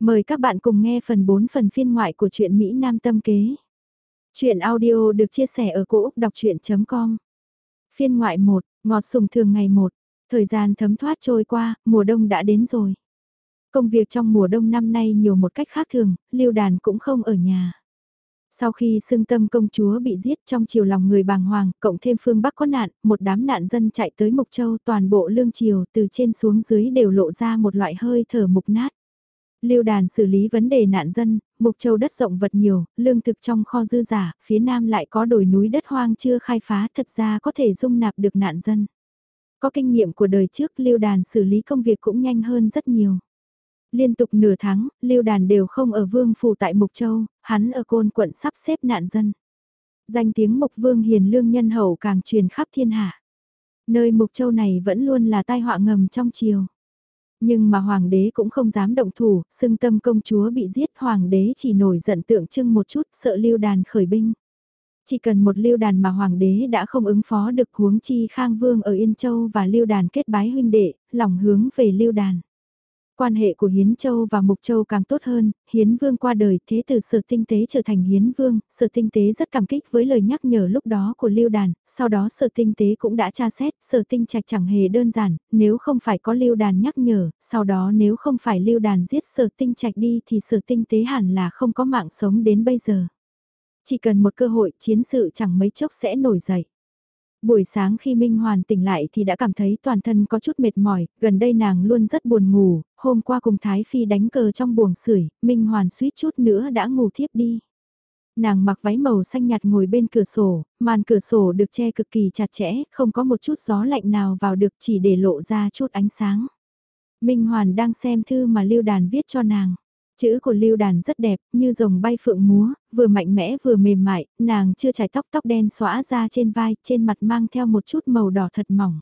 Mời các bạn cùng nghe phần 4 phần phiên ngoại của truyện Mỹ Nam Tâm Kế. Chuyện audio được chia sẻ ở cỗ đọc chuyện.com Phiên ngoại 1, ngọt sùng thường ngày 1, thời gian thấm thoát trôi qua, mùa đông đã đến rồi. Công việc trong mùa đông năm nay nhiều một cách khác thường, lưu đàn cũng không ở nhà. Sau khi xương tâm công chúa bị giết trong chiều lòng người bàng hoàng, cộng thêm phương Bắc có nạn, một đám nạn dân chạy tới Mục Châu toàn bộ lương triều từ trên xuống dưới đều lộ ra một loại hơi thở mục nát. Lưu đàn xử lý vấn đề nạn dân, Mục Châu đất rộng vật nhiều, lương thực trong kho dư giả, phía nam lại có đồi núi đất hoang chưa khai phá thật ra có thể dung nạp được nạn dân. Có kinh nghiệm của đời trước lưu đàn xử lý công việc cũng nhanh hơn rất nhiều. Liên tục nửa tháng, lưu đàn đều không ở vương phủ tại Mục Châu, hắn ở côn quận sắp xếp nạn dân. Danh tiếng Mục Vương hiền lương nhân hậu càng truyền khắp thiên hạ. Nơi Mục Châu này vẫn luôn là tai họa ngầm trong triều. Nhưng mà hoàng đế cũng không dám động thủ, xưng tâm công chúa bị giết hoàng đế chỉ nổi giận tượng trưng một chút sợ lưu đàn khởi binh. Chỉ cần một lưu đàn mà hoàng đế đã không ứng phó được huống chi khang vương ở Yên Châu và lưu đàn kết bái huynh đệ, lòng hướng về lưu đàn. Quan hệ của Hiến Châu và Mục Châu càng tốt hơn, Hiến Vương qua đời thế từ sở tinh tế trở thành Hiến Vương, sở tinh tế rất cảm kích với lời nhắc nhở lúc đó của Lưu Đàn, sau đó sở tinh tế cũng đã tra xét, sở tinh trạch chẳng hề đơn giản, nếu không phải có Lưu Đàn nhắc nhở, sau đó nếu không phải Lưu Đàn giết sở tinh trạch đi thì sở tinh tế hẳn là không có mạng sống đến bây giờ. Chỉ cần một cơ hội chiến sự chẳng mấy chốc sẽ nổi dậy. Buổi sáng khi Minh Hoàn tỉnh lại thì đã cảm thấy toàn thân có chút mệt mỏi, gần đây nàng luôn rất buồn ngủ, hôm qua cùng Thái Phi đánh cờ trong buồng sưởi, Minh Hoàn suýt chút nữa đã ngủ thiếp đi. Nàng mặc váy màu xanh nhạt ngồi bên cửa sổ, màn cửa sổ được che cực kỳ chặt chẽ, không có một chút gió lạnh nào vào được chỉ để lộ ra chút ánh sáng. Minh Hoàn đang xem thư mà Lưu Đàn viết cho nàng. Chữ của lưu đàn rất đẹp, như rồng bay phượng múa, vừa mạnh mẽ vừa mềm mại, nàng chưa trải tóc tóc đen xõa ra trên vai, trên mặt mang theo một chút màu đỏ thật mỏng.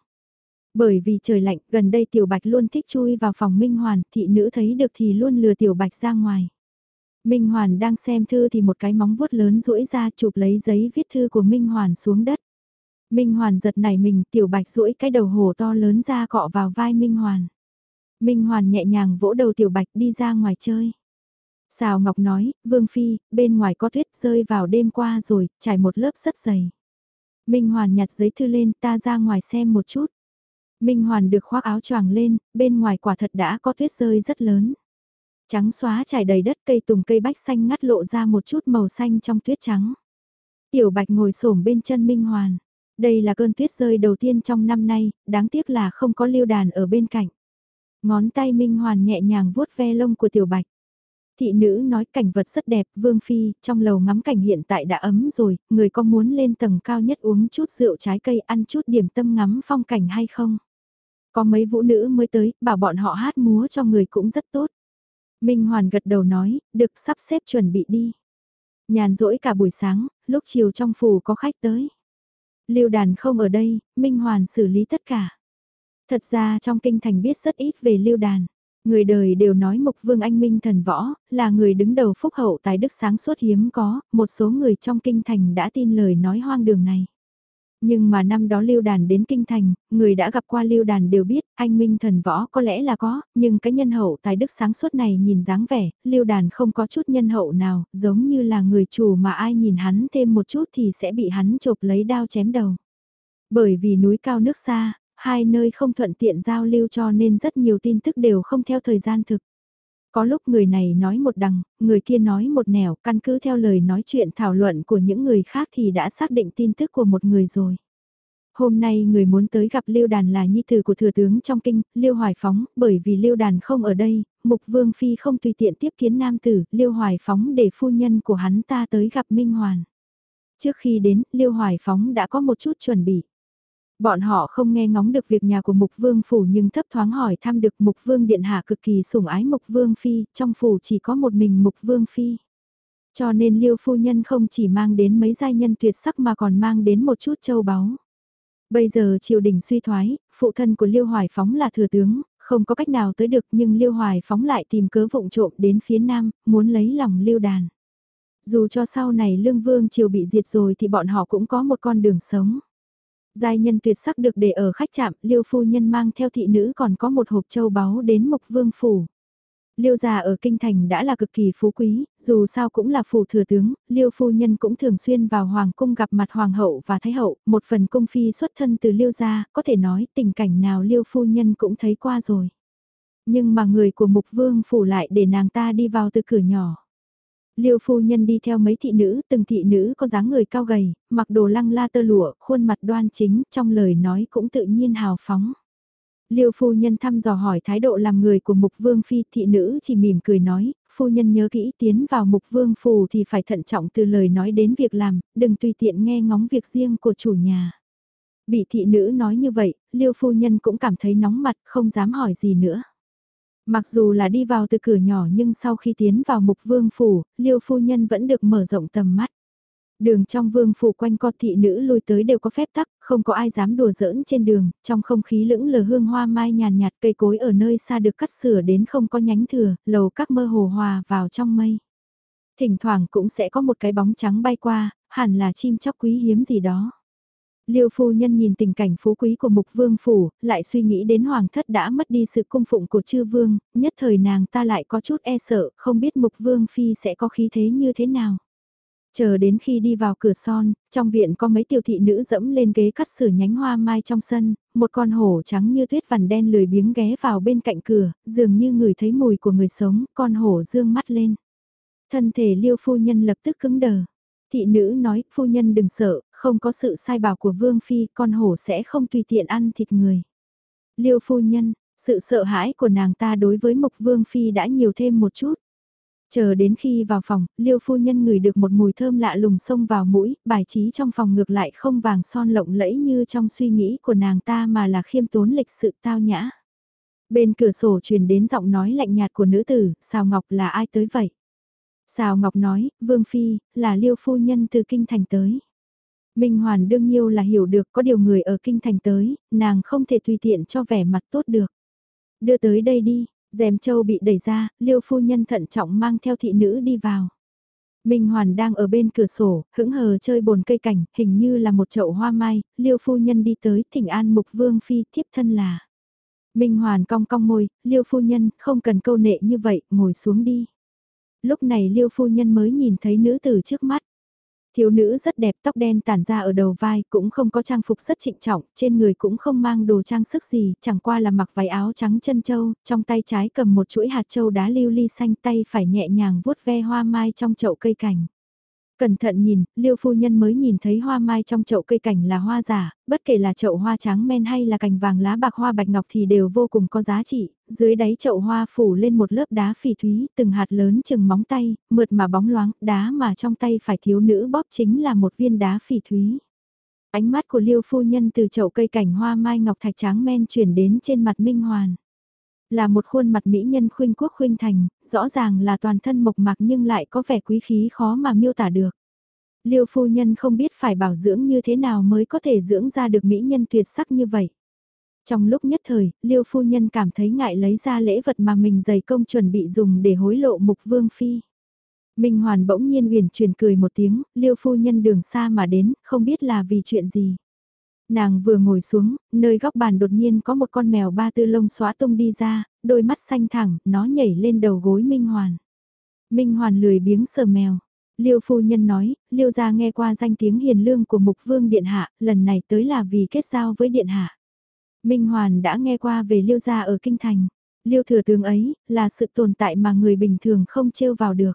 Bởi vì trời lạnh, gần đây Tiểu Bạch luôn thích chui vào phòng Minh Hoàn, thị nữ thấy được thì luôn lừa Tiểu Bạch ra ngoài. Minh Hoàn đang xem thư thì một cái móng vuốt lớn duỗi ra chụp lấy giấy viết thư của Minh Hoàn xuống đất. Minh Hoàn giật nảy mình, Tiểu Bạch duỗi cái đầu hổ to lớn ra cọ vào vai Minh Hoàn. Minh Hoàn nhẹ nhàng vỗ đầu Tiểu Bạch đi ra ngoài chơi. Sào Ngọc nói, Vương Phi, bên ngoài có tuyết rơi vào đêm qua rồi, trải một lớp rất dày. Minh Hoàn nhặt giấy thư lên, ta ra ngoài xem một chút. Minh Hoàn được khoác áo choàng lên, bên ngoài quả thật đã có tuyết rơi rất lớn. Trắng xóa trải đầy đất cây tùng cây bách xanh ngắt lộ ra một chút màu xanh trong tuyết trắng. Tiểu Bạch ngồi xổm bên chân Minh Hoàn. Đây là cơn tuyết rơi đầu tiên trong năm nay, đáng tiếc là không có lưu đàn ở bên cạnh. Ngón tay Minh Hoàn nhẹ nhàng vuốt ve lông của Tiểu Bạch. Thị nữ nói cảnh vật rất đẹp, Vương Phi, trong lầu ngắm cảnh hiện tại đã ấm rồi, người có muốn lên tầng cao nhất uống chút rượu trái cây ăn chút điểm tâm ngắm phong cảnh hay không? Có mấy vũ nữ mới tới, bảo bọn họ hát múa cho người cũng rất tốt. Minh Hoàn gật đầu nói, được sắp xếp chuẩn bị đi. Nhàn rỗi cả buổi sáng, lúc chiều trong phủ có khách tới. Lưu đàn không ở đây, Minh Hoàn xử lý tất cả. Thật ra trong kinh thành biết rất ít về lưu đàn. Người đời đều nói Mục Vương Anh Minh thần võ, là người đứng đầu phúc hậu tài đức sáng suốt hiếm có, một số người trong kinh thành đã tin lời nói hoang đường này. Nhưng mà năm đó lưu đàn đến kinh thành, người đã gặp qua lưu đàn đều biết, anh Minh thần võ có lẽ là có, nhưng cái nhân hậu tài đức sáng suốt này nhìn dáng vẻ, lưu đàn không có chút nhân hậu nào, giống như là người chủ mà ai nhìn hắn thêm một chút thì sẽ bị hắn chộp lấy đao chém đầu. Bởi vì núi cao nước xa, hai nơi không thuận tiện giao lưu cho nên rất nhiều tin tức đều không theo thời gian thực. Có lúc người này nói một đằng, người kia nói một nẻo, căn cứ theo lời nói chuyện thảo luận của những người khác thì đã xác định tin tức của một người rồi. Hôm nay người muốn tới gặp Lưu Đàn là nhi tử của thừa tướng trong kinh, Lưu Hoài Phóng, bởi vì Lưu Đàn không ở đây, Mục Vương Phi không tùy tiện tiếp kiến nam tử, Lưu Hoài Phóng để phu nhân của hắn ta tới gặp Minh Hoàn. Trước khi đến, Lưu Hoài Phóng đã có một chút chuẩn bị. Bọn họ không nghe ngóng được việc nhà của Mục Vương Phủ nhưng thấp thoáng hỏi thăm được Mục Vương Điện Hạ cực kỳ sủng ái Mục Vương Phi, trong phủ chỉ có một mình Mục Vương Phi. Cho nên Liêu Phu Nhân không chỉ mang đến mấy giai nhân tuyệt sắc mà còn mang đến một chút châu báu. Bây giờ triều đình suy thoái, phụ thân của Liêu Hoài Phóng là thừa tướng, không có cách nào tới được nhưng Liêu Hoài Phóng lại tìm cớ vụng trộm đến phía nam, muốn lấy lòng Liêu Đàn. Dù cho sau này Lương Vương triều bị diệt rồi thì bọn họ cũng có một con đường sống. Giai nhân tuyệt sắc được để ở khách trạm, liêu phu nhân mang theo thị nữ còn có một hộp châu báu đến mục vương phủ. Liêu gia ở kinh thành đã là cực kỳ phú quý, dù sao cũng là phủ thừa tướng, Liêu phu nhân cũng thường xuyên vào hoàng cung gặp mặt hoàng hậu và thái hậu, một phần cung phi xuất thân từ Liêu gia, có thể nói tình cảnh nào Liêu phu nhân cũng thấy qua rồi. Nhưng mà người của mục vương phủ lại để nàng ta đi vào từ cửa nhỏ. Liêu phu nhân đi theo mấy thị nữ, từng thị nữ có dáng người cao gầy, mặc đồ lăng la tơ lụa, khuôn mặt đoan chính, trong lời nói cũng tự nhiên hào phóng. Liêu phu nhân thăm dò hỏi thái độ làm người của mục vương phi, thị nữ chỉ mỉm cười nói, phu nhân nhớ kỹ tiến vào mục vương phủ thì phải thận trọng từ lời nói đến việc làm, đừng tùy tiện nghe ngóng việc riêng của chủ nhà. Bị thị nữ nói như vậy, liêu phu nhân cũng cảm thấy nóng mặt, không dám hỏi gì nữa. Mặc dù là đi vào từ cửa nhỏ nhưng sau khi tiến vào mục vương phủ, liêu phu nhân vẫn được mở rộng tầm mắt. Đường trong vương phủ quanh co thị nữ lui tới đều có phép tắc, không có ai dám đùa giỡn trên đường, trong không khí lững lờ hương hoa mai nhàn nhạt cây cối ở nơi xa được cắt sửa đến không có nhánh thừa, lầu các mơ hồ hòa vào trong mây. Thỉnh thoảng cũng sẽ có một cái bóng trắng bay qua, hẳn là chim chóc quý hiếm gì đó. Liêu phu nhân nhìn tình cảnh phú quý của mục vương phủ, lại suy nghĩ đến hoàng thất đã mất đi sự cung phụng của chư vương, nhất thời nàng ta lại có chút e sợ, không biết mục vương phi sẽ có khí thế như thế nào. Chờ đến khi đi vào cửa son, trong viện có mấy tiểu thị nữ dẫm lên ghế cắt sửa nhánh hoa mai trong sân, một con hổ trắng như tuyết vằn đen lười biếng ghé vào bên cạnh cửa, dường như người thấy mùi của người sống, con hổ dương mắt lên. Thân thể liêu phu nhân lập tức cứng đờ. Thị nữ nói, phu nhân đừng sợ, không có sự sai bảo của vương phi, con hổ sẽ không tùy tiện ăn thịt người. Liêu phu nhân, sự sợ hãi của nàng ta đối với mục vương phi đã nhiều thêm một chút. Chờ đến khi vào phòng, liêu phu nhân ngửi được một mùi thơm lạ lùng xông vào mũi, bài trí trong phòng ngược lại không vàng son lộng lẫy như trong suy nghĩ của nàng ta mà là khiêm tốn lịch sự tao nhã. Bên cửa sổ truyền đến giọng nói lạnh nhạt của nữ tử, Sào Ngọc là ai tới vậy? Sào Ngọc nói, Vương Phi, là liêu phu nhân từ Kinh Thành tới. Minh Hoàn đương nhiêu là hiểu được có điều người ở Kinh Thành tới, nàng không thể tùy tiện cho vẻ mặt tốt được. Đưa tới đây đi, Dèm châu bị đẩy ra, liêu phu nhân thận trọng mang theo thị nữ đi vào. Minh Hoàn đang ở bên cửa sổ, hững hờ chơi bồn cây cảnh, hình như là một chậu hoa mai, liêu phu nhân đi tới thỉnh an mục vương phi thiếp thân là. Minh Hoàn cong cong môi, liêu phu nhân, không cần câu nệ như vậy, ngồi xuống đi. Lúc này liêu phu nhân mới nhìn thấy nữ tử trước mắt. Thiếu nữ rất đẹp tóc đen tản ra ở đầu vai, cũng không có trang phục rất trịnh trọng, trên người cũng không mang đồ trang sức gì, chẳng qua là mặc váy áo trắng chân châu, trong tay trái cầm một chuỗi hạt châu đá lưu ly xanh tay phải nhẹ nhàng vuốt ve hoa mai trong chậu cây cảnh. Cẩn thận nhìn, liêu phu nhân mới nhìn thấy hoa mai trong chậu cây cảnh là hoa giả, bất kể là chậu hoa trắng men hay là cành vàng lá bạc hoa bạch ngọc thì đều vô cùng có giá trị, dưới đáy chậu hoa phủ lên một lớp đá phỉ thúy, từng hạt lớn chừng móng tay, mượt mà bóng loáng, đá mà trong tay phải thiếu nữ bóp chính là một viên đá phỉ thúy. Ánh mắt của liêu phu nhân từ chậu cây cảnh hoa mai ngọc thạch trắng men chuyển đến trên mặt Minh Hoàn. Là một khuôn mặt mỹ nhân khuynh quốc khuynh thành, rõ ràng là toàn thân mộc mạc nhưng lại có vẻ quý khí khó mà miêu tả được. Liêu phu nhân không biết phải bảo dưỡng như thế nào mới có thể dưỡng ra được mỹ nhân tuyệt sắc như vậy. Trong lúc nhất thời, Liêu phu nhân cảm thấy ngại lấy ra lễ vật mà mình dày công chuẩn bị dùng để hối lộ mục vương phi. Minh Hoàn bỗng nhiên uyển chuyển cười một tiếng, Liêu phu nhân đường xa mà đến, không biết là vì chuyện gì. Nàng vừa ngồi xuống, nơi góc bàn đột nhiên có một con mèo ba tư lông xóa tung đi ra, đôi mắt xanh thẳng, nó nhảy lên đầu gối Minh Hoàn. Minh Hoàn lười biếng sờ mèo. Liêu phu nhân nói, Liêu gia nghe qua danh tiếng hiền lương của Mục Vương Điện Hạ, lần này tới là vì kết giao với Điện Hạ. Minh Hoàn đã nghe qua về Liêu gia ở Kinh Thành. Liêu thừa tướng ấy, là sự tồn tại mà người bình thường không trêu vào được.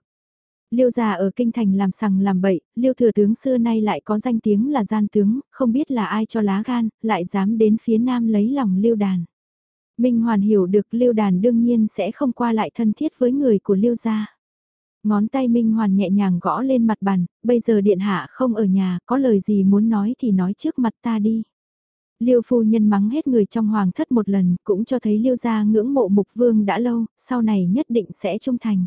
Liêu già ở kinh thành làm sằng làm bậy, Liêu thừa tướng xưa nay lại có danh tiếng là gian tướng, không biết là ai cho lá gan, lại dám đến phía nam lấy lòng Liêu đàn. Minh Hoàn hiểu được Liêu đàn đương nhiên sẽ không qua lại thân thiết với người của Liêu gia. Ngón tay Minh Hoàn nhẹ nhàng gõ lên mặt bàn, bây giờ điện hạ không ở nhà, có lời gì muốn nói thì nói trước mặt ta đi. Liêu phu nhân mắng hết người trong hoàng thất một lần, cũng cho thấy Liêu gia ngưỡng mộ mục vương đã lâu, sau này nhất định sẽ trung thành.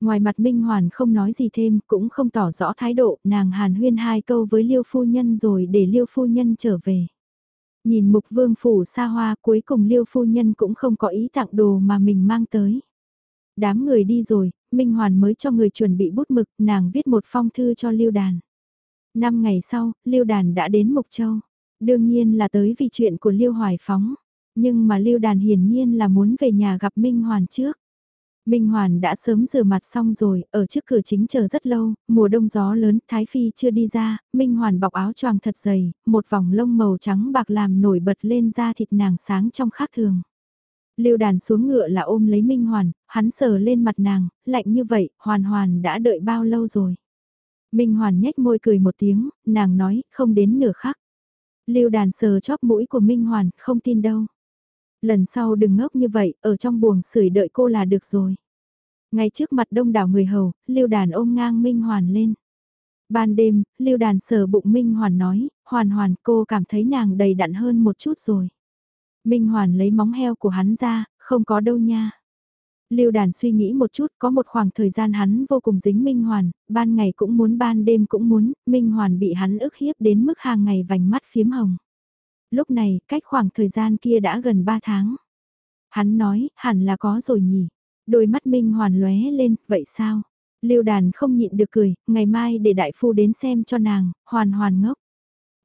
Ngoài mặt Minh Hoàn không nói gì thêm, cũng không tỏ rõ thái độ, nàng hàn huyên hai câu với Liêu Phu Nhân rồi để Liêu Phu Nhân trở về. Nhìn mục vương phủ xa hoa cuối cùng Liêu Phu Nhân cũng không có ý tặng đồ mà mình mang tới. Đám người đi rồi, Minh Hoàn mới cho người chuẩn bị bút mực, nàng viết một phong thư cho Liêu Đàn. Năm ngày sau, Liêu Đàn đã đến Mục Châu. Đương nhiên là tới vì chuyện của Liêu Hoài Phóng. Nhưng mà Liêu Đàn hiển nhiên là muốn về nhà gặp Minh Hoàn trước. Minh Hoàn đã sớm rửa mặt xong rồi, ở trước cửa chính chờ rất lâu, mùa đông gió lớn, Thái Phi chưa đi ra, Minh Hoàn bọc áo choàng thật dày, một vòng lông màu trắng bạc làm nổi bật lên da thịt nàng sáng trong khác thường. Lưu đàn xuống ngựa là ôm lấy Minh Hoàn, hắn sờ lên mặt nàng, lạnh như vậy, Hoàn Hoàn đã đợi bao lâu rồi. Minh Hoàn nhếch môi cười một tiếng, nàng nói, không đến nửa khắc. Lưu đàn sờ chóp mũi của Minh Hoàn, không tin đâu. Lần sau đừng ngốc như vậy, ở trong buồng sưởi đợi cô là được rồi. Ngay trước mặt đông đảo người hầu, Lưu đàn ôm ngang Minh Hoàn lên. Ban đêm, Lưu đàn sờ bụng Minh Hoàn nói, Hoàn Hoàn cô cảm thấy nàng đầy đặn hơn một chút rồi. Minh Hoàn lấy móng heo của hắn ra, không có đâu nha. Lưu đàn suy nghĩ một chút, có một khoảng thời gian hắn vô cùng dính Minh Hoàn, ban ngày cũng muốn ban đêm cũng muốn, Minh Hoàn bị hắn ức hiếp đến mức hàng ngày vành mắt phiếm hồng. Lúc này, cách khoảng thời gian kia đã gần 3 tháng. Hắn nói, hẳn là có rồi nhỉ. Đôi mắt Minh Hoàn lóe lên, vậy sao? Lưu đàn không nhịn được cười, ngày mai để đại phu đến xem cho nàng, hoàn hoàn ngốc.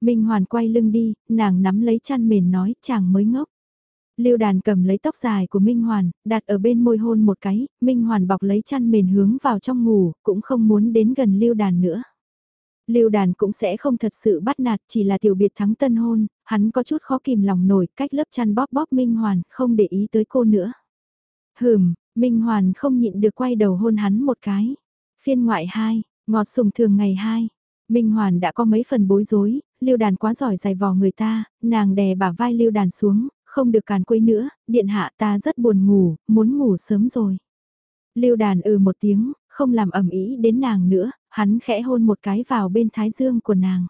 Minh Hoàn quay lưng đi, nàng nắm lấy chăn mền nói, chàng mới ngốc. Lưu đàn cầm lấy tóc dài của Minh Hoàn, đặt ở bên môi hôn một cái, Minh Hoàn bọc lấy chăn mền hướng vào trong ngủ, cũng không muốn đến gần Lưu đàn nữa. Lưu đàn cũng sẽ không thật sự bắt nạt, chỉ là tiểu biệt thắng tân hôn, hắn có chút khó kìm lòng nổi, cách lớp chăn bóp bóp Minh Hoàn, không để ý tới cô nữa. Hừm, Minh Hoàn không nhịn được quay đầu hôn hắn một cái. Phiên ngoại 2, ngọt sùng thường ngày 2. Minh Hoàn đã có mấy phần bối rối, Lưu Đàn quá giỏi giày vò người ta, nàng đè bả vai Lưu Đàn xuống, không được càn quấy nữa, điện hạ ta rất buồn ngủ, muốn ngủ sớm rồi. Lưu Đàn ừ một tiếng, không làm ẩm ý đến nàng nữa, hắn khẽ hôn một cái vào bên thái dương của nàng.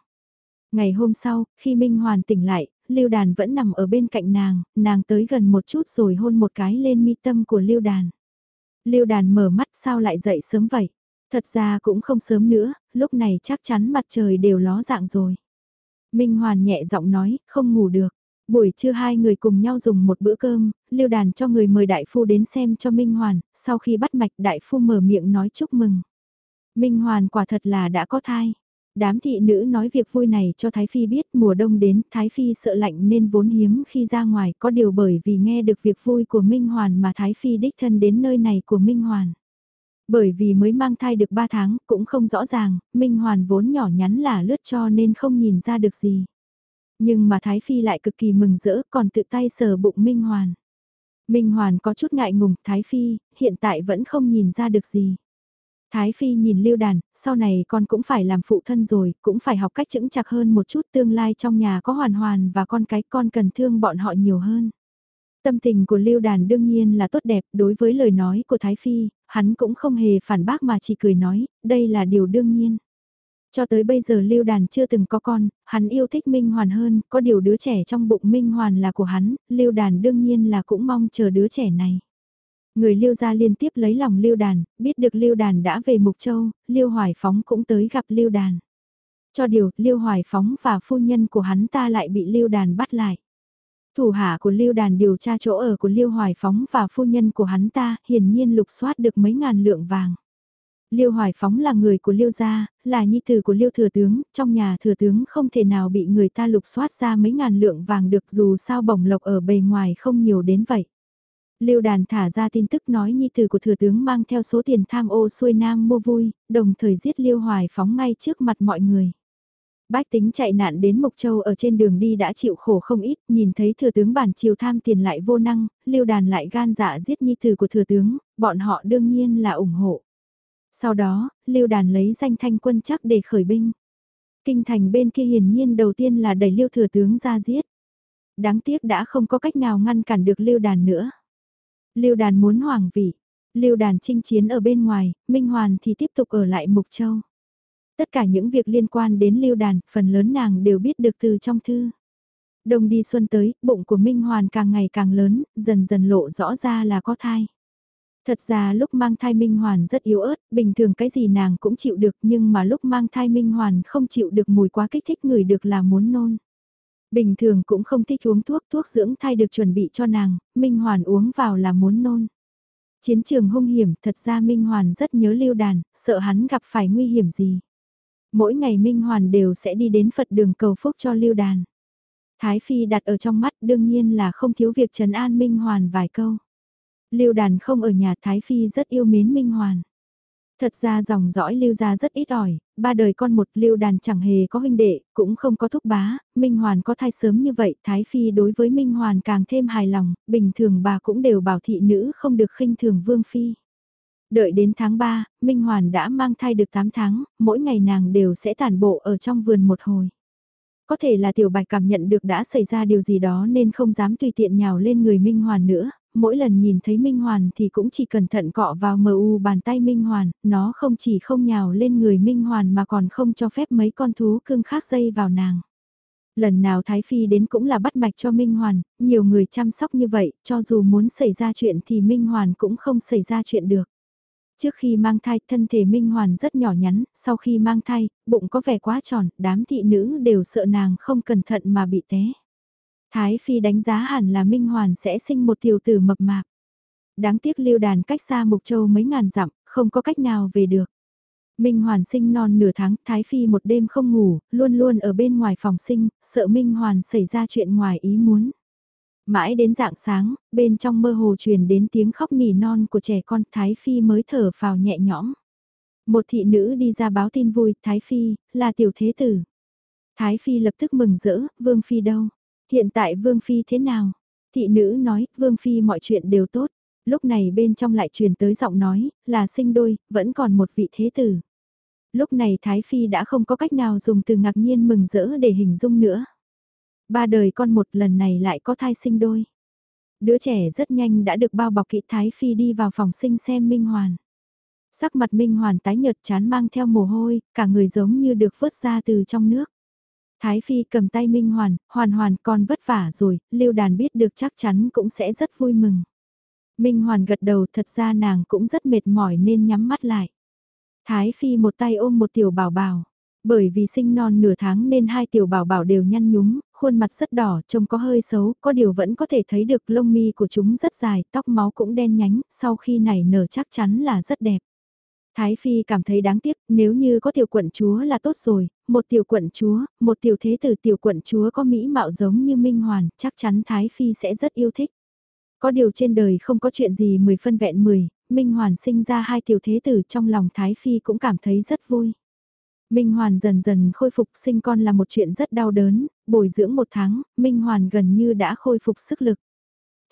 Ngày hôm sau, khi Minh Hoàn tỉnh lại, Lưu Đàn vẫn nằm ở bên cạnh nàng, nàng tới gần một chút rồi hôn một cái lên mi tâm của Lưu Đàn. Lưu Đàn mở mắt sao lại dậy sớm vậy? Thật ra cũng không sớm nữa, lúc này chắc chắn mặt trời đều ló dạng rồi. Minh Hoàn nhẹ giọng nói, không ngủ được. Buổi trưa hai người cùng nhau dùng một bữa cơm, Lưu Đàn cho người mời đại phu đến xem cho Minh Hoàn, sau khi bắt mạch đại phu mở miệng nói chúc mừng. Minh Hoàn quả thật là đã có thai. Đám thị nữ nói việc vui này cho Thái Phi biết mùa đông đến, Thái Phi sợ lạnh nên vốn hiếm khi ra ngoài, có điều bởi vì nghe được việc vui của Minh Hoàn mà Thái Phi đích thân đến nơi này của Minh Hoàn. Bởi vì mới mang thai được 3 tháng, cũng không rõ ràng, Minh Hoàn vốn nhỏ nhắn là lướt cho nên không nhìn ra được gì. Nhưng mà Thái Phi lại cực kỳ mừng rỡ còn tự tay sờ bụng Minh Hoàn. Minh Hoàn có chút ngại ngùng, Thái Phi, hiện tại vẫn không nhìn ra được gì. Thái Phi nhìn lưu đàn, sau này con cũng phải làm phụ thân rồi, cũng phải học cách chững chặt hơn một chút tương lai trong nhà có hoàn hoàn và con cái con cần thương bọn họ nhiều hơn. Tâm tình của lưu đàn đương nhiên là tốt đẹp đối với lời nói của Thái Phi, hắn cũng không hề phản bác mà chỉ cười nói, đây là điều đương nhiên. Cho tới bây giờ Lưu Đàn chưa từng có con, hắn yêu thích Minh Hoàn hơn, có điều đứa trẻ trong bụng Minh Hoàn là của hắn, Lưu Đàn đương nhiên là cũng mong chờ đứa trẻ này. Người Lưu gia liên tiếp lấy lòng Lưu Đàn, biết được Lưu Đàn đã về Mục Châu, Lưu Hoài Phóng cũng tới gặp Lưu Đàn. Cho điều, Lưu Hoài Phóng và phu nhân của hắn ta lại bị Lưu Đàn bắt lại. Thủ hạ của Lưu Đàn điều tra chỗ ở của Lưu Hoài Phóng và phu nhân của hắn ta, hiển nhiên lục soát được mấy ngàn lượng vàng. Liêu Hoài Phóng là người của Liêu gia, là nhi tử của Liêu thừa tướng, trong nhà thừa tướng không thể nào bị người ta lục soát ra mấy ngàn lượng vàng được dù sao bổng lộc ở bề ngoài không nhiều đến vậy. Liêu đàn thả ra tin tức nói nhi tử của thừa tướng mang theo số tiền tham ô xuôi nam mua vui, đồng thời giết Liêu Hoài Phóng ngay trước mặt mọi người. Bách tính chạy nạn đến Mộc Châu ở trên đường đi đã chịu khổ không ít, nhìn thấy thừa tướng bản triều tham tiền lại vô năng, Liêu đàn lại gan dạ giết nhi tử của thừa tướng, bọn họ đương nhiên là ủng hộ. Sau đó, Lưu Đàn lấy danh thanh quân chắc để khởi binh. Kinh thành bên kia hiển nhiên đầu tiên là đẩy Lưu Thừa Tướng ra giết. Đáng tiếc đã không có cách nào ngăn cản được Lưu Đàn nữa. Lưu Đàn muốn hoàng vị. Lưu Đàn chinh chiến ở bên ngoài, Minh Hoàn thì tiếp tục ở lại Mục Châu. Tất cả những việc liên quan đến Lưu Đàn, phần lớn nàng đều biết được từ trong thư. Đông đi xuân tới, bụng của Minh Hoàn càng ngày càng lớn, dần dần lộ rõ ra là có thai. Thật ra lúc mang thai Minh Hoàn rất yếu ớt, bình thường cái gì nàng cũng chịu được nhưng mà lúc mang thai Minh Hoàn không chịu được mùi quá kích thích người được là muốn nôn. Bình thường cũng không thích uống thuốc, thuốc dưỡng thai được chuẩn bị cho nàng, Minh Hoàn uống vào là muốn nôn. Chiến trường hung hiểm, thật ra Minh Hoàn rất nhớ lưu đàn, sợ hắn gặp phải nguy hiểm gì. Mỗi ngày Minh Hoàn đều sẽ đi đến Phật đường cầu phúc cho lưu đàn. Thái Phi đặt ở trong mắt đương nhiên là không thiếu việc trấn an Minh Hoàn vài câu. Lưu đàn không ở nhà Thái Phi rất yêu mến Minh Hoàn. Thật ra dòng dõi lưu gia rất ít ỏi, ba đời con một lưu đàn chẳng hề có huynh đệ, cũng không có thúc bá, Minh Hoàn có thai sớm như vậy, Thái Phi đối với Minh Hoàn càng thêm hài lòng, bình thường bà cũng đều bảo thị nữ không được khinh thường Vương Phi. Đợi đến tháng 3, Minh Hoàn đã mang thai được 8 tháng, mỗi ngày nàng đều sẽ tản bộ ở trong vườn một hồi. Có thể là tiểu bạch cảm nhận được đã xảy ra điều gì đó nên không dám tùy tiện nhào lên người Minh Hoàn nữa, mỗi lần nhìn thấy Minh Hoàn thì cũng chỉ cẩn thận cọ vào mờ u bàn tay Minh Hoàn, nó không chỉ không nhào lên người Minh Hoàn mà còn không cho phép mấy con thú cưng khác dây vào nàng. Lần nào Thái Phi đến cũng là bắt mạch cho Minh Hoàn, nhiều người chăm sóc như vậy, cho dù muốn xảy ra chuyện thì Minh Hoàn cũng không xảy ra chuyện được. Trước khi mang thai, thân thể Minh Hoàn rất nhỏ nhắn, sau khi mang thai, bụng có vẻ quá tròn, đám thị nữ đều sợ nàng không cẩn thận mà bị té. Thái Phi đánh giá hẳn là Minh Hoàn sẽ sinh một tiểu tử mập mạp. Đáng tiếc lưu đàn cách xa Mục Châu mấy ngàn dặm, không có cách nào về được. Minh Hoàn sinh non nửa tháng, Thái Phi một đêm không ngủ, luôn luôn ở bên ngoài phòng sinh, sợ Minh Hoàn xảy ra chuyện ngoài ý muốn. Mãi đến dạng sáng, bên trong mơ hồ truyền đến tiếng khóc nỉ non của trẻ con Thái Phi mới thở vào nhẹ nhõm. Một thị nữ đi ra báo tin vui, Thái Phi, là tiểu thế tử. Thái Phi lập tức mừng rỡ, Vương Phi đâu? Hiện tại Vương Phi thế nào? Thị nữ nói, Vương Phi mọi chuyện đều tốt. Lúc này bên trong lại truyền tới giọng nói, là sinh đôi, vẫn còn một vị thế tử. Lúc này Thái Phi đã không có cách nào dùng từ ngạc nhiên mừng rỡ để hình dung nữa. Ba đời con một lần này lại có thai sinh đôi. Đứa trẻ rất nhanh đã được bao bọc kỹ Thái Phi đi vào phòng sinh xem Minh Hoàn. Sắc mặt Minh Hoàn tái nhợt chán mang theo mồ hôi, cả người giống như được vớt ra từ trong nước. Thái Phi cầm tay Minh Hoàn, hoàn hoàn con vất vả rồi, lưu đàn biết được chắc chắn cũng sẽ rất vui mừng. Minh Hoàn gật đầu thật ra nàng cũng rất mệt mỏi nên nhắm mắt lại. Thái Phi một tay ôm một tiểu bảo bảo. Bởi vì sinh non nửa tháng nên hai tiểu bảo bảo đều nhăn nhúm, khuôn mặt rất đỏ, trông có hơi xấu, có điều vẫn có thể thấy được lông mi của chúng rất dài, tóc máu cũng đen nhánh, sau khi nảy nở chắc chắn là rất đẹp. Thái Phi cảm thấy đáng tiếc, nếu như có tiểu quận chúa là tốt rồi, một tiểu quận chúa, một tiểu thế tử tiểu quận chúa có mỹ mạo giống như Minh Hoàn, chắc chắn Thái Phi sẽ rất yêu thích. Có điều trên đời không có chuyện gì mười phân vẹn mười, Minh Hoàn sinh ra hai tiểu thế tử trong lòng Thái Phi cũng cảm thấy rất vui. Minh Hoàn dần dần khôi phục sinh con là một chuyện rất đau đớn, bồi dưỡng một tháng, Minh Hoàn gần như đã khôi phục sức lực.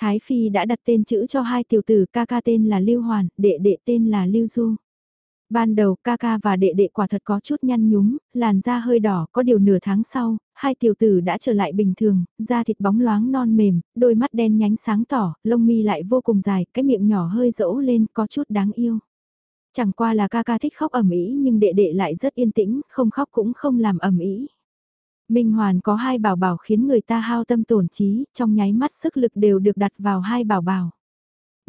Thái Phi đã đặt tên chữ cho hai tiểu tử ca ca tên là Lưu Hoàn, đệ đệ tên là Lưu Du. Ban đầu ca ca và đệ đệ quả thật có chút nhăn nhúm, làn da hơi đỏ, có điều nửa tháng sau, hai tiểu tử đã trở lại bình thường, da thịt bóng loáng non mềm, đôi mắt đen nhánh sáng tỏ, lông mi lại vô cùng dài, cái miệng nhỏ hơi rỗ lên, có chút đáng yêu. Chẳng qua là ca ca thích khóc ẩm ý nhưng đệ đệ lại rất yên tĩnh, không khóc cũng không làm ẩm ý. Minh Hoàn có hai bảo bảo khiến người ta hao tâm tổn trí, trong nháy mắt sức lực đều được đặt vào hai bảo bảo.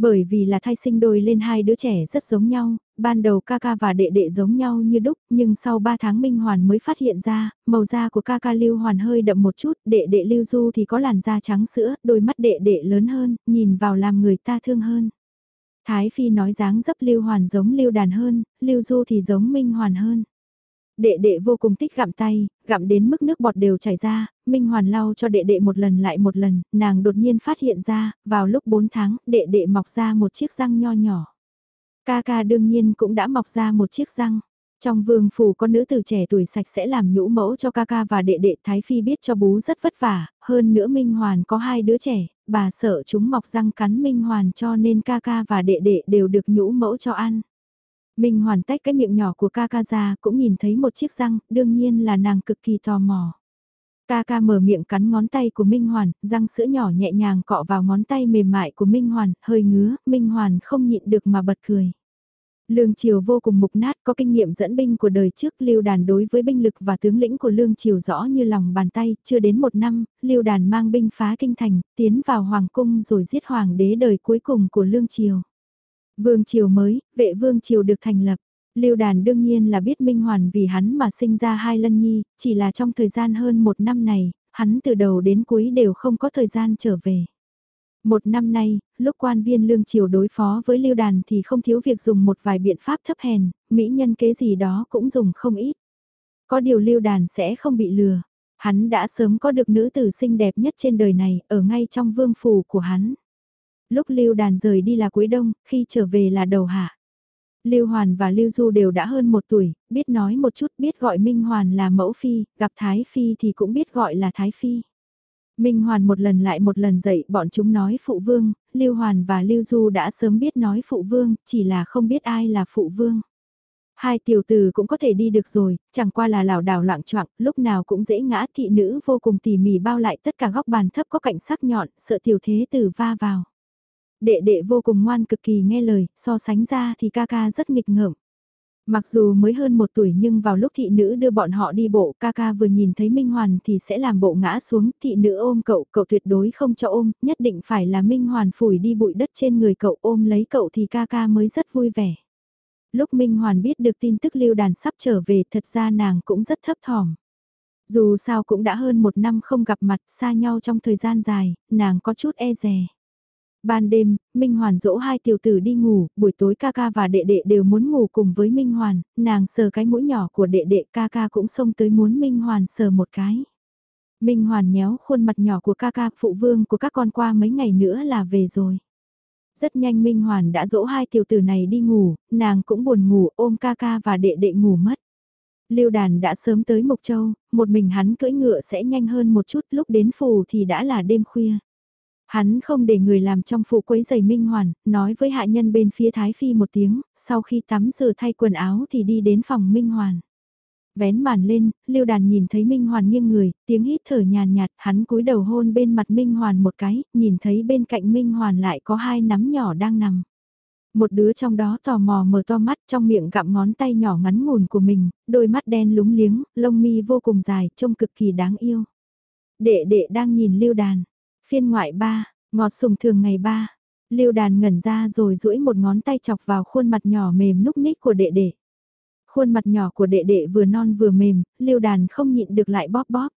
Bởi vì là thai sinh đôi lên hai đứa trẻ rất giống nhau, ban đầu ca ca và đệ đệ giống nhau như đúc, nhưng sau 3 tháng Minh Hoàn mới phát hiện ra, màu da của ca ca Lưu Hoàn hơi đậm một chút, đệ đệ Lưu Du thì có làn da trắng sữa, đôi mắt đệ đệ lớn hơn, nhìn vào làm người ta thương hơn. Thái Phi nói dáng dấp Lưu Hoàn giống Lưu Đàn hơn, Lưu Du thì giống Minh Hoàn hơn. Đệ đệ vô cùng thích gặm tay, gặm đến mức nước bọt đều chảy ra, Minh Hoàn lau cho đệ đệ một lần lại một lần, nàng đột nhiên phát hiện ra, vào lúc 4 tháng, đệ đệ mọc ra một chiếc răng nho nhỏ. Ca ca đương nhiên cũng đã mọc ra một chiếc răng. Trong vương phủ có nữ tử trẻ tuổi sạch sẽ làm nhũ mẫu cho ca ca và đệ đệ Thái Phi biết cho bú rất vất vả, hơn nữa Minh Hoàn có hai đứa trẻ, bà sợ chúng mọc răng cắn Minh Hoàn cho nên ca ca và đệ đệ đều được nhũ mẫu cho ăn. Minh Hoàn tách cái miệng nhỏ của ca ca ra cũng nhìn thấy một chiếc răng, đương nhiên là nàng cực kỳ tò mò. Ca ca mở miệng cắn ngón tay của Minh Hoàn, răng sữa nhỏ nhẹ nhàng cọ vào ngón tay mềm mại của Minh Hoàn, hơi ngứa, Minh Hoàn không nhịn được mà bật cười. Lương Triều vô cùng mục nát có kinh nghiệm dẫn binh của đời trước Lưu Đàn đối với binh lực và tướng lĩnh của Lương Triều rõ như lòng bàn tay, chưa đến một năm, Lưu Đàn mang binh phá kinh thành, tiến vào Hoàng cung rồi giết Hoàng đế đời cuối cùng của Lương Triều. Vương Triều mới, vệ Vương Triều được thành lập. Lưu Đàn đương nhiên là biết Minh Hoàn vì hắn mà sinh ra hai lân nhi, chỉ là trong thời gian hơn một năm này, hắn từ đầu đến cuối đều không có thời gian trở về. Một năm nay, lúc quan viên lương triều đối phó với lưu đàn thì không thiếu việc dùng một vài biện pháp thấp hèn, mỹ nhân kế gì đó cũng dùng không ít. Có điều lưu đàn sẽ không bị lừa. Hắn đã sớm có được nữ tử xinh đẹp nhất trên đời này ở ngay trong vương phủ của hắn. Lúc Lưu Đàn rời đi là cuối đông, khi trở về là đầu hạ. Lưu Hoàn và Lưu Du đều đã hơn một tuổi, biết nói một chút biết gọi Minh Hoàn là mẫu phi, gặp Thái Phi thì cũng biết gọi là Thái Phi. Minh Hoàn một lần lại một lần dạy bọn chúng nói phụ vương, Lưu Hoàn và Lưu Du đã sớm biết nói phụ vương, chỉ là không biết ai là phụ vương. Hai tiểu tử cũng có thể đi được rồi, chẳng qua là lảo đảo loạn choạng, lúc nào cũng dễ ngã thị nữ vô cùng tỉ mỉ bao lại tất cả góc bàn thấp có cạnh sắc nhọn, sợ tiểu thế tử va vào. Đệ đệ vô cùng ngoan cực kỳ nghe lời, so sánh ra thì ca ca rất nghịch ngợm. Mặc dù mới hơn một tuổi nhưng vào lúc thị nữ đưa bọn họ đi bộ, ca ca vừa nhìn thấy Minh Hoàn thì sẽ làm bộ ngã xuống, thị nữ ôm cậu, cậu tuyệt đối không cho ôm, nhất định phải là Minh Hoàn phủi đi bụi đất trên người cậu ôm lấy cậu thì ca ca mới rất vui vẻ. Lúc Minh Hoàn biết được tin tức lưu đàn sắp trở về thật ra nàng cũng rất thấp thỏm. Dù sao cũng đã hơn một năm không gặp mặt xa nhau trong thời gian dài, nàng có chút e rè. Ban đêm, Minh Hoàn dỗ hai tiểu tử đi ngủ, buổi tối ca ca và đệ đệ đều muốn ngủ cùng với Minh Hoàn, nàng sờ cái mũi nhỏ của đệ đệ ca ca cũng xông tới muốn Minh Hoàn sờ một cái. Minh Hoàn nhéo khuôn mặt nhỏ của ca ca phụ vương của các con qua mấy ngày nữa là về rồi. Rất nhanh Minh Hoàn đã dỗ hai tiểu tử này đi ngủ, nàng cũng buồn ngủ ôm ca ca và đệ đệ ngủ mất. Lưu đàn đã sớm tới Mộc Châu, một mình hắn cưỡi ngựa sẽ nhanh hơn một chút lúc đến phủ thì đã là đêm khuya. Hắn không để người làm trong phủ quấy giày Minh Hoàn, nói với hạ nhân bên phía Thái Phi một tiếng, sau khi tắm rửa thay quần áo thì đi đến phòng Minh Hoàn. Vén màn lên, Lưu Đàn nhìn thấy Minh Hoàn nghiêng người, tiếng hít thở nhàn nhạt, hắn cúi đầu hôn bên mặt Minh Hoàn một cái, nhìn thấy bên cạnh Minh Hoàn lại có hai nắm nhỏ đang nằm. Một đứa trong đó tò mò mở to mắt trong miệng gặm ngón tay nhỏ ngắn ngủn của mình, đôi mắt đen lúng liếng, lông mi vô cùng dài, trông cực kỳ đáng yêu. Đệ đệ đang nhìn Lưu Đàn, Phiên ngoại ba, ngọt sùng thường ngày ba. Lưu đàn ngẩn ra rồi duỗi một ngón tay chọc vào khuôn mặt nhỏ mềm núc ních của đệ đệ. Khuôn mặt nhỏ của đệ đệ vừa non vừa mềm, lưu đàn không nhịn được lại bóp bóp.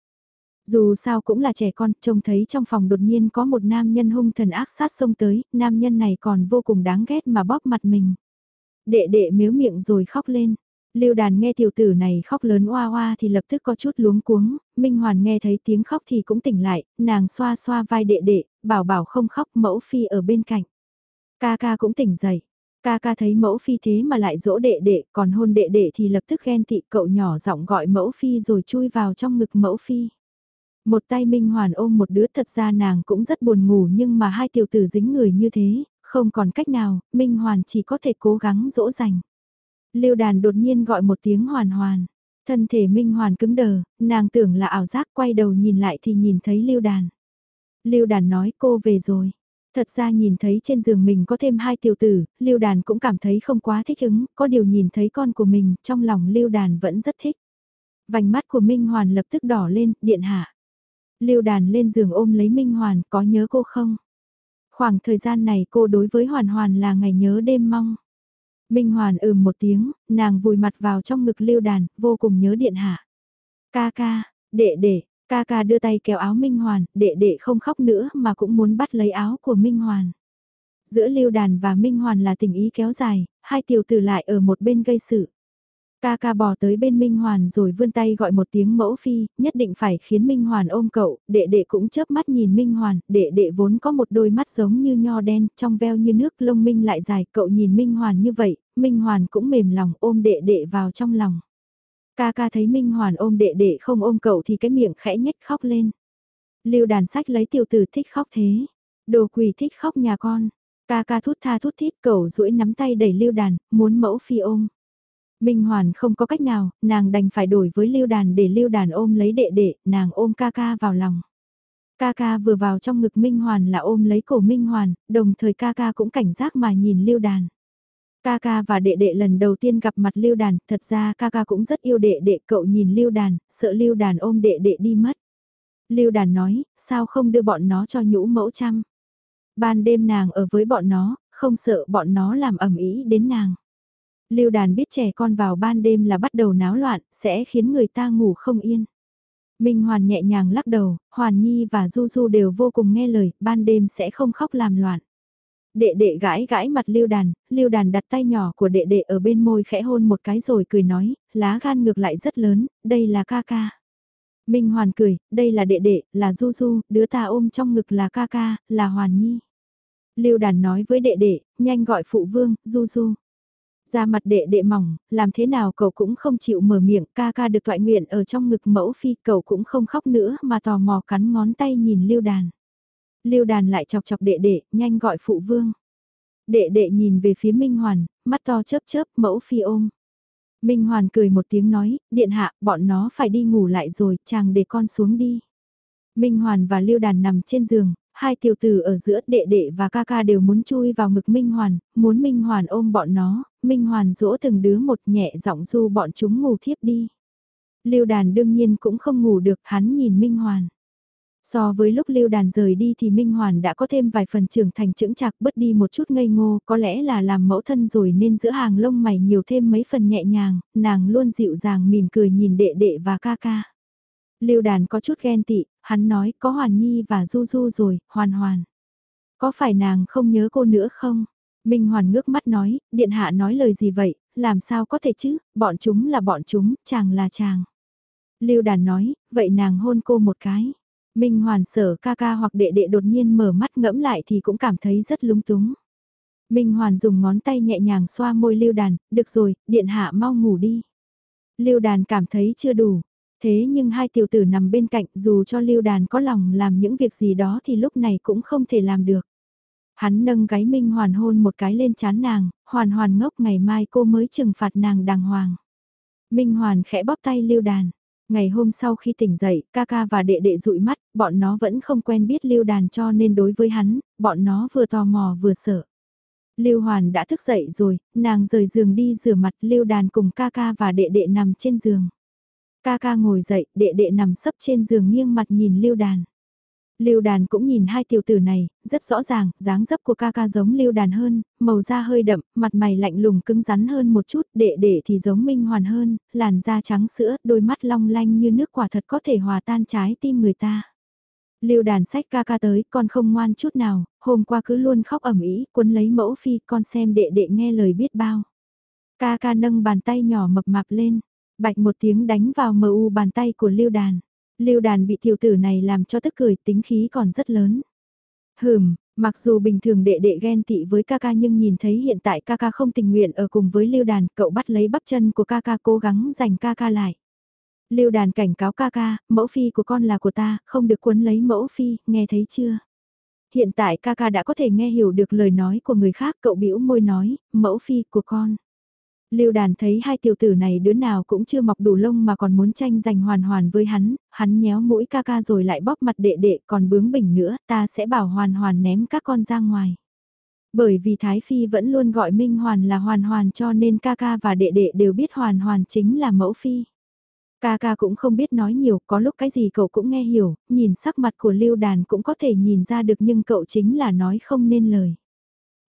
Dù sao cũng là trẻ con, trông thấy trong phòng đột nhiên có một nam nhân hung thần ác sát xông tới, nam nhân này còn vô cùng đáng ghét mà bóp mặt mình. Đệ đệ miếu miệng rồi khóc lên. Lưu đàn nghe tiểu tử này khóc lớn oa oa thì lập tức có chút luống cuống, Minh Hoàn nghe thấy tiếng khóc thì cũng tỉnh lại, nàng xoa xoa vai đệ đệ, bảo bảo không khóc mẫu phi ở bên cạnh. Ca ca cũng tỉnh dậy, ca ca thấy mẫu phi thế mà lại dỗ đệ đệ, còn hôn đệ đệ thì lập tức ghen tị cậu nhỏ giọng gọi mẫu phi rồi chui vào trong ngực mẫu phi. Một tay Minh Hoàn ôm một đứa thật ra nàng cũng rất buồn ngủ nhưng mà hai tiểu tử dính người như thế, không còn cách nào, Minh Hoàn chỉ có thể cố gắng dỗ dành. Lưu đàn đột nhiên gọi một tiếng hoàn hoàn. Thân thể Minh Hoàn cứng đờ, nàng tưởng là ảo giác quay đầu nhìn lại thì nhìn thấy Lưu đàn. Lưu đàn nói cô về rồi. Thật ra nhìn thấy trên giường mình có thêm hai tiểu tử, Lưu đàn cũng cảm thấy không quá thích ứng, có điều nhìn thấy con của mình, trong lòng Lưu đàn vẫn rất thích. Vành mắt của Minh Hoàn lập tức đỏ lên, điện hạ. Lưu đàn lên giường ôm lấy Minh Hoàn, có nhớ cô không? Khoảng thời gian này cô đối với Hoàn Hoàn là ngày nhớ đêm mong. Minh Hoàn ừm một tiếng, nàng vùi mặt vào trong ngực lưu đàn, vô cùng nhớ điện hạ. Ca ca, đệ đệ, ca ca đưa tay kéo áo Minh Hoàn, đệ đệ không khóc nữa mà cũng muốn bắt lấy áo của Minh Hoàn. Giữa lưu đàn và Minh Hoàn là tình ý kéo dài, hai tiểu tử lại ở một bên gây sự. Ca ca bò tới bên Minh Hoàn rồi vươn tay gọi một tiếng mẫu phi, nhất định phải khiến Minh Hoàn ôm cậu, đệ đệ cũng chớp mắt nhìn Minh Hoàn, đệ đệ vốn có một đôi mắt giống như nho đen, trong veo như nước lông Minh lại dài, cậu nhìn Minh Hoàn như vậy, Minh Hoàn cũng mềm lòng ôm đệ đệ vào trong lòng. Ca ca thấy Minh Hoàn ôm đệ đệ không ôm cậu thì cái miệng khẽ nhếch khóc lên. Lưu đàn sách lấy tiểu tử thích khóc thế. Đồ quỷ thích khóc nhà con. Ca ca thút tha thút thít cậu duỗi nắm tay đẩy lưu đàn, muốn mẫu phi ôm. Minh Hoàn không có cách nào, nàng đành phải đổi với lưu đàn để lưu đàn ôm lấy đệ đệ, nàng ôm ca ca vào lòng. Ca ca vừa vào trong ngực Minh Hoàn là ôm lấy cổ Minh Hoàn, đồng thời ca ca cũng cảnh giác mà nhìn lưu đàn. Ca ca và đệ đệ lần đầu tiên gặp mặt lưu đàn, thật ra ca ca cũng rất yêu đệ đệ cậu nhìn lưu đàn, sợ lưu đàn ôm đệ đệ đi mất. Lưu đàn nói, sao không đưa bọn nó cho nhũ mẫu chăm. Ban đêm nàng ở với bọn nó, không sợ bọn nó làm ẩm ý đến nàng. Lưu đàn biết trẻ con vào ban đêm là bắt đầu náo loạn, sẽ khiến người ta ngủ không yên. Minh Hoàn nhẹ nhàng lắc đầu, Hoàn Nhi và Du Du đều vô cùng nghe lời, ban đêm sẽ không khóc làm loạn. Đệ đệ gãi gãi mặt lưu đàn, lưu đàn đặt tay nhỏ của đệ đệ ở bên môi khẽ hôn một cái rồi cười nói, lá gan ngược lại rất lớn, đây là ca ca. Minh Hoàn cười, đây là đệ đệ, là Du Du, đứa ta ôm trong ngực là ca ca, là Hoàn Nhi. Lưu đàn nói với đệ đệ, nhanh gọi phụ vương, du du. Ra mặt đệ đệ mỏng, làm thế nào cậu cũng không chịu mở miệng, ca ca được thoại nguyện ở trong ngực mẫu phi, cậu cũng không khóc nữa mà tò mò cắn ngón tay nhìn lưu đàn. Lưu đàn lại chọc chọc đệ đệ, nhanh gọi phụ vương. Đệ đệ nhìn về phía Minh Hoàn, mắt to chớp chớp, mẫu phi ôm. Minh Hoàn cười một tiếng nói, điện hạ, bọn nó phải đi ngủ lại rồi, chàng để con xuống đi. Minh Hoàn và Lưu Đàn nằm trên giường, hai tiểu tử ở giữa đệ đệ và ca ca đều muốn chui vào ngực Minh Hoàn, muốn Minh Hoàn ôm bọn nó, Minh Hoàn dỗ từng đứa một nhẹ giọng du bọn chúng ngủ thiếp đi. Lưu Đàn đương nhiên cũng không ngủ được, hắn nhìn Minh Hoàn. So với lúc lưu đàn rời đi thì Minh Hoàn đã có thêm vài phần trưởng thành trưởng chạc bớt đi một chút ngây ngô, có lẽ là làm mẫu thân rồi nên giữa hàng lông mày nhiều thêm mấy phần nhẹ nhàng, nàng luôn dịu dàng mỉm cười nhìn đệ đệ và ca ca. Lưu đàn có chút ghen tị, hắn nói có Hoàn Nhi và Du Du rồi, Hoàn Hoàn. Có phải nàng không nhớ cô nữa không? Minh Hoàn ngước mắt nói, điện hạ nói lời gì vậy, làm sao có thể chứ, bọn chúng là bọn chúng, chàng là chàng. Lưu đàn nói, vậy nàng hôn cô một cái. Minh Hoàn sở ca ca hoặc đệ đệ đột nhiên mở mắt ngẫm lại thì cũng cảm thấy rất lúng túng. Minh Hoàn dùng ngón tay nhẹ nhàng xoa môi Lưu Đàn, được rồi, điện hạ mau ngủ đi. Lưu Đàn cảm thấy chưa đủ, thế nhưng hai tiểu tử nằm bên cạnh dù cho Lưu Đàn có lòng làm những việc gì đó thì lúc này cũng không thể làm được. Hắn nâng gái Minh Hoàn hôn một cái lên chán nàng, hoàn hoàn ngốc ngày mai cô mới trừng phạt nàng đàng hoàng. Minh Hoàn khẽ bóp tay Lưu Đàn. Ngày hôm sau khi tỉnh dậy, ca ca và đệ đệ dụi mắt, bọn nó vẫn không quen biết lưu đàn cho nên đối với hắn, bọn nó vừa tò mò vừa sợ. Lưu Hoàn đã thức dậy rồi, nàng rời giường đi rửa mặt Lưu Đàn cùng ca ca và đệ đệ nằm trên giường. Ca ca ngồi dậy, đệ đệ nằm sấp trên giường nghiêng mặt nhìn Lưu Đàn. Lưu đàn cũng nhìn hai tiểu tử này, rất rõ ràng, dáng dấp của ca ca giống lưu đàn hơn, màu da hơi đậm, mặt mày lạnh lùng cứng rắn hơn một chút, đệ đệ thì giống minh hoàn hơn, làn da trắng sữa, đôi mắt long lanh như nước quả thật có thể hòa tan trái tim người ta. Lưu đàn sách ca ca tới, con không ngoan chút nào, hôm qua cứ luôn khóc ẩm ý, cuốn lấy mẫu phi, con xem đệ đệ nghe lời biết bao. Ca ca nâng bàn tay nhỏ mập mạp lên, bạch một tiếng đánh vào mờ u bàn tay của lưu đàn. Lưu đàn bị tiểu tử này làm cho tức cười tính khí còn rất lớn. Hừm, mặc dù bình thường đệ đệ ghen tị với ca ca nhưng nhìn thấy hiện tại ca ca không tình nguyện ở cùng với lưu đàn, cậu bắt lấy bắp chân của ca ca cố gắng giành ca ca lại. Lưu đàn cảnh cáo ca ca, mẫu phi của con là của ta, không được cuốn lấy mẫu phi, nghe thấy chưa? Hiện tại ca ca đã có thể nghe hiểu được lời nói của người khác, cậu bĩu môi nói, mẫu phi của con. Lưu đàn thấy hai tiểu tử này đứa nào cũng chưa mọc đủ lông mà còn muốn tranh giành hoàn hoàn với hắn, hắn nhéo mũi ca ca rồi lại bóp mặt đệ đệ còn bướng bỉnh nữa, ta sẽ bảo hoàn hoàn ném các con ra ngoài. Bởi vì Thái Phi vẫn luôn gọi Minh Hoàn là hoàn hoàn cho nên ca ca và đệ đệ đều biết hoàn hoàn chính là mẫu phi. Ca ca cũng không biết nói nhiều, có lúc cái gì cậu cũng nghe hiểu, nhìn sắc mặt của lưu đàn cũng có thể nhìn ra được nhưng cậu chính là nói không nên lời.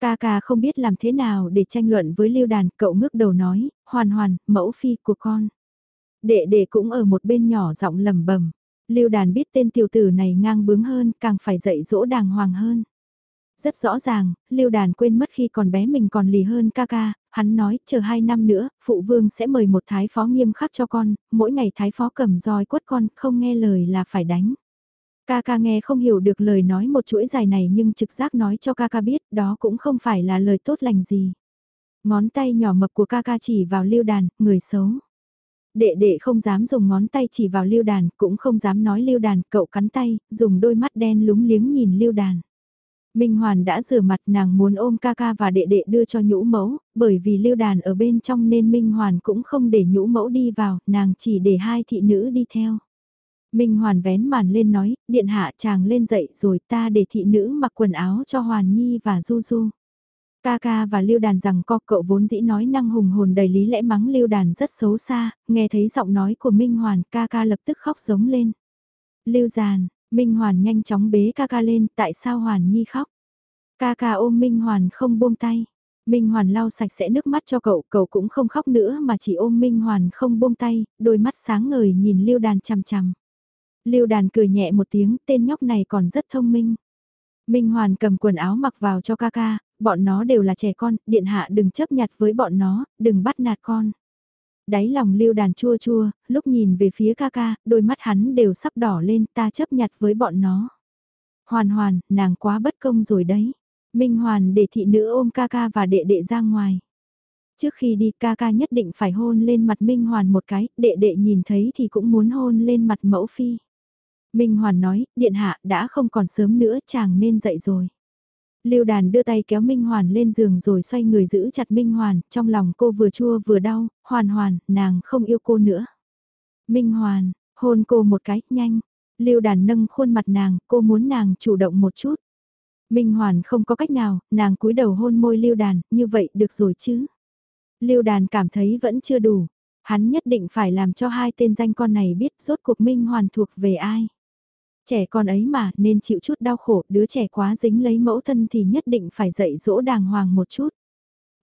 Ca ca không biết làm thế nào để tranh luận với lưu đàn, cậu ngước đầu nói, hoàn hoàn, mẫu phi của con. Đệ đệ cũng ở một bên nhỏ giọng lầm bầm lưu đàn biết tên tiểu tử này ngang bướng hơn, càng phải dạy dỗ đàng hoàng hơn. Rất rõ ràng, lưu đàn quên mất khi còn bé mình còn lì hơn ca ca, hắn nói chờ hai năm nữa, phụ vương sẽ mời một thái phó nghiêm khắc cho con, mỗi ngày thái phó cầm roi quất con, không nghe lời là phải đánh. Ca ca nghe không hiểu được lời nói một chuỗi dài này nhưng trực giác nói cho ca ca biết đó cũng không phải là lời tốt lành gì. Ngón tay nhỏ mập của ca ca chỉ vào lưu đàn, người xấu. Đệ đệ không dám dùng ngón tay chỉ vào lưu đàn, cũng không dám nói lưu đàn, cậu cắn tay, dùng đôi mắt đen lúng liếng nhìn lưu đàn. Minh Hoàn đã rửa mặt nàng muốn ôm ca ca và đệ đệ đưa cho nhũ mẫu, bởi vì lưu đàn ở bên trong nên Minh Hoàn cũng không để nhũ mẫu đi vào, nàng chỉ để hai thị nữ đi theo. Minh Hoàn vén màn lên nói, điện hạ chàng lên dậy rồi ta để thị nữ mặc quần áo cho Hoàn Nhi và Du Du. Ca ca và Lưu Đàn rằng co cậu vốn dĩ nói năng hùng hồn đầy lý lẽ mắng Lưu Đàn rất xấu xa, nghe thấy giọng nói của Minh Hoàn ca ca lập tức khóc giống lên. Lưu Giàn, Minh Hoàn nhanh chóng bế ca ca lên, tại sao Hoàn Nhi khóc? Ca ca ôm Minh Hoàn không buông tay. Minh Hoàn lau sạch sẽ nước mắt cho cậu, cậu cũng không khóc nữa mà chỉ ôm Minh Hoàn không buông tay, đôi mắt sáng ngời nhìn Lưu Đàn chằm chằm. Lưu đàn cười nhẹ một tiếng, tên nhóc này còn rất thông minh. Minh Hoàn cầm quần áo mặc vào cho ca ca, bọn nó đều là trẻ con, điện hạ đừng chấp nhặt với bọn nó, đừng bắt nạt con. Đáy lòng lưu đàn chua chua, lúc nhìn về phía ca ca, đôi mắt hắn đều sắp đỏ lên, ta chấp nhặt với bọn nó. Hoàn hoàn, nàng quá bất công rồi đấy. Minh Hoàn để thị nữ ôm ca ca và đệ đệ ra ngoài. Trước khi đi ca ca nhất định phải hôn lên mặt Minh Hoàn một cái, đệ đệ nhìn thấy thì cũng muốn hôn lên mặt mẫu phi. Minh Hoàn nói, điện hạ đã không còn sớm nữa chàng nên dậy rồi. Lưu đàn đưa tay kéo Minh Hoàn lên giường rồi xoay người giữ chặt Minh Hoàn, trong lòng cô vừa chua vừa đau, hoàn hoàn, nàng không yêu cô nữa. Minh Hoàn, hôn cô một cái, nhanh. Lưu đàn nâng khuôn mặt nàng, cô muốn nàng chủ động một chút. Minh Hoàn không có cách nào, nàng cúi đầu hôn môi Lưu đàn, như vậy được rồi chứ. Lưu đàn cảm thấy vẫn chưa đủ, hắn nhất định phải làm cho hai tên danh con này biết rốt cuộc Minh Hoàn thuộc về ai. Trẻ con ấy mà nên chịu chút đau khổ, đứa trẻ quá dính lấy mẫu thân thì nhất định phải dạy dỗ đàng hoàng một chút.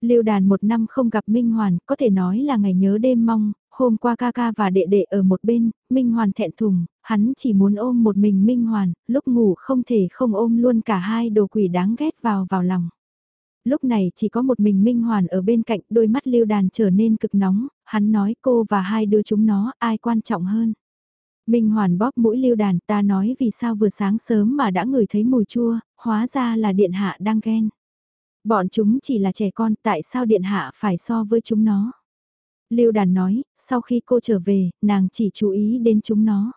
Lưu đàn một năm không gặp Minh Hoàn, có thể nói là ngày nhớ đêm mong, hôm qua ca ca và đệ đệ ở một bên, Minh Hoàn thẹn thùng, hắn chỉ muốn ôm một mình Minh Hoàn, lúc ngủ không thể không ôm luôn cả hai đồ quỷ đáng ghét vào vào lòng. Lúc này chỉ có một mình Minh Hoàn ở bên cạnh, đôi mắt lưu đàn trở nên cực nóng, hắn nói cô và hai đứa chúng nó, ai quan trọng hơn. Minh Hoàn bóp mũi lưu đàn ta nói vì sao vừa sáng sớm mà đã ngửi thấy mùi chua, hóa ra là điện hạ đang ghen. Bọn chúng chỉ là trẻ con, tại sao điện hạ phải so với chúng nó? Lưu đàn nói, sau khi cô trở về, nàng chỉ chú ý đến chúng nó.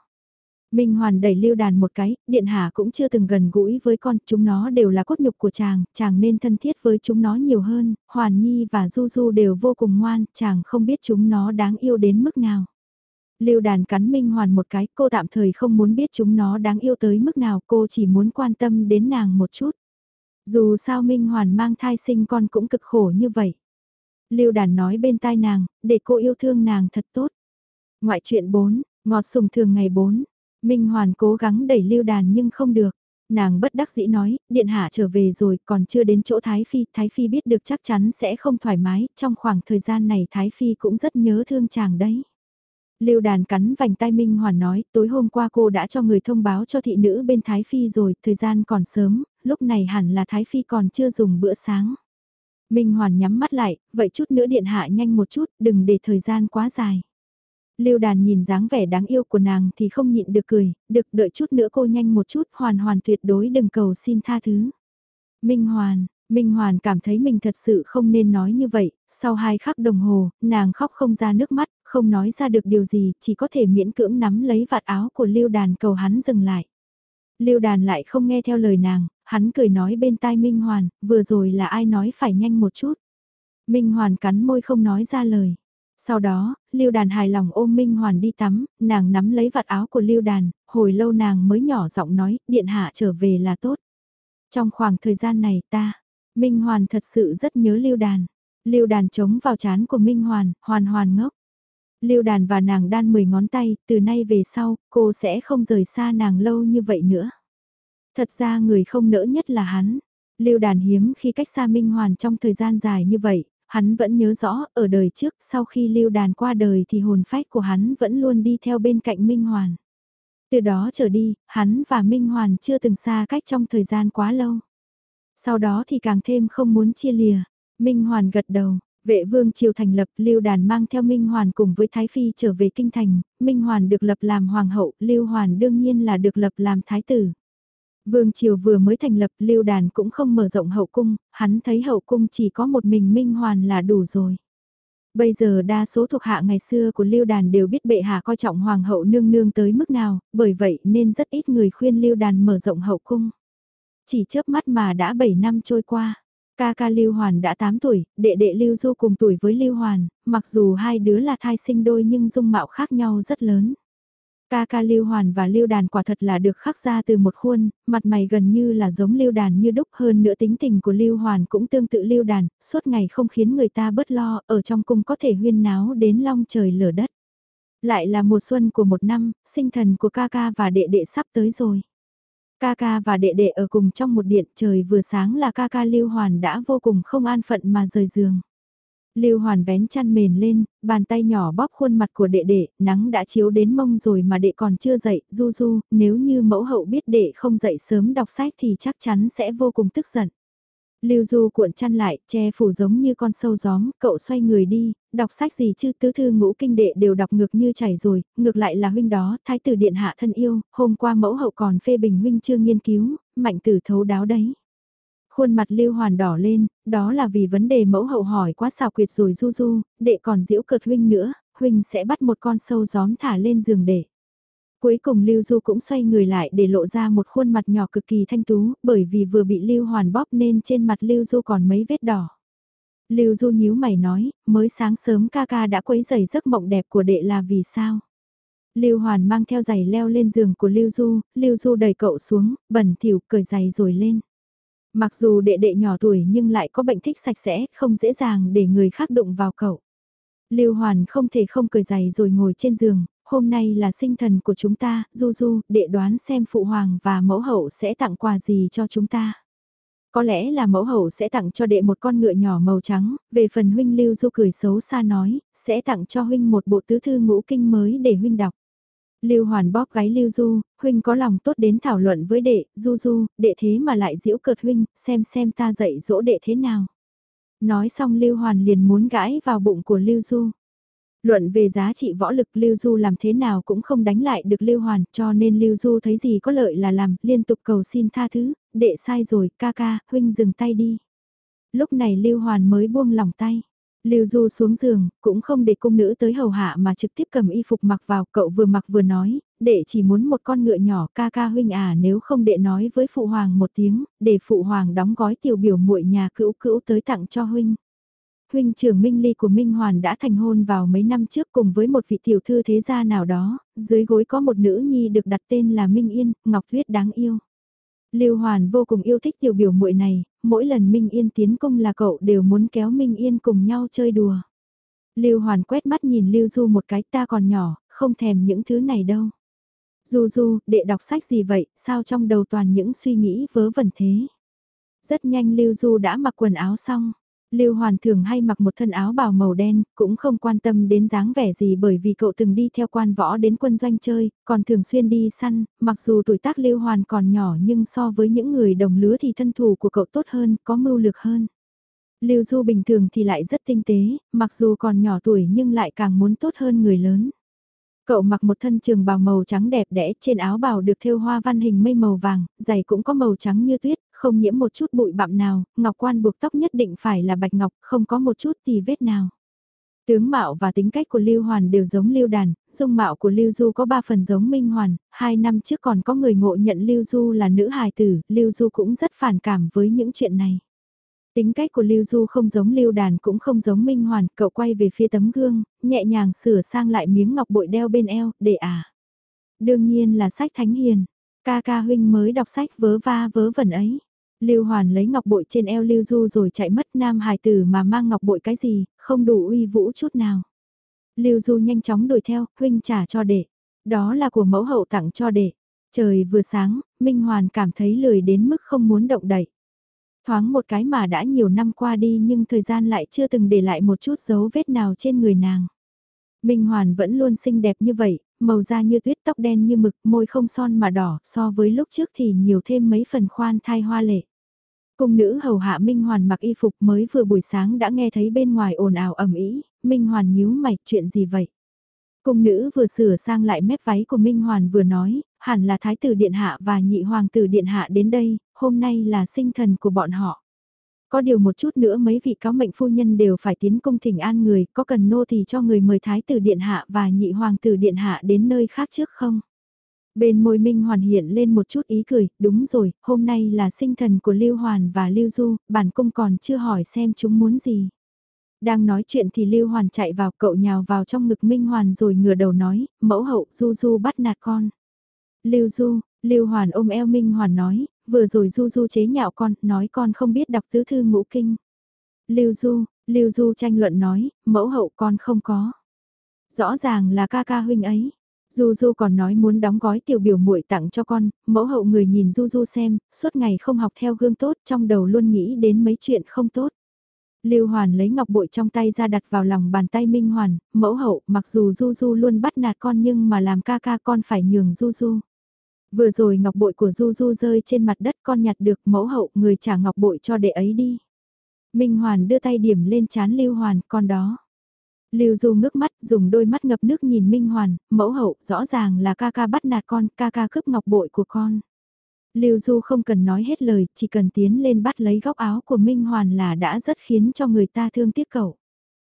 Minh Hoàn đẩy lưu đàn một cái, điện hạ cũng chưa từng gần gũi với con, chúng nó đều là cốt nhục của chàng, chàng nên thân thiết với chúng nó nhiều hơn, Hoàn Nhi và Du Du đều vô cùng ngoan, chàng không biết chúng nó đáng yêu đến mức nào. Lưu đàn cắn Minh Hoàn một cái, cô tạm thời không muốn biết chúng nó đáng yêu tới mức nào, cô chỉ muốn quan tâm đến nàng một chút. Dù sao Minh Hoàn mang thai sinh con cũng cực khổ như vậy. Lưu đàn nói bên tai nàng, để cô yêu thương nàng thật tốt. Ngoại chuyện 4, ngọt sùng thường ngày 4. Minh Hoàn cố gắng đẩy lưu đàn nhưng không được. Nàng bất đắc dĩ nói, điện hạ trở về rồi còn chưa đến chỗ Thái Phi. Thái Phi biết được chắc chắn sẽ không thoải mái. Trong khoảng thời gian này Thái Phi cũng rất nhớ thương chàng đấy. Lưu đàn cắn vành tai Minh Hoàn nói, tối hôm qua cô đã cho người thông báo cho thị nữ bên Thái Phi rồi, thời gian còn sớm, lúc này hẳn là Thái Phi còn chưa dùng bữa sáng. Minh Hoàn nhắm mắt lại, vậy chút nữa điện hạ nhanh một chút, đừng để thời gian quá dài. Lưu đàn nhìn dáng vẻ đáng yêu của nàng thì không nhịn được cười, được đợi chút nữa cô nhanh một chút, hoàn hoàn tuyệt đối đừng cầu xin tha thứ. Minh Hoàn, Minh Hoàn cảm thấy mình thật sự không nên nói như vậy, sau hai khắc đồng hồ, nàng khóc không ra nước mắt, không nói ra được điều gì, chỉ có thể miễn cưỡng nắm lấy vạt áo của Lưu Đàn cầu hắn dừng lại. Lưu Đàn lại không nghe theo lời nàng, hắn cười nói bên tai Minh Hoàn, vừa rồi là ai nói phải nhanh một chút. Minh Hoàn cắn môi không nói ra lời. Sau đó, Lưu Đàn hài lòng ôm Minh Hoàn đi tắm, nàng nắm lấy vạt áo của Lưu Đàn, hồi lâu nàng mới nhỏ giọng nói, điện hạ trở về là tốt. Trong khoảng thời gian này ta, Minh Hoàn thật sự rất nhớ Lưu Đàn. Lưu Đàn chống vào chán của Minh Hoàn, hoàn hoàn ngốc. Lưu đàn và nàng đan 10 ngón tay, từ nay về sau, cô sẽ không rời xa nàng lâu như vậy nữa. Thật ra người không nỡ nhất là hắn. Lưu đàn hiếm khi cách xa Minh Hoàn trong thời gian dài như vậy, hắn vẫn nhớ rõ, ở đời trước, sau khi lưu đàn qua đời thì hồn phách của hắn vẫn luôn đi theo bên cạnh Minh Hoàn. Từ đó trở đi, hắn và Minh Hoàn chưa từng xa cách trong thời gian quá lâu. Sau đó thì càng thêm không muốn chia lìa. Minh Hoàn gật đầu, Vệ vương triều thành lập, Lưu Đàn mang theo Minh Hoàn cùng với Thái Phi trở về kinh thành, Minh Hoàn được lập làm hoàng hậu, Lưu Hoàn đương nhiên là được lập làm thái tử. Vương triều vừa mới thành lập, Lưu Đàn cũng không mở rộng hậu cung, hắn thấy hậu cung chỉ có một mình Minh Hoàn là đủ rồi. Bây giờ đa số thuộc hạ ngày xưa của Lưu Đàn đều biết bệ hạ coi trọng hoàng hậu nương nương tới mức nào, bởi vậy nên rất ít người khuyên Lưu Đàn mở rộng hậu cung. Chỉ chớp mắt mà đã 7 năm trôi qua. Ca ca Lưu Hoàn đã 8 tuổi, đệ đệ Lưu Du cùng tuổi với Lưu Hoàn, mặc dù hai đứa là thai sinh đôi nhưng dung mạo khác nhau rất lớn. Ca ca Lưu Hoàn và Lưu Đàn quả thật là được khắc ra từ một khuôn, mặt mày gần như là giống Lưu Đàn như đúc hơn nữa tính tình của Lưu Hoàn cũng tương tự Lưu Đàn, suốt ngày không khiến người ta bớt lo, ở trong cung có thể huyên náo đến long trời lở đất. Lại là mùa xuân của một năm, sinh thần của ca ca và đệ đệ sắp tới rồi. Ca ca và đệ đệ ở cùng trong một điện trời vừa sáng là ca ca Lưu Hoàn đã vô cùng không an phận mà rời giường. Lưu Hoàn vén chăn mền lên, bàn tay nhỏ bóp khuôn mặt của đệ đệ, nắng đã chiếu đến mông rồi mà đệ còn chưa dậy, du du, nếu như mẫu hậu biết đệ không dậy sớm đọc sách thì chắc chắn sẽ vô cùng tức giận. Lưu Du cuộn chăn lại, che phủ giống như con sâu gióm, cậu xoay người đi, đọc sách gì chứ tứ thư ngũ kinh đệ đều đọc ngược như chảy rồi, ngược lại là huynh đó, thái tử điện hạ thân yêu, hôm qua mẫu hậu còn phê bình huynh chưa nghiên cứu, mạnh tử thấu đáo đấy. Khuôn mặt Lưu Hoàn đỏ lên, đó là vì vấn đề mẫu hậu hỏi quá xào quyệt rồi du du, đệ còn diễu cợt huynh nữa, huynh sẽ bắt một con sâu gióm thả lên giường để. Cuối cùng Lưu Du cũng xoay người lại để lộ ra một khuôn mặt nhỏ cực kỳ thanh tú, bởi vì vừa bị Lưu Hoàn bóp nên trên mặt Lưu Du còn mấy vết đỏ. Lưu Du nhíu mày nói, mới sáng sớm ca ca đã quấy giày giấc mộng đẹp của đệ là vì sao? Lưu Hoàn mang theo giày leo lên giường của Lưu Du, Lưu Du đẩy cậu xuống, bẩn thỉu cởi giày rồi lên. Mặc dù đệ đệ nhỏ tuổi nhưng lại có bệnh thích sạch sẽ, không dễ dàng để người khác đụng vào cậu. Lưu Hoàn không thể không cởi giày rồi ngồi trên giường, hôm nay là sinh thần của chúng ta, Du Du, đệ đoán xem Phụ Hoàng và Mẫu Hậu sẽ tặng quà gì cho chúng ta. Có lẽ là mẫu hậu sẽ tặng cho đệ một con ngựa nhỏ màu trắng, về phần huynh lưu du cười xấu xa nói, sẽ tặng cho huynh một bộ tứ thư ngũ kinh mới để huynh đọc. Lưu Hoàn bóp gáy Lưu Du, huynh có lòng tốt đến thảo luận với đệ, Du Du, đệ thế mà lại giễu cợt huynh, xem xem ta dạy dỗ đệ thế nào. Nói xong Lưu Hoàn liền muốn gãi vào bụng của Lưu Du. Luận về giá trị võ lực Lưu Du làm thế nào cũng không đánh lại được Lưu Hoàn, cho nên Lưu Du thấy gì có lợi là làm, liên tục cầu xin tha thứ, đệ sai rồi, ca ca, huynh dừng tay đi. Lúc này Lưu Hoàn mới buông lỏng tay. Lưu Du xuống giường, cũng không để cung nữ tới hầu hạ mà trực tiếp cầm y phục mặc vào, cậu vừa mặc vừa nói, đệ chỉ muốn một con ngựa nhỏ ca ca huynh à nếu không đệ nói với phụ hoàng một tiếng, để phụ hoàng đóng gói tiểu biểu muội nhà cữu cữu tới tặng cho huynh. Huynh trưởng Minh Ly của Minh Hoàn đã thành hôn vào mấy năm trước cùng với một vị tiểu thư thế gia nào đó, dưới gối có một nữ nhi được đặt tên là Minh Yên, Ngọc Tuyết đáng yêu. Lưu Hoàn vô cùng yêu thích tiểu biểu muội này, mỗi lần Minh Yên tiến cung là cậu đều muốn kéo Minh Yên cùng nhau chơi đùa. Lưu Hoàn quét mắt nhìn Lưu Du một cái ta còn nhỏ, không thèm những thứ này đâu. Du Du, đệ đọc sách gì vậy, sao trong đầu toàn những suy nghĩ vớ vẩn thế? Rất nhanh Lưu Du đã mặc quần áo xong. Lưu Hoàn thường hay mặc một thân áo bào màu đen, cũng không quan tâm đến dáng vẻ gì bởi vì cậu từng đi theo quan võ đến quân doanh chơi, còn thường xuyên đi săn, mặc dù tuổi tác Lưu Hoàn còn nhỏ nhưng so với những người đồng lứa thì thân thủ của cậu tốt hơn, có mưu lược hơn. Lưu Du bình thường thì lại rất tinh tế, mặc dù còn nhỏ tuổi nhưng lại càng muốn tốt hơn người lớn. Cậu mặc một thân trường bào màu trắng đẹp đẽ, trên áo bào được thêu hoa văn hình mây màu vàng, giày cũng có màu trắng như tuyết, không nhiễm một chút bụi bặm nào, ngọc quan buộc tóc nhất định phải là bạch ngọc, không có một chút tì vết nào. Tướng mạo và tính cách của Lưu Hoàn đều giống Lưu Đàn, dung mạo của Lưu Du có ba phần giống Minh Hoàn, hai năm trước còn có người ngộ nhận Lưu Du là nữ hài tử, Lưu Du cũng rất phản cảm với những chuyện này. Tính cách của Lưu Du không giống Lưu Đàn cũng không giống Minh Hoàn, cậu quay về phía tấm gương, nhẹ nhàng sửa sang lại miếng ngọc bội đeo bên eo, để à. Đương nhiên là sách thánh hiền, ca ca huynh mới đọc sách vớ va vớ vẩn ấy. Lưu Hoàn lấy ngọc bội trên eo Lưu Du rồi chạy mất nam hài tử mà mang ngọc bội cái gì, không đủ uy vũ chút nào. Lưu Du nhanh chóng đuổi theo, huynh trả cho đệ. Đó là của mẫu hậu tặng cho đệ. Trời vừa sáng, Minh Hoàn cảm thấy lười đến mức không muốn động đậy. Thoáng một cái mà đã nhiều năm qua đi nhưng thời gian lại chưa từng để lại một chút dấu vết nào trên người nàng. Minh Hoàn vẫn luôn xinh đẹp như vậy, màu da như tuyết tóc đen như mực, môi không son mà đỏ, so với lúc trước thì nhiều thêm mấy phần khoan thai hoa lệ. Cung nữ hầu hạ Minh Hoàn mặc y phục mới vừa buổi sáng đã nghe thấy bên ngoài ồn ào ầm ĩ, Minh Hoàn nhíu mày, chuyện gì vậy? Cung nữ vừa sửa sang lại mép váy của Minh Hoàn vừa nói, hẳn là Thái tử Điện Hạ và nhị hoàng tử Điện Hạ đến đây, hôm nay là sinh thần của bọn họ. Có điều một chút nữa mấy vị cáo mệnh phu nhân đều phải tiến cung thỉnh an người, có cần nô thì cho người mời Thái tử Điện Hạ và nhị hoàng tử Điện Hạ đến nơi khác trước không? Bên môi Minh Hoàn hiện lên một chút ý cười, đúng rồi, hôm nay là sinh thần của Lưu Hoàn và Lưu Du, bản cung còn chưa hỏi xem chúng muốn gì. Đang nói chuyện thì Lưu Hoàn chạy vào cậu nhào vào trong ngực Minh Hoàn rồi ngửa đầu nói, mẫu hậu Du Du bắt nạt con. Lưu Du, Lưu Hoàn ôm eo Minh Hoàn nói, vừa rồi Du Du chế nhạo con, nói con không biết đọc tứ thư ngũ kinh. Lưu Du, Lưu Du tranh luận nói, mẫu hậu con không có. Rõ ràng là ca ca huynh ấy. Du Du còn nói muốn đóng gói tiểu biểu muội tặng cho con, mẫu hậu người nhìn Du Du xem, suốt ngày không học theo gương tốt, trong đầu luôn nghĩ đến mấy chuyện không tốt. Lưu Hoàn lấy ngọc bội trong tay ra đặt vào lòng bàn tay Minh Hoàn, mẫu hậu, mặc dù Du Du luôn bắt nạt con nhưng mà làm ca ca con phải nhường Du Du. Vừa rồi ngọc bội của Du Du rơi trên mặt đất con nhặt được mẫu hậu người trả ngọc bội cho đệ ấy đi. Minh Hoàn đưa tay điểm lên chán Lưu Hoàn, con đó. Lưu Du ngước mắt, dùng đôi mắt ngập nước nhìn Minh Hoàn, mẫu hậu, rõ ràng là ca ca bắt nạt con, ca ca cướp ngọc bội của con. Lưu Du không cần nói hết lời, chỉ cần tiến lên bắt lấy góc áo của Minh Hoàn là đã rất khiến cho người ta thương tiếc cậu.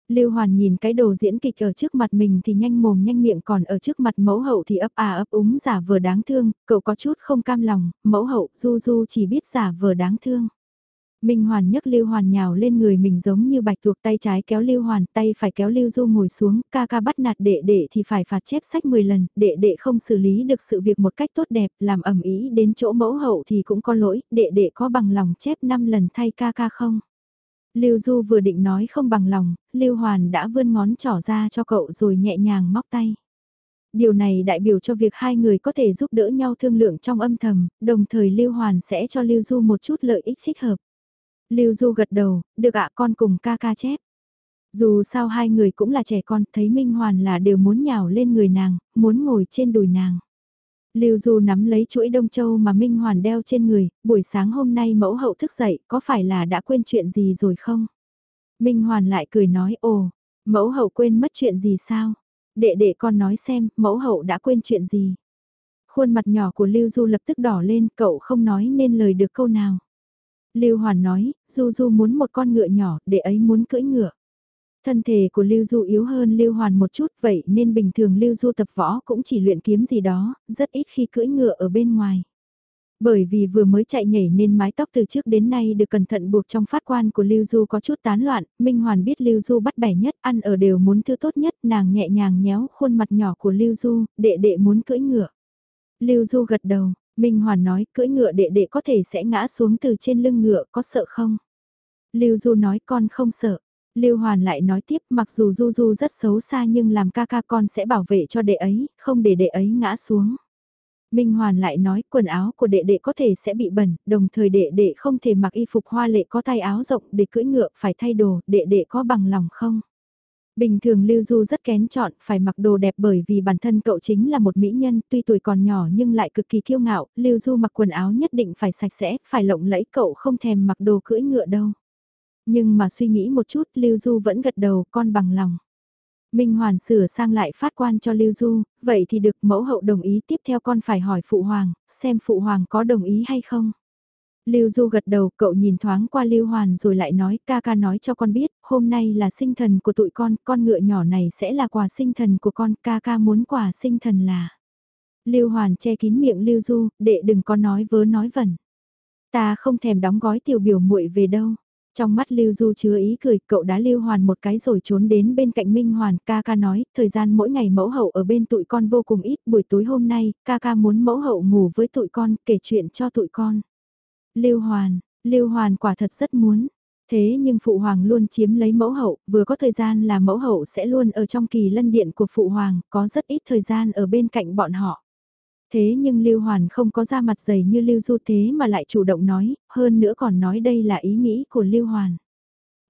Lưu Hoàn nhìn cái đồ diễn kịch ở trước mặt mình thì nhanh mồm nhanh miệng còn ở trước mặt mẫu hậu thì ấp à ấp úng giả vờ đáng thương, cậu có chút không cam lòng, mẫu hậu Du Du chỉ biết giả vờ đáng thương. Minh Hoàn nhấc Lưu Hoàn nhào lên người mình giống như bạch tuộc tay trái kéo Lưu Hoàn, tay phải kéo Lưu Du ngồi xuống, ca ca bắt nạt đệ đệ thì phải phạt chép sách 10 lần, đệ đệ không xử lý được sự việc một cách tốt đẹp, làm ẩm ý đến chỗ mẫu hậu thì cũng có lỗi, đệ đệ có bằng lòng chép 5 lần thay ca ca không? Lưu Du vừa định nói không bằng lòng, Lưu Hoàn đã vươn ngón trỏ ra cho cậu rồi nhẹ nhàng móc tay. Điều này đại biểu cho việc hai người có thể giúp đỡ nhau thương lượng trong âm thầm, đồng thời Lưu Hoàn sẽ cho Lưu Du một chút lợi ích thích hợp. Lưu Du gật đầu, được ạ con cùng ca ca chép. Dù sao hai người cũng là trẻ con, thấy Minh Hoàn là đều muốn nhào lên người nàng, muốn ngồi trên đùi nàng. Lưu Du nắm lấy chuỗi đông châu mà Minh Hoàn đeo trên người, buổi sáng hôm nay mẫu hậu thức dậy, có phải là đã quên chuyện gì rồi không? Minh Hoàn lại cười nói, ồ, mẫu hậu quên mất chuyện gì sao? Đệ đệ con nói xem, mẫu hậu đã quên chuyện gì? Khuôn mặt nhỏ của Lưu Du lập tức đỏ lên, cậu không nói nên lời được câu nào. Lưu Hoàn nói, Du Du muốn một con ngựa nhỏ, để ấy muốn cưỡi ngựa. Thân thể của Lưu Du yếu hơn Lưu Hoàn một chút vậy nên bình thường Lưu Du tập võ cũng chỉ luyện kiếm gì đó, rất ít khi cưỡi ngựa ở bên ngoài. Bởi vì vừa mới chạy nhảy nên mái tóc từ trước đến nay được cẩn thận buộc trong phát quan của Lưu Du có chút tán loạn, Minh Hoàn biết Lưu Du bắt bẻ nhất, ăn ở đều muốn thứ tốt nhất, nàng nhẹ nhàng nhéo khuôn mặt nhỏ của Lưu Du, đệ đệ muốn cưỡi ngựa. Lưu Du gật đầu, Minh Hoàn nói cưỡi ngựa đệ đệ có thể sẽ ngã xuống từ trên lưng ngựa có sợ không? Lưu Du nói con không sợ. Lưu Hoàn lại nói tiếp mặc dù Du Du rất xấu xa nhưng làm ca ca con sẽ bảo vệ cho đệ ấy, không để đệ ấy ngã xuống. Minh Hoàn lại nói quần áo của đệ đệ có thể sẽ bị bẩn, đồng thời đệ đệ không thể mặc y phục hoa lệ có tay áo rộng để cưỡi ngựa phải thay đồ, đệ đệ có bằng lòng không? Bình thường Lưu Du rất kén chọn, phải mặc đồ đẹp bởi vì bản thân cậu chính là một mỹ nhân, tuy tuổi còn nhỏ nhưng lại cực kỳ kiêu ngạo, Lưu Du mặc quần áo nhất định phải sạch sẽ, phải lộng lẫy cậu không thèm mặc đồ cưỡi ngựa đâu. Nhưng mà suy nghĩ một chút, Lưu Du vẫn gật đầu, con bằng lòng. Minh Hoàn sửa sang lại phát quan cho Lưu Du, vậy thì được mẫu hậu đồng ý tiếp theo con phải hỏi Phụ Hoàng, xem Phụ Hoàng có đồng ý hay không. Lưu Du gật đầu, cậu nhìn thoáng qua Lưu Hoàn rồi lại nói, ca ca nói cho con biết, hôm nay là sinh thần của tụi con, con ngựa nhỏ này sẽ là quà sinh thần của con, ca ca muốn quà sinh thần là. Lưu Hoàn che kín miệng Lưu Du, đệ đừng có nói vớ nói vẩn. Ta không thèm đóng gói tiểu biểu muội về đâu. Trong mắt Lưu Du chứa ý cười, cậu đã Lưu Hoàn một cái rồi trốn đến bên cạnh Minh Hoàn, ca ca nói, thời gian mỗi ngày mẫu hậu ở bên tụi con vô cùng ít, buổi tối hôm nay, ca ca muốn mẫu hậu ngủ với tụi con, kể chuyện cho tụi con. Lưu Hoàn, Lưu Hoàn quả thật rất muốn. Thế nhưng Phụ Hoàng luôn chiếm lấy mẫu hậu, vừa có thời gian là mẫu hậu sẽ luôn ở trong kỳ lân điện của Phụ Hoàng, có rất ít thời gian ở bên cạnh bọn họ. Thế nhưng Lưu Hoàn không có ra mặt dày như Lưu Du thế mà lại chủ động nói, hơn nữa còn nói đây là ý nghĩ của Lưu Hoàn.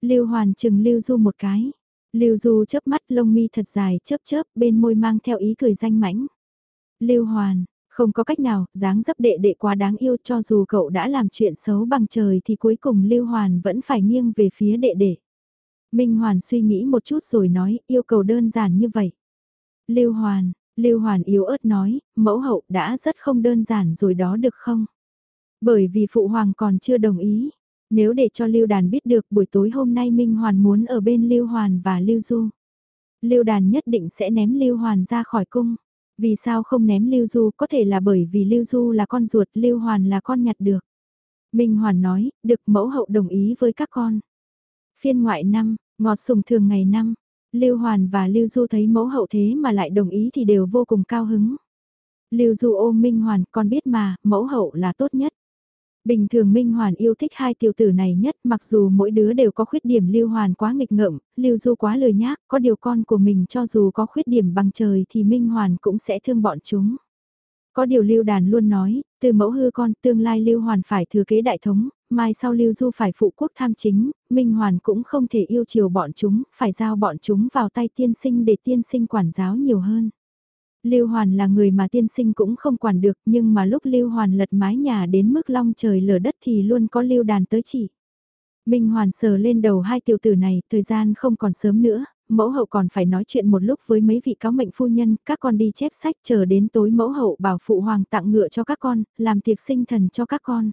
Lưu Hoàn chừng Lưu Du một cái. Lưu Du chớp mắt lông mi thật dài chớp chớp bên môi mang theo ý cười danh mãnh. Lưu Hoàn, không có cách nào, dáng dấp đệ đệ quá đáng yêu cho dù cậu đã làm chuyện xấu bằng trời thì cuối cùng Lưu Hoàn vẫn phải nghiêng về phía đệ đệ. Minh Hoàn suy nghĩ một chút rồi nói, yêu cầu đơn giản như vậy. Lưu Hoàn, Lưu Hoàn yếu ớt nói, mẫu hậu đã rất không đơn giản rồi đó được không? Bởi vì Phụ Hoàng còn chưa đồng ý. Nếu để cho Lưu Đàn biết được buổi tối hôm nay Minh Hoàn muốn ở bên Lưu Hoàn và Lưu Du. Lưu Đàn nhất định sẽ ném Lưu Hoàn ra khỏi cung. Vì sao không ném Lưu Du có thể là bởi vì Lưu Du là con ruột Lưu Hoàn là con nhặt được. Minh Hoàn nói, được mẫu hậu đồng ý với các con. Phiên ngoại năm, ngọt sùng thường ngày năm, Lưu Hoàn và Lưu Du thấy mẫu hậu thế mà lại đồng ý thì đều vô cùng cao hứng. Lưu Du ôm Minh Hoàn, con biết mà, mẫu hậu là tốt nhất. Bình thường Minh Hoàn yêu thích hai tiểu tử này nhất mặc dù mỗi đứa đều có khuyết điểm Lưu Hoàn quá nghịch ngợm, Lưu Du quá lười nhác, có điều con của mình cho dù có khuyết điểm bằng trời thì Minh Hoàn cũng sẽ thương bọn chúng. Có điều Lưu Đàn luôn nói, từ mẫu hư con tương lai Lưu Hoàn phải thừa kế đại thống, mai sau Lưu Du phải phụ quốc tham chính, Minh Hoàn cũng không thể yêu chiều bọn chúng, phải giao bọn chúng vào tay tiên sinh để tiên sinh quản giáo nhiều hơn. Lưu Hoàn là người mà tiên sinh cũng không quản được nhưng mà lúc Lưu Hoàn lật mái nhà đến mức long trời lở đất thì luôn có Lưu Đàn tới chỉ. Minh Hoàn sờ lên đầu hai tiểu tử này, thời gian không còn sớm nữa, mẫu hậu còn phải nói chuyện một lúc với mấy vị cáo mệnh phu nhân, các con đi chép sách chờ đến tối mẫu hậu bảo phụ hoàng tặng ngựa cho các con, làm tiệc sinh thần cho các con.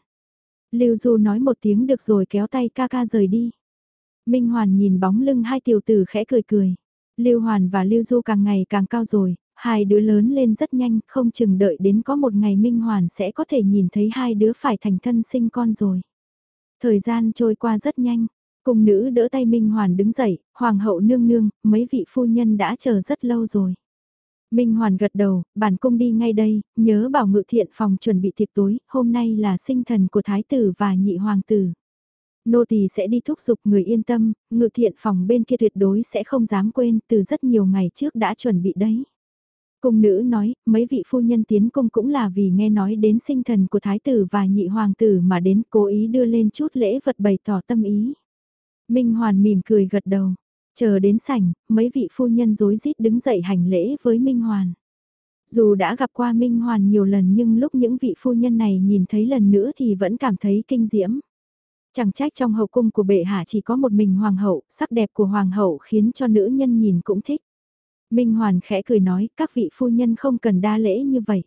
Lưu Du nói một tiếng được rồi kéo tay ca ca rời đi. Minh Hoàn nhìn bóng lưng hai tiểu tử khẽ cười cười. Lưu Hoàn và Lưu Du càng ngày càng cao rồi, hai đứa lớn lên rất nhanh, không chừng đợi đến có một ngày Minh Hoàn sẽ có thể nhìn thấy hai đứa phải thành thân sinh con rồi. Thời gian trôi qua rất nhanh, cung nữ đỡ tay Minh Hoàn đứng dậy, Hoàng hậu nương nương, mấy vị phu nhân đã chờ rất lâu rồi. Minh Hoàn gật đầu, bản cung đi ngay đây, nhớ bảo ngự thiện phòng chuẩn bị tiệc tối, hôm nay là sinh thần của thái tử và nhị hoàng tử. Nô tỳ sẽ đi thúc giục người yên tâm, ngự thiện phòng bên kia tuyệt đối sẽ không dám quên, từ rất nhiều ngày trước đã chuẩn bị đấy. Cung nữ nói, mấy vị phu nhân tiến cung cũng là vì nghe nói đến sinh thần của thái tử và nhị hoàng tử mà đến cố ý đưa lên chút lễ vật bày tỏ tâm ý. Minh Hoàn mỉm cười gật đầu. Chờ đến sảnh, mấy vị phu nhân rối rít đứng dậy hành lễ với Minh Hoàn. Dù đã gặp qua Minh Hoàn nhiều lần nhưng lúc những vị phu nhân này nhìn thấy lần nữa thì vẫn cảm thấy kinh diễm. Chẳng trách trong hậu cung của bệ hạ chỉ có một mình hoàng hậu, sắc đẹp của hoàng hậu khiến cho nữ nhân nhìn cũng thích. Minh Hoàn khẽ cười nói, các vị phu nhân không cần đa lễ như vậy.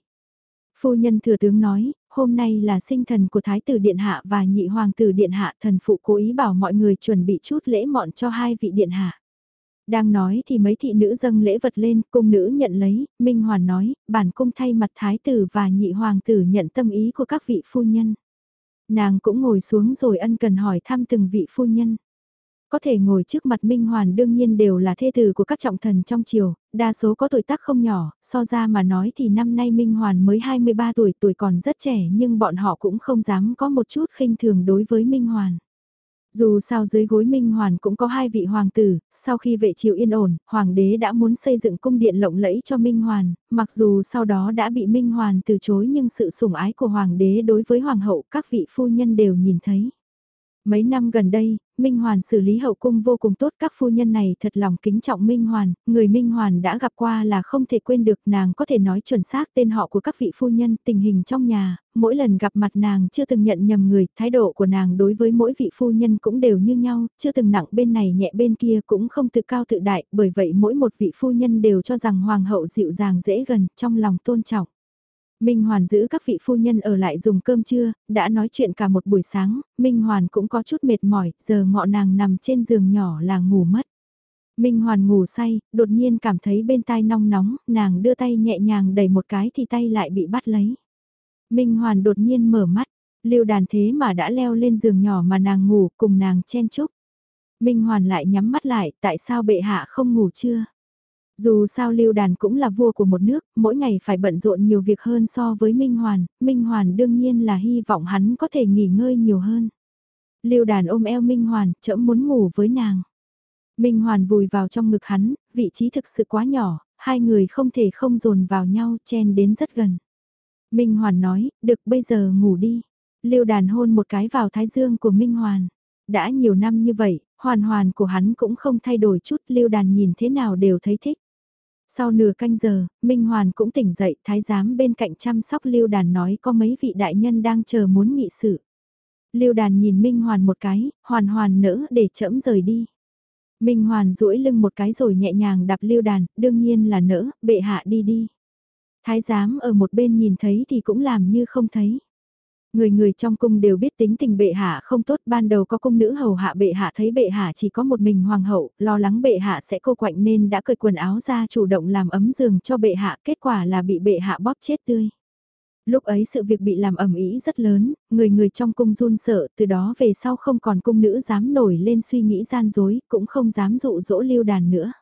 Phu nhân thừa tướng nói, hôm nay là sinh thần của Thái tử Điện Hạ và nhị hoàng tử Điện Hạ thần phụ cố ý bảo mọi người chuẩn bị chút lễ mọn cho hai vị Điện Hạ. Đang nói thì mấy thị nữ dâng lễ vật lên, cung nữ nhận lấy, Minh Hoàn nói, bản cung thay mặt Thái tử và nhị hoàng tử nhận tâm ý của các vị phu nhân. Nàng cũng ngồi xuống rồi ân cần hỏi thăm từng vị phu nhân. Có thể ngồi trước mặt Minh Hoàn đương nhiên đều là thê tử của các trọng thần trong triều, đa số có tuổi tác không nhỏ, so ra mà nói thì năm nay Minh Hoàn mới 23 tuổi, tuổi còn rất trẻ nhưng bọn họ cũng không dám có một chút khinh thường đối với Minh Hoàn. Dù sao dưới gối Minh Hoàn cũng có hai vị hoàng tử, sau khi vệ triều yên ổn, hoàng đế đã muốn xây dựng cung điện lộng lẫy cho Minh Hoàn, mặc dù sau đó đã bị Minh Hoàn từ chối nhưng sự sủng ái của hoàng đế đối với hoàng hậu các vị phu nhân đều nhìn thấy. Mấy năm gần đây, Minh Hoàn xử lý hậu cung vô cùng tốt các phu nhân này thật lòng kính trọng Minh Hoàn, người Minh Hoàn đã gặp qua là không thể quên được nàng có thể nói chuẩn xác tên họ của các vị phu nhân tình hình trong nhà, mỗi lần gặp mặt nàng chưa từng nhận nhầm người, thái độ của nàng đối với mỗi vị phu nhân cũng đều như nhau, chưa từng nặng bên này nhẹ bên kia cũng không tự cao tự đại, bởi vậy mỗi một vị phu nhân đều cho rằng Hoàng hậu dịu dàng dễ gần, trong lòng tôn trọng. Minh Hoàn giữ các vị phu nhân ở lại dùng cơm trưa, đã nói chuyện cả một buổi sáng, Minh Hoàn cũng có chút mệt mỏi, giờ ngọ nàng nằm trên giường nhỏ là ngủ mất. Minh Hoàn ngủ say, đột nhiên cảm thấy bên tai nong nóng, nàng đưa tay nhẹ nhàng đẩy một cái thì tay lại bị bắt lấy. Minh Hoàn đột nhiên mở mắt, lưu đàn thế mà đã leo lên giường nhỏ mà nàng ngủ cùng nàng chen chúc. Minh Hoàn lại nhắm mắt lại, tại sao bệ hạ không ngủ chưa? Dù sao Lưu Đàn cũng là vua của một nước, mỗi ngày phải bận rộn nhiều việc hơn so với Minh Hoàn, Minh Hoàn đương nhiên là hy vọng hắn có thể nghỉ ngơi nhiều hơn. Lưu Đàn ôm eo Minh Hoàn, chậm muốn ngủ với nàng. Minh Hoàn vùi vào trong ngực hắn, vị trí thực sự quá nhỏ, hai người không thể không dồn vào nhau chen đến rất gần. Minh Hoàn nói, được bây giờ ngủ đi. Lưu Đàn hôn một cái vào thái dương của Minh Hoàn. Đã nhiều năm như vậy, hoàn hoàn của hắn cũng không thay đổi chút, Lưu Đàn nhìn thế nào đều thấy thích. Sau nửa canh giờ, Minh Hoàn cũng tỉnh dậy, thái giám bên cạnh chăm sóc Lưu Đàn nói có mấy vị đại nhân đang chờ muốn nghị sự. Lưu Đàn nhìn Minh Hoàn một cái, hoàn hoàn nỡ để chẫm rời đi. Minh Hoàn duỗi lưng một cái rồi nhẹ nhàng đạp Lưu Đàn, đương nhiên là nỡ, bệ hạ đi đi. Thái giám ở một bên nhìn thấy thì cũng làm như không thấy. Người người trong cung đều biết tính tình bệ hạ không tốt, ban đầu có cung nữ hầu hạ bệ hạ thấy bệ hạ chỉ có một mình hoàng hậu, lo lắng bệ hạ sẽ cô quạnh nên đã cởi quần áo ra chủ động làm ấm giường cho bệ hạ, kết quả là bị bệ hạ bóp chết tươi. Lúc ấy sự việc bị làm ẩm ý rất lớn, người người trong cung run sợ, từ đó về sau không còn cung nữ dám nổi lên suy nghĩ gian dối, cũng không dám dụ dỗ lưu đàn nữa.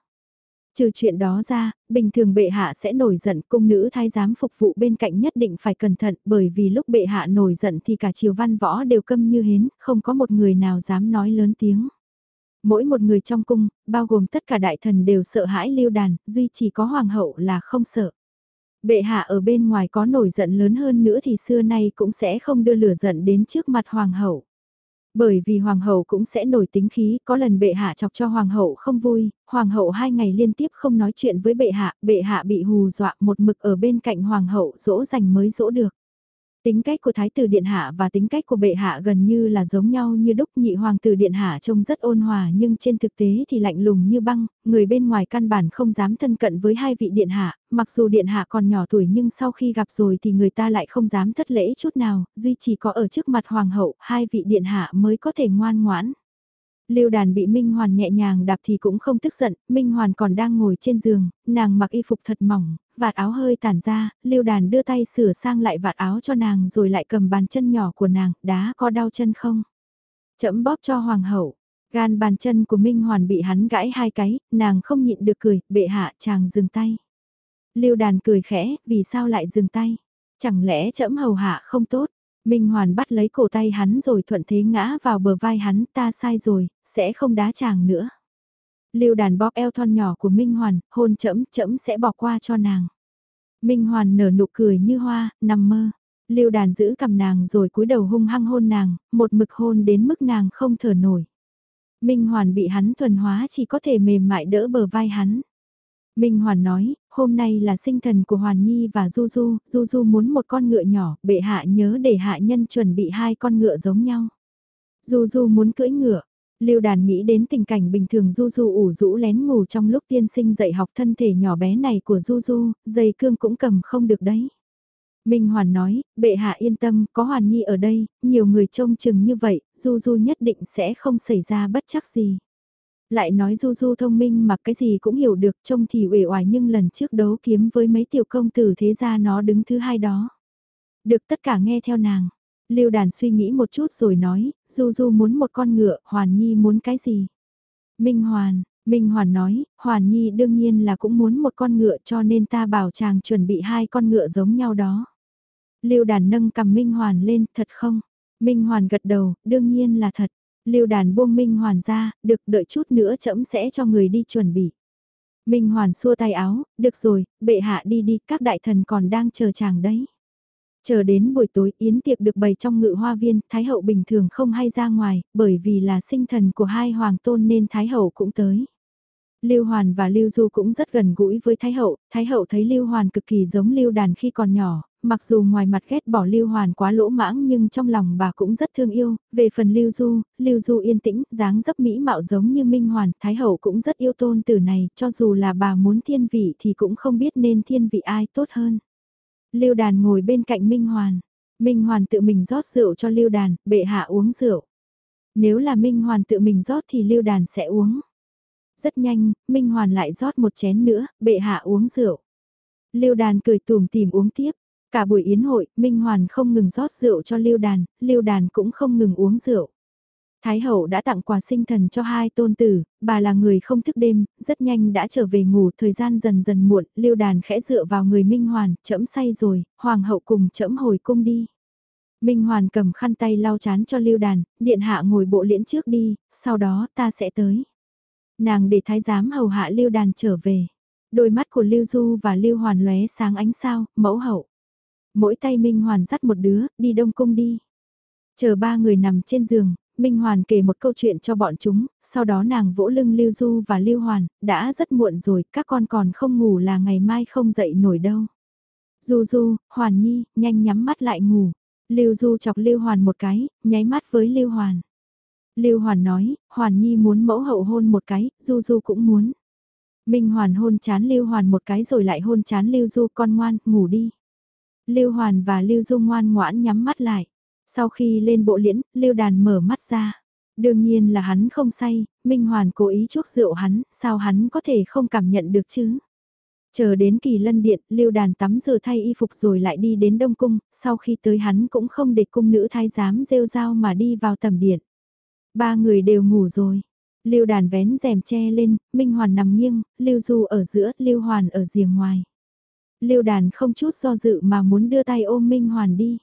Trừ chuyện đó ra, bình thường bệ hạ sẽ nổi giận cung nữ thái giám phục vụ bên cạnh nhất định phải cẩn thận bởi vì lúc bệ hạ nổi giận thì cả triều văn võ đều câm như hến, không có một người nào dám nói lớn tiếng. Mỗi một người trong cung, bao gồm tất cả đại thần đều sợ hãi lưu đàn, duy chỉ có hoàng hậu là không sợ. Bệ hạ ở bên ngoài có nổi giận lớn hơn nữa thì xưa nay cũng sẽ không đưa lửa giận đến trước mặt hoàng hậu. Bởi vì hoàng hậu cũng sẽ nổi tính khí, có lần bệ hạ chọc cho hoàng hậu không vui, hoàng hậu hai ngày liên tiếp không nói chuyện với bệ hạ, bệ hạ bị hù dọa một mực ở bên cạnh hoàng hậu dỗ dành mới dỗ được. Tính cách của Thái tử Điện Hạ và tính cách của bệ hạ gần như là giống nhau như đúc nhị hoàng tử Điện Hạ trông rất ôn hòa nhưng trên thực tế thì lạnh lùng như băng, người bên ngoài căn bản không dám thân cận với hai vị Điện Hạ, mặc dù Điện Hạ còn nhỏ tuổi nhưng sau khi gặp rồi thì người ta lại không dám thất lễ chút nào, duy chỉ có ở trước mặt Hoàng hậu, hai vị Điện Hạ mới có thể ngoan ngoãn. Lưu đàn bị Minh Hoàn nhẹ nhàng đạp thì cũng không tức giận, Minh Hoàn còn đang ngồi trên giường, nàng mặc y phục thật mỏng, vạt áo hơi tản ra, Lưu đàn đưa tay sửa sang lại vạt áo cho nàng rồi lại cầm bàn chân nhỏ của nàng, đá có đau chân không? Chậm bóp cho hoàng hậu, gan bàn chân của Minh Hoàn bị hắn gãi hai cái, nàng không nhịn được cười, bệ hạ chàng dừng tay. Lưu đàn cười khẽ, vì sao lại dừng tay? Chẳng lẽ chậm hầu hạ không tốt? Minh Hoàn bắt lấy cổ tay hắn rồi thuận thế ngã vào bờ vai hắn, ta sai rồi, sẽ không đá chàng nữa. Lưu đàn bóp eo thon nhỏ của Minh Hoàn, hôn chẫm, chẫm sẽ bỏ qua cho nàng. Minh Hoàn nở nụ cười như hoa, nằm mơ. Lưu đàn giữ cầm nàng rồi cúi đầu hung hăng hôn nàng, một mực hôn đến mức nàng không thở nổi. Minh Hoàn bị hắn thuần hóa chỉ có thể mềm mại đỡ bờ vai hắn. Minh Hoàn nói, hôm nay là sinh thần của Hoàn Nhi và Du Du, Du Du muốn một con ngựa nhỏ, bệ hạ nhớ để hạ nhân chuẩn bị hai con ngựa giống nhau. Du Du muốn cưỡi ngựa, Lưu đàn nghĩ đến tình cảnh bình thường Du Du ủ rũ lén ngủ trong lúc tiên sinh dạy học thân thể nhỏ bé này của Du Du, dây cương cũng cầm không được đấy. Minh Hoàn nói, bệ hạ yên tâm, có Hoàn Nhi ở đây, nhiều người trông chừng như vậy, Du Du nhất định sẽ không xảy ra bất chắc gì. Lại nói Du Du thông minh mà cái gì cũng hiểu được trông thì uể oải nhưng lần trước đấu kiếm với mấy tiểu công tử thế ra nó đứng thứ hai đó. Được tất cả nghe theo nàng. Lưu đàn suy nghĩ một chút rồi nói, Du Du muốn một con ngựa, Hoàn Nhi muốn cái gì? Minh Hoàn, Minh Hoàn nói, Hoàn Nhi đương nhiên là cũng muốn một con ngựa cho nên ta bảo chàng chuẩn bị hai con ngựa giống nhau đó. Lưu đàn nâng cầm Minh Hoàn lên, thật không? Minh Hoàn gật đầu, đương nhiên là thật. Lưu đàn buông Minh Hoàn ra, được đợi chút nữa chậm sẽ cho người đi chuẩn bị. Minh Hoàn xua tay áo, được rồi, bệ hạ đi đi, các đại thần còn đang chờ chàng đấy. Chờ đến buổi tối yến tiệc được bày trong ngự hoa viên, Thái hậu bình thường không hay ra ngoài, bởi vì là sinh thần của hai hoàng tôn nên Thái hậu cũng tới. Lưu Hoàn và Lưu Du cũng rất gần gũi với Thái hậu, Thái hậu thấy Lưu Hoàn cực kỳ giống Lưu Đàn khi còn nhỏ, mặc dù ngoài mặt ghét bỏ Lưu Hoàn quá lỗ mãng nhưng trong lòng bà cũng rất thương yêu, về phần Lưu Du, Lưu Du yên tĩnh, dáng dấp mỹ mạo giống như Minh Hoàn, Thái hậu cũng rất yêu tôn tử này, cho dù là bà muốn thiên vị thì cũng không biết nên thiên vị ai tốt hơn. Lưu Đàn ngồi bên cạnh Minh Hoàn. Minh Hoàn tự mình rót rượu cho Lưu Đàn, bệ hạ uống rượu. Nếu là Minh Hoàn tự mình rót thì Lưu Đàn sẽ uống. Rất nhanh, Minh Hoàn lại rót một chén nữa, bệ hạ uống rượu. Lưu Đàn cười tùm tìm uống tiếp. Cả buổi yến hội, Minh Hoàn không ngừng rót rượu cho Lưu Đàn, Lưu Đàn cũng không ngừng uống rượu. Thái hậu đã tặng quà sinh thần cho hai tôn tử, bà là người không thức đêm, rất nhanh đã trở về ngủ, thời gian dần dần muộn, Lưu Đàn khẽ dựa vào người Minh Hoàn, chẫm say rồi, hoàng hậu cùng chẫm hồi cung đi. Minh Hoàn cầm khăn tay lau chán cho Lưu Đàn, điện hạ ngồi bộ liễn trước đi, sau đó ta sẽ tới. Nàng để thái giám hầu hạ Lưu Đàn trở về. Đôi mắt của Lưu Du và Lưu Hoàn lóe sáng ánh sao, mẫu hậu. Mỗi tay Minh Hoàn dắt một đứa, đi đông cung đi. Chờ ba người nằm trên giường, Minh Hoàn kể một câu chuyện cho bọn chúng, sau đó nàng vỗ lưng Lưu Du và Lưu Hoàn, đã rất muộn rồi, các con còn không ngủ là ngày mai không dậy nổi đâu. Du Du, Hoàn Nhi, nhanh nhắm mắt lại ngủ. Lưu Du chọc Lưu Hoàn một cái, nháy mắt với Lưu Hoàn. Lưu Hoàn nói, Hoàn Nhi muốn mẫu hậu hôn một cái, Du Du cũng muốn. Minh Hoàn hôn chán Lưu Hoàn một cái rồi lại hôn chán Lưu Du con ngoan, ngủ đi. Lưu Hoàn và Lưu Du ngoan ngoãn nhắm mắt lại. Sau khi lên bộ liễn, Lưu Đàn mở mắt ra. Đương nhiên là hắn không say, Minh Hoàn cố ý chuốc rượu hắn, sao hắn có thể không cảm nhận được chứ? Chờ đến kỳ lân điện, Lưu Đàn tắm rửa thay y phục rồi lại đi đến Đông Cung, sau khi tới hắn cũng không để cung nữ thái giám rêu rao mà đi vào tầm điện. Ba người đều ngủ rồi. Lưu Đàn vén rèm che lên, Minh Hoàn nằm nghiêng, Lưu Du ở giữa, Lưu Hoàn ở rìa ngoài. Lưu Đàn không chút do dự mà muốn đưa tay ôm Minh Hoàn đi.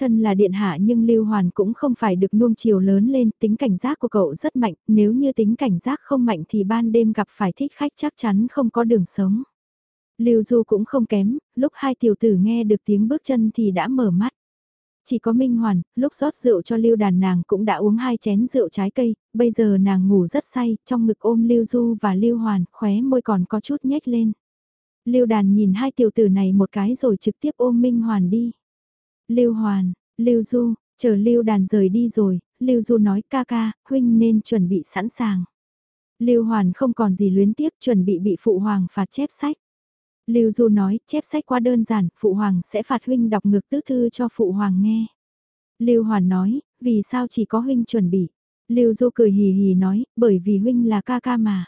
Thân là điện hạ nhưng Lưu Hoàn cũng không phải được nuông chiều lớn lên, tính cảnh giác của cậu rất mạnh, nếu như tính cảnh giác không mạnh thì ban đêm gặp phải thích khách chắc chắn không có đường sống. Lưu Du cũng không kém, lúc hai tiểu tử nghe được tiếng bước chân thì đã mở mắt. Chỉ có Minh Hoàn, lúc rót rượu cho Lưu Đàn nàng cũng đã uống hai chén rượu trái cây, bây giờ nàng ngủ rất say, trong ngực ôm Lưu Du và Lưu Hoàn, khóe môi còn có chút nhếch lên. Lưu Đàn nhìn hai tiểu tử này một cái rồi trực tiếp ôm Minh Hoàn đi. Lưu Hoàn, Lưu Du, chờ Lưu Đàn rời đi rồi, Lưu Du nói ca ca, huynh nên chuẩn bị sẵn sàng. Lưu Hoàn không còn gì luyến tiếc chuẩn bị bị Phụ Hoàng phạt chép sách. Lưu Du nói, chép sách quá đơn giản, Phụ Hoàng sẽ phạt huynh đọc ngược tứ thư cho Phụ Hoàng nghe. Lưu Hoàn nói, vì sao chỉ có huynh chuẩn bị. Lưu Du cười hì hì nói, bởi vì huynh là ca ca mà.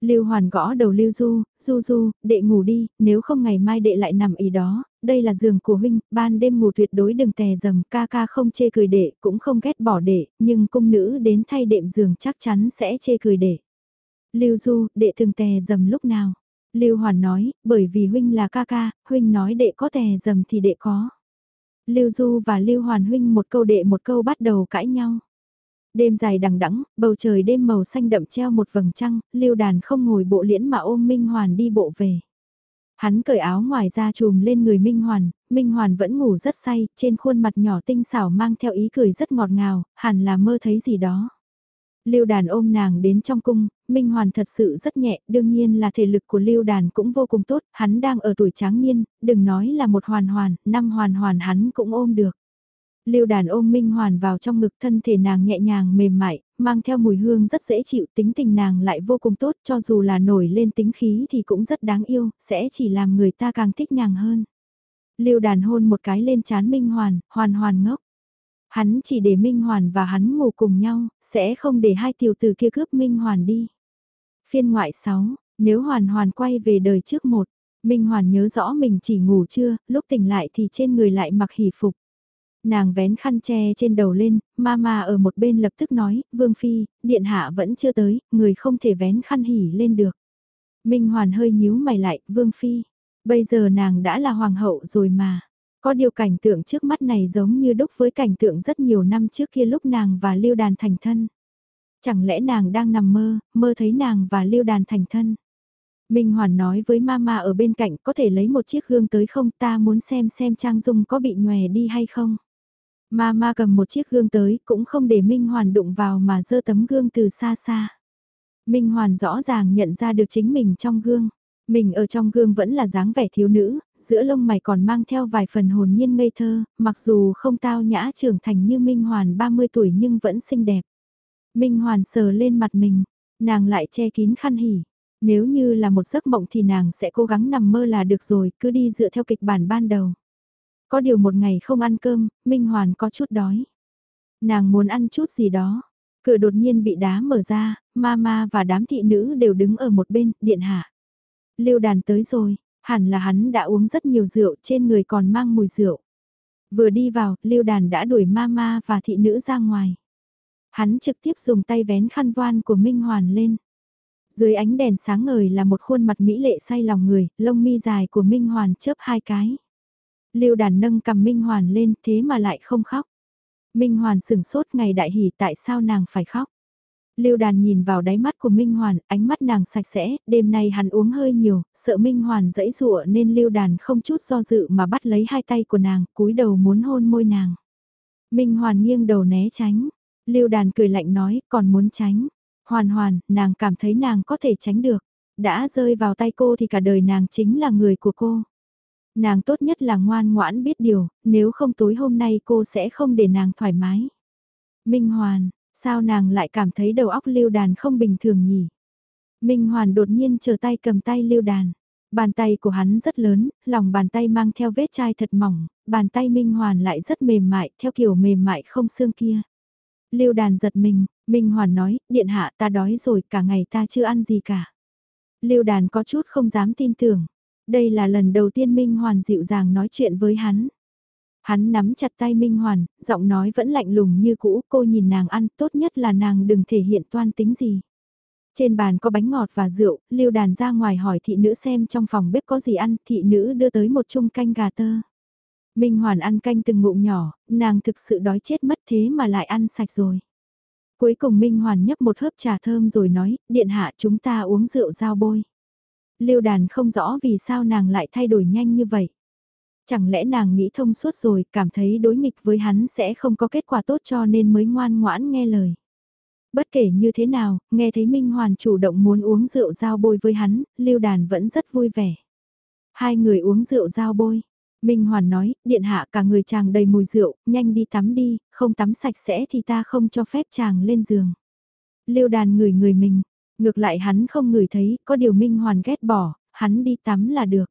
Lưu Hoàn gõ đầu Lưu Du, Du Du, đệ ngủ đi, nếu không ngày mai đệ lại nằm ý đó, đây là giường của huynh, ban đêm ngủ tuyệt đối đừng tè dầm, ca ca không chê cười đệ, cũng không ghét bỏ đệ, nhưng cung nữ đến thay đệm giường chắc chắn sẽ chê cười đệ. Lưu Du, đệ thường tè dầm lúc nào? Lưu Hoàn nói, bởi vì huynh là ca ca, huynh nói đệ có tè dầm thì đệ có. Lưu Du và Lưu Hoàn huynh một câu đệ một câu bắt đầu cãi nhau. Đêm dài đằng đẵng, bầu trời đêm màu xanh đậm treo một vầng trăng, Lưu Đàn không ngồi bộ liễn mà ôm Minh Hoàn đi bộ về. Hắn cởi áo ngoài ra chùm lên người Minh Hoàn, Minh Hoàn vẫn ngủ rất say, trên khuôn mặt nhỏ tinh xảo mang theo ý cười rất ngọt ngào, hẳn là mơ thấy gì đó. Lưu đàn ôm nàng đến trong cung, Minh Hoàn thật sự rất nhẹ, đương nhiên là thể lực của Lưu đàn cũng vô cùng tốt, hắn đang ở tuổi tráng niên, đừng nói là một hoàn hoàn, năm hoàn hoàn hắn cũng ôm được. Lưu đàn ôm Minh Hoàn vào trong ngực thân thể nàng nhẹ nhàng mềm mại, mang theo mùi hương rất dễ chịu tính tình nàng lại vô cùng tốt cho dù là nổi lên tính khí thì cũng rất đáng yêu, sẽ chỉ làm người ta càng thích nàng hơn. Lưu đàn hôn một cái lên chán Minh Hoàn, hoàn hoàn ngốc. Hắn chỉ để Minh Hoàn và hắn ngủ cùng nhau, sẽ không để hai tiểu tử kia cướp Minh Hoàn đi. Phiên ngoại 6, nếu Hoàn Hoàn quay về đời trước một, Minh Hoàn nhớ rõ mình chỉ ngủ trưa, lúc tỉnh lại thì trên người lại mặc hỷ phục. Nàng vén khăn che trên đầu lên, mama ở một bên lập tức nói, Vương Phi, điện hạ vẫn chưa tới, người không thể vén khăn hỉ lên được. Minh Hoàn hơi nhíu mày lại, Vương Phi, bây giờ nàng đã là hoàng hậu rồi mà. Có điều cảnh tượng trước mắt này giống như đúc với cảnh tượng rất nhiều năm trước kia lúc nàng và Lưu Đàn thành thân. Chẳng lẽ nàng đang nằm mơ, mơ thấy nàng và Lưu Đàn thành thân. Minh Hoàn nói với mama ở bên cạnh có thể lấy một chiếc gương tới không ta muốn xem xem Trang Dung có bị nhòe đi hay không. Ma Ma cầm một chiếc gương tới cũng không để Minh Hoàn đụng vào mà dơ tấm gương từ xa xa. Minh Hoàn rõ ràng nhận ra được chính mình trong gương. Mình ở trong gương vẫn là dáng vẻ thiếu nữ, giữa lông mày còn mang theo vài phần hồn nhiên ngây thơ, mặc dù không tao nhã trưởng thành như Minh Hoàn 30 tuổi nhưng vẫn xinh đẹp. Minh Hoàn sờ lên mặt mình, nàng lại che kín khăn hỉ. Nếu như là một giấc mộng thì nàng sẽ cố gắng nằm mơ là được rồi, cứ đi dựa theo kịch bản ban đầu. Có điều một ngày không ăn cơm, Minh Hoàn có chút đói. Nàng muốn ăn chút gì đó. Cửa đột nhiên bị đá mở ra, mama và đám thị nữ đều đứng ở một bên, điện hạ. Lưu đàn tới rồi, hẳn là hắn đã uống rất nhiều rượu trên người còn mang mùi rượu. Vừa đi vào, lưu đàn đã đuổi mama và thị nữ ra ngoài. Hắn trực tiếp dùng tay vén khăn voan của Minh Hoàn lên. Dưới ánh đèn sáng ngời là một khuôn mặt mỹ lệ say lòng người, lông mi dài của Minh Hoàn chớp hai cái. Lưu đàn nâng cầm Minh Hoàn lên thế mà lại không khóc. Minh Hoàn sửng sốt ngày đại hỉ tại sao nàng phải khóc. Lưu đàn nhìn vào đáy mắt của Minh Hoàn, ánh mắt nàng sạch sẽ, đêm nay hắn uống hơi nhiều, sợ Minh Hoàn dẫy dụa nên Lưu đàn không chút do dự mà bắt lấy hai tay của nàng, cúi đầu muốn hôn môi nàng. Minh Hoàn nghiêng đầu né tránh, Lưu đàn cười lạnh nói, còn muốn tránh. Hoàn hoàn, nàng cảm thấy nàng có thể tránh được. Đã rơi vào tay cô thì cả đời nàng chính là người của cô. Nàng tốt nhất là ngoan ngoãn biết điều, nếu không tối hôm nay cô sẽ không để nàng thoải mái. Minh Hoàn, sao nàng lại cảm thấy đầu óc lưu đàn không bình thường nhỉ? Minh Hoàn đột nhiên chờ tay cầm tay lưu đàn. Bàn tay của hắn rất lớn, lòng bàn tay mang theo vết chai thật mỏng, bàn tay Minh Hoàn lại rất mềm mại, theo kiểu mềm mại không xương kia. Lưu đàn giật mình, Minh Hoàn nói, điện hạ ta đói rồi, cả ngày ta chưa ăn gì cả. Lưu đàn có chút không dám tin tưởng. Đây là lần đầu tiên Minh Hoàn dịu dàng nói chuyện với hắn. Hắn nắm chặt tay Minh Hoàn, giọng nói vẫn lạnh lùng như cũ, cô nhìn nàng ăn, tốt nhất là nàng đừng thể hiện toan tính gì. Trên bàn có bánh ngọt và rượu, lưu đàn ra ngoài hỏi thị nữ xem trong phòng bếp có gì ăn, thị nữ đưa tới một chung canh gà tơ. Minh Hoàn ăn canh từng ngụm nhỏ, nàng thực sự đói chết mất thế mà lại ăn sạch rồi. Cuối cùng Minh Hoàn nhấp một hớp trà thơm rồi nói, điện hạ chúng ta uống rượu giao bôi. Lưu đàn không rõ vì sao nàng lại thay đổi nhanh như vậy. Chẳng lẽ nàng nghĩ thông suốt rồi, cảm thấy đối nghịch với hắn sẽ không có kết quả tốt cho nên mới ngoan ngoãn nghe lời. Bất kể như thế nào, nghe thấy Minh Hoàn chủ động muốn uống rượu giao bôi với hắn, Lưu đàn vẫn rất vui vẻ. Hai người uống rượu giao bôi, Minh Hoàn nói, điện hạ cả người chàng đầy mùi rượu, nhanh đi tắm đi, không tắm sạch sẽ thì ta không cho phép chàng lên giường. Lưu đàn ngửi người mình, ngược lại hắn không ngửi thấy, có điều Minh Hoàn ghét bỏ, hắn đi tắm là được.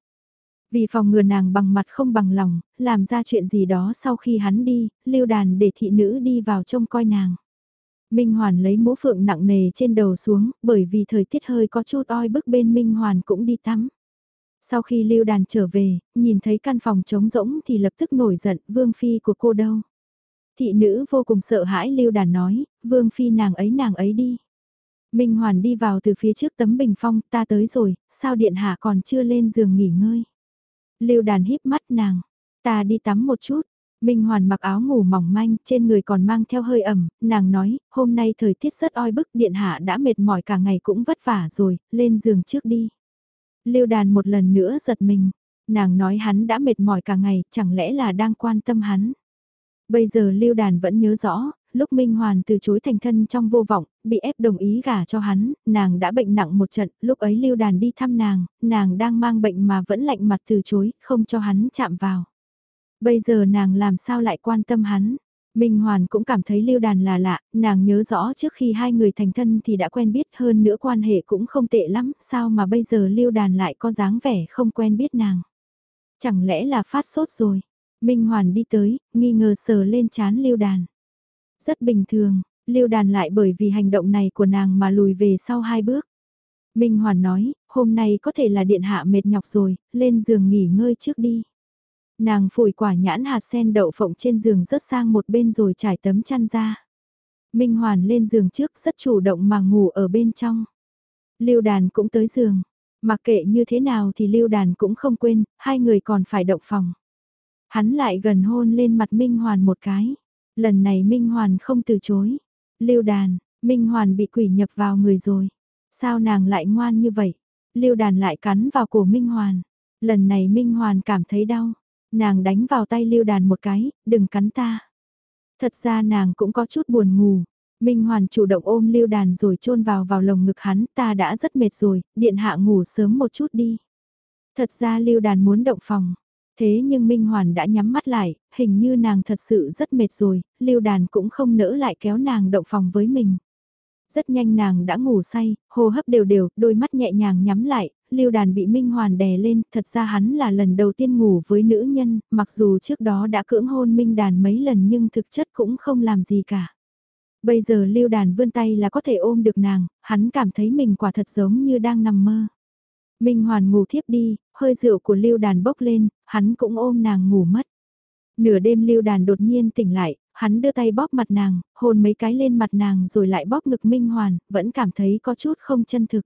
Vì phòng ngừa nàng bằng mặt không bằng lòng, làm ra chuyện gì đó sau khi hắn đi, lưu đàn để thị nữ đi vào trông coi nàng. Minh Hoàn lấy mũ phượng nặng nề trên đầu xuống, bởi vì thời tiết hơi có chút oi bức bên Minh Hoàn cũng đi tắm. Sau khi lưu đàn trở về, nhìn thấy căn phòng trống rỗng thì lập tức nổi giận, vương phi của cô đâu. Thị nữ vô cùng sợ hãi lưu đàn nói, vương phi nàng ấy nàng ấy đi. Minh Hoàn đi vào từ phía trước tấm bình phong, ta tới rồi, sao điện hạ còn chưa lên giường nghỉ ngơi. Lưu đàn híp mắt nàng, ta đi tắm một chút. Minh Hoàn mặc áo ngủ mỏng manh, trên người còn mang theo hơi ẩm, nàng nói, hôm nay thời tiết rất oi bức, điện hạ đã mệt mỏi cả ngày cũng vất vả rồi, lên giường trước đi. Lưu đàn một lần nữa giật mình, nàng nói hắn đã mệt mỏi cả ngày, chẳng lẽ là đang quan tâm hắn. Bây giờ Lưu đàn vẫn nhớ rõ, lúc Minh Hoàn từ chối thành thân trong vô vọng, bị ép đồng ý gả cho hắn, nàng đã bệnh nặng một trận, lúc ấy lưu đàn đi thăm nàng, nàng đang mang bệnh mà vẫn lạnh mặt từ chối, không cho hắn chạm vào. Bây giờ nàng làm sao lại quan tâm hắn? Minh Hoàn cũng cảm thấy lưu đàn là lạ, nàng nhớ rõ trước khi hai người thành thân thì đã quen biết hơn nữa quan hệ cũng không tệ lắm, sao mà bây giờ lưu đàn lại có dáng vẻ không quen biết nàng. Chẳng lẽ là phát sốt rồi? Minh Hoàn đi tới, nghi ngờ sờ lên chán lưu đàn. Rất bình thường, lưu đàn lại bởi vì hành động này của nàng mà lùi về sau hai bước. Minh Hoàn nói, hôm nay có thể là điện hạ mệt nhọc rồi, lên giường nghỉ ngơi trước đi. Nàng phủi quả nhãn hạt sen đậu phộng trên giường rớt sang một bên rồi trải tấm chăn ra. Minh Hoàn lên giường trước rất chủ động mà ngủ ở bên trong. Lưu đàn cũng tới giường. Mặc kệ như thế nào thì lưu đàn cũng không quên, hai người còn phải động phòng. Hắn lại gần hôn lên mặt Minh Hoàn một cái. Lần này Minh Hoàn không từ chối. Lưu đàn, Minh Hoàn bị quỷ nhập vào người rồi. Sao nàng lại ngoan như vậy? Lưu đàn lại cắn vào cổ Minh Hoàn. Lần này Minh Hoàn cảm thấy đau. Nàng đánh vào tay Lưu đàn một cái, đừng cắn ta. Thật ra nàng cũng có chút buồn ngủ. Minh Hoàn chủ động ôm Lưu đàn rồi chôn vào vào lồng ngực hắn. Ta đã rất mệt rồi, điện hạ ngủ sớm một chút đi. Thật ra Lưu đàn muốn động phòng. Thế nhưng Minh Hoàn đã nhắm mắt lại, hình như nàng thật sự rất mệt rồi, lưu đàn cũng không nỡ lại kéo nàng động phòng với mình. Rất nhanh nàng đã ngủ say, hô hấp đều đều, đôi mắt nhẹ nhàng nhắm lại, lưu đàn bị Minh Hoàn đè lên, thật ra hắn là lần đầu tiên ngủ với nữ nhân, mặc dù trước đó đã cưỡng hôn Minh đàn mấy lần nhưng thực chất cũng không làm gì cả. Bây giờ lưu đàn vươn tay là có thể ôm được nàng, hắn cảm thấy mình quả thật giống như đang nằm mơ. Minh Hoàn ngủ thiếp đi, hơi rượu của Lưu Đàn bốc lên, hắn cũng ôm nàng ngủ mất. Nửa đêm Lưu Đàn đột nhiên tỉnh lại, hắn đưa tay bóp mặt nàng, hôn mấy cái lên mặt nàng rồi lại bóp ngực Minh Hoàn, vẫn cảm thấy có chút không chân thực.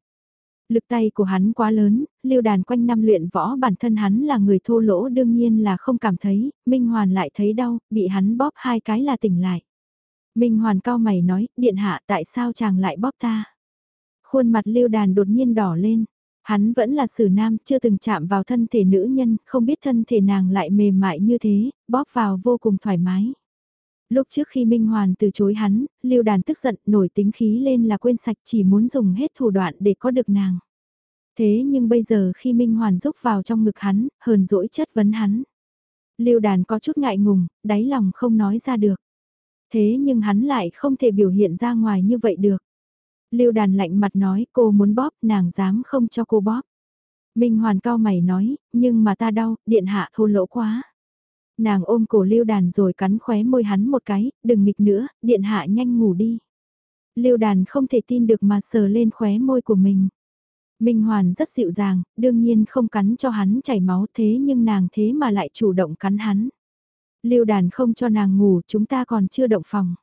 Lực tay của hắn quá lớn, Lưu Đàn quanh năm luyện võ bản thân hắn là người thô lỗ đương nhiên là không cảm thấy, Minh Hoàn lại thấy đau, bị hắn bóp hai cái là tỉnh lại. Minh Hoàn cao mày nói, điện hạ tại sao chàng lại bóp ta? Khuôn mặt Lưu Đàn đột nhiên đỏ lên, Hắn vẫn là sử nam, chưa từng chạm vào thân thể nữ nhân, không biết thân thể nàng lại mềm mại như thế, bóp vào vô cùng thoải mái. Lúc trước khi Minh Hoàn từ chối hắn, Lưu Đàn tức giận, nổi tính khí lên là quên sạch chỉ muốn dùng hết thủ đoạn để có được nàng. Thế nhưng bây giờ khi Minh Hoàn rúc vào trong ngực hắn, hờn dỗi chất vấn hắn. Lưu Đàn có chút ngại ngùng, đáy lòng không nói ra được. Thế nhưng hắn lại không thể biểu hiện ra ngoài như vậy được. Lưu đàn lạnh mặt nói cô muốn bóp nàng dám không cho cô bóp. Minh Hoàn cao mày nói, nhưng mà ta đau, điện hạ thô lỗ quá. Nàng ôm cổ lưu đàn rồi cắn khóe môi hắn một cái, đừng nghịch nữa, điện hạ nhanh ngủ đi. Lưu đàn không thể tin được mà sờ lên khóe môi của mình. Minh Hoàn rất dịu dàng, đương nhiên không cắn cho hắn chảy máu thế nhưng nàng thế mà lại chủ động cắn hắn. Lưu đàn không cho nàng ngủ chúng ta còn chưa động phòng.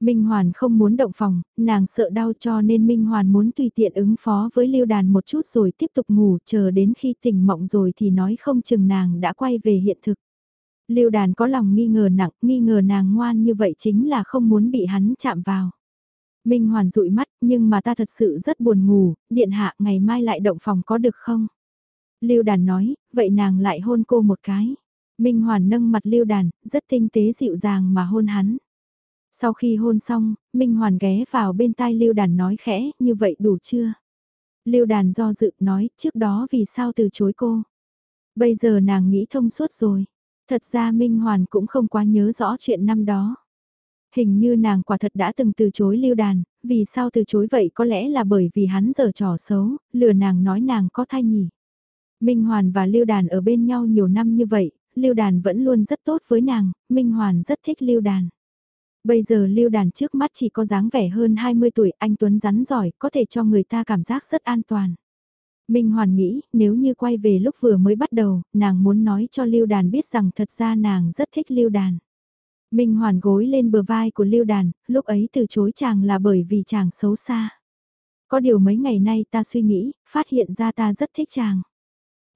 Minh Hoàn không muốn động phòng, nàng sợ đau cho nên Minh Hoàn muốn tùy tiện ứng phó với Lưu Đàn một chút rồi tiếp tục ngủ chờ đến khi tỉnh mộng rồi thì nói không chừng nàng đã quay về hiện thực. Lưu Đàn có lòng nghi ngờ nặng, nghi ngờ nàng ngoan như vậy chính là không muốn bị hắn chạm vào. Minh Hoàn dụi mắt, nhưng mà ta thật sự rất buồn ngủ, điện hạ ngày mai lại động phòng có được không? Lưu Đàn nói, vậy nàng lại hôn cô một cái. Minh Hoàn nâng mặt Lưu Đàn, rất tinh tế dịu dàng mà hôn hắn. Sau khi hôn xong, Minh Hoàn ghé vào bên tai Lưu Đàn nói khẽ, như vậy đủ chưa? Lưu Đàn do dự nói, trước đó vì sao từ chối cô? Bây giờ nàng nghĩ thông suốt rồi. Thật ra Minh Hoàn cũng không quá nhớ rõ chuyện năm đó. Hình như nàng quả thật đã từng từ chối lưu đàn, vì sao từ chối vậy có lẽ là bởi vì hắn giờ trò xấu, lừa nàng nói nàng có thai nhỉ. Minh Hoàn và Lưu Đàn ở bên nhau nhiều năm như vậy, Lưu Đàn vẫn luôn rất tốt với nàng, Minh Hoàn rất thích Lưu Đàn. Bây giờ Lưu Đàn trước mắt chỉ có dáng vẻ hơn 20 tuổi, anh Tuấn rắn giỏi, có thể cho người ta cảm giác rất an toàn. Minh Hoàn nghĩ, nếu như quay về lúc vừa mới bắt đầu, nàng muốn nói cho Lưu Đàn biết rằng thật ra nàng rất thích Lưu Đàn. Minh Hoàn gối lên bờ vai của Lưu Đàn, lúc ấy từ chối chàng là bởi vì chàng xấu xa. Có điều mấy ngày nay ta suy nghĩ, phát hiện ra ta rất thích chàng.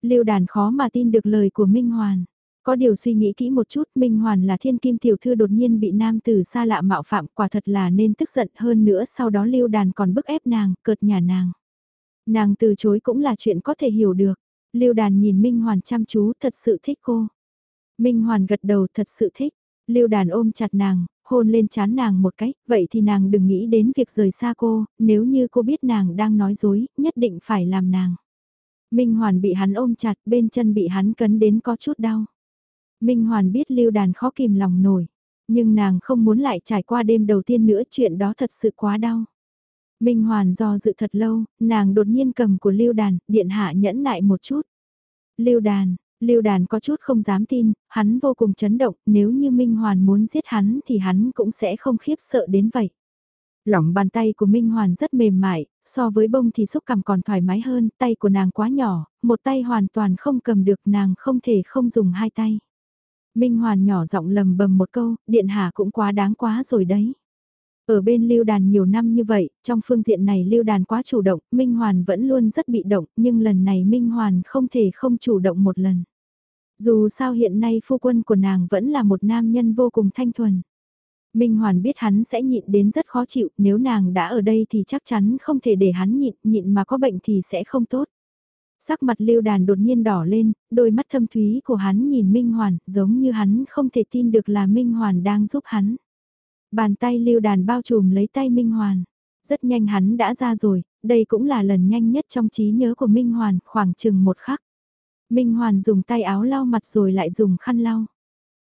Lưu Đàn khó mà tin được lời của Minh Hoàn. Có điều suy nghĩ kỹ một chút, Minh Hoàn là thiên kim tiểu thư đột nhiên bị nam tử xa lạ mạo phạm quả thật là nên tức giận hơn nữa sau đó Lưu Đàn còn bức ép nàng, cợt nhà nàng. Nàng từ chối cũng là chuyện có thể hiểu được. Lưu Đàn nhìn Minh Hoàn chăm chú thật sự thích cô. Minh Hoàn gật đầu thật sự thích. Lưu Đàn ôm chặt nàng, hôn lên chán nàng một cái, vậy thì nàng đừng nghĩ đến việc rời xa cô, nếu như cô biết nàng đang nói dối, nhất định phải làm nàng. Minh Hoàn bị hắn ôm chặt, bên chân bị hắn cấn đến có chút đau. Minh Hoàn biết Lưu Đàn khó kìm lòng nổi, nhưng nàng không muốn lại trải qua đêm đầu tiên nữa chuyện đó thật sự quá đau. Minh Hoàn do dự thật lâu, nàng đột nhiên cầm của Lưu Đàn, điện hạ nhẫn nại một chút. Lưu Đàn, Lưu Đàn có chút không dám tin, hắn vô cùng chấn động, nếu như Minh Hoàn muốn giết hắn thì hắn cũng sẽ không khiếp sợ đến vậy. Lỏng bàn tay của Minh Hoàn rất mềm mại, so với bông thì xúc cảm còn thoải mái hơn, tay của nàng quá nhỏ, một tay hoàn toàn không cầm được nàng không thể không dùng hai tay. Minh Hoàn nhỏ giọng lầm bầm một câu, điện hạ cũng quá đáng quá rồi đấy. Ở bên lưu đàn nhiều năm như vậy, trong phương diện này lưu đàn quá chủ động, Minh Hoàn vẫn luôn rất bị động, nhưng lần này Minh Hoàn không thể không chủ động một lần. Dù sao hiện nay phu quân của nàng vẫn là một nam nhân vô cùng thanh thuần. Minh Hoàn biết hắn sẽ nhịn đến rất khó chịu, nếu nàng đã ở đây thì chắc chắn không thể để hắn nhịn, nhịn mà có bệnh thì sẽ không tốt. Sắc mặt lưu đàn đột nhiên đỏ lên, đôi mắt thâm thúy của hắn nhìn Minh Hoàn, giống như hắn không thể tin được là Minh Hoàn đang giúp hắn. Bàn tay lưu đàn bao trùm lấy tay Minh Hoàn. Rất nhanh hắn đã ra rồi, đây cũng là lần nhanh nhất trong trí nhớ của Minh Hoàn, khoảng chừng một khắc. Minh Hoàn dùng tay áo lau mặt rồi lại dùng khăn lau.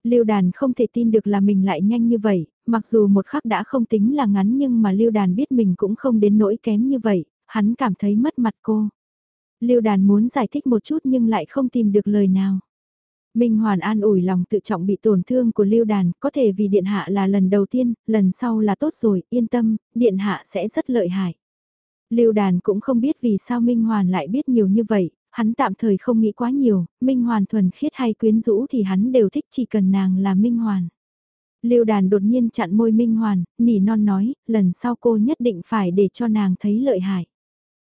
Lưu đàn không thể tin được là mình lại nhanh như vậy, mặc dù một khắc đã không tính là ngắn nhưng mà lưu đàn biết mình cũng không đến nỗi kém như vậy, hắn cảm thấy mất mặt cô. Lưu đàn muốn giải thích một chút nhưng lại không tìm được lời nào. Minh Hoàn an ủi lòng tự trọng bị tổn thương của Lưu Đàn, có thể vì Điện Hạ là lần đầu tiên, lần sau là tốt rồi, yên tâm, Điện Hạ sẽ rất lợi hại. Lưu Đàn cũng không biết vì sao Minh Hoàn lại biết nhiều như vậy, hắn tạm thời không nghĩ quá nhiều, Minh Hoàn thuần khiết hay quyến rũ thì hắn đều thích chỉ cần nàng là Minh Hoàn. Lưu Đàn đột nhiên chặn môi Minh Hoàn, nỉ non nói, lần sau cô nhất định phải để cho nàng thấy lợi hại.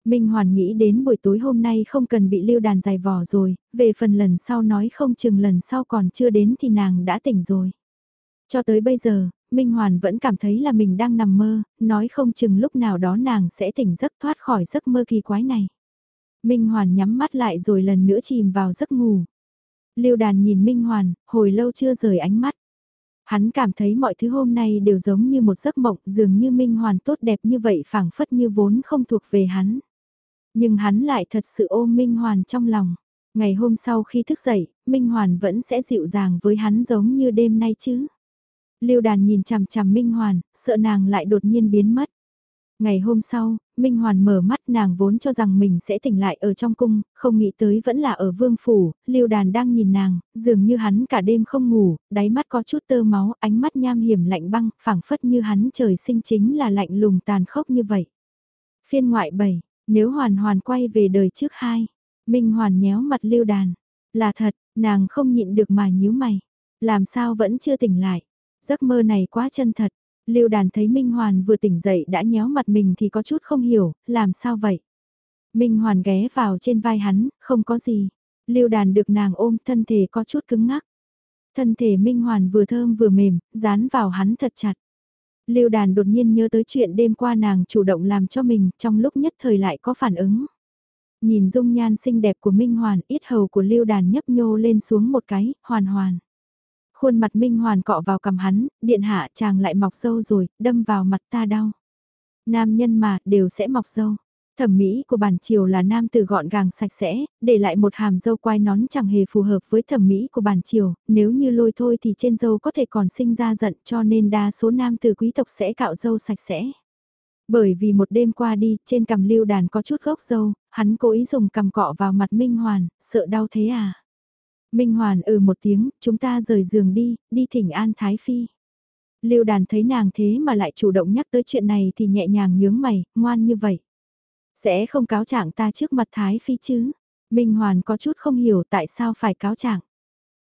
Minh Hoàn nghĩ đến buổi tối hôm nay không cần bị lưu đàn dài vò rồi, về phần lần sau nói không chừng lần sau còn chưa đến thì nàng đã tỉnh rồi. Cho tới bây giờ, Minh Hoàn vẫn cảm thấy là mình đang nằm mơ, nói không chừng lúc nào đó nàng sẽ tỉnh giấc thoát khỏi giấc mơ kỳ quái này. Minh Hoàn nhắm mắt lại rồi lần nữa chìm vào giấc ngủ. Lưu đàn nhìn Minh Hoàn, hồi lâu chưa rời ánh mắt. Hắn cảm thấy mọi thứ hôm nay đều giống như một giấc mộng, dường như Minh Hoàn tốt đẹp như vậy phảng phất như vốn không thuộc về hắn. Nhưng hắn lại thật sự ôm Minh Hoàn trong lòng. Ngày hôm sau khi thức dậy, Minh Hoàn vẫn sẽ dịu dàng với hắn giống như đêm nay chứ. Lưu đàn nhìn chằm chằm Minh Hoàn, sợ nàng lại đột nhiên biến mất. Ngày hôm sau, Minh Hoàn mở mắt nàng vốn cho rằng mình sẽ tỉnh lại ở trong cung, không nghĩ tới vẫn là ở vương phủ, Lưu Đàn đang nhìn nàng, dường như hắn cả đêm không ngủ, đáy mắt có chút tơ máu, ánh mắt nham hiểm lạnh băng, phảng phất như hắn trời sinh chính là lạnh lùng tàn khốc như vậy. Phiên ngoại 7, nếu hoàn hoàn quay về đời trước hai, Minh hoàn nhéo mặt lưu đàn. Là thật, nàng không nhịn được mà nhíu mày. Làm sao vẫn chưa tỉnh lại. Giấc mơ này quá chân thật. Lưu đàn thấy Minh Hoàn vừa tỉnh dậy đã nhéo mặt mình thì có chút không hiểu, làm sao vậy? Minh Hoàn ghé vào trên vai hắn, không có gì. Lưu đàn được nàng ôm thân thể có chút cứng ngắc. Thân thể Minh Hoàn vừa thơm vừa mềm, dán vào hắn thật chặt. Lưu đàn đột nhiên nhớ tới chuyện đêm qua nàng chủ động làm cho mình, trong lúc nhất thời lại có phản ứng. Nhìn dung nhan xinh đẹp của Minh Hoàn, ít hầu của Lưu đàn nhấp nhô lên xuống một cái, hoàn hoàn. Khuôn mặt Minh Hoàn cọ vào cầm hắn, điện hạ chàng lại mọc sâu rồi, đâm vào mặt ta đau. Nam nhân mà, đều sẽ mọc sâu. Thẩm mỹ của bản triều là nam từ gọn gàng sạch sẽ, để lại một hàm dâu quai nón chẳng hề phù hợp với thẩm mỹ của bản triều, nếu như lôi thôi thì trên dâu có thể còn sinh ra giận cho nên đa số nam từ quý tộc sẽ cạo dâu sạch sẽ. Bởi vì một đêm qua đi, trên cằm lưu đàn có chút gốc dâu, hắn cố ý dùng cằm cọ vào mặt Minh Hoàn, sợ đau thế à? Minh Hoàn ừ một tiếng, chúng ta rời giường đi, đi thỉnh an Thái Phi. Lưu đàn thấy nàng thế mà lại chủ động nhắc tới chuyện này thì nhẹ nhàng nhướng mày, ngoan như vậy. Sẽ không cáo trạng ta trước mặt Thái Phi chứ? Minh Hoàn có chút không hiểu tại sao phải cáo trạng.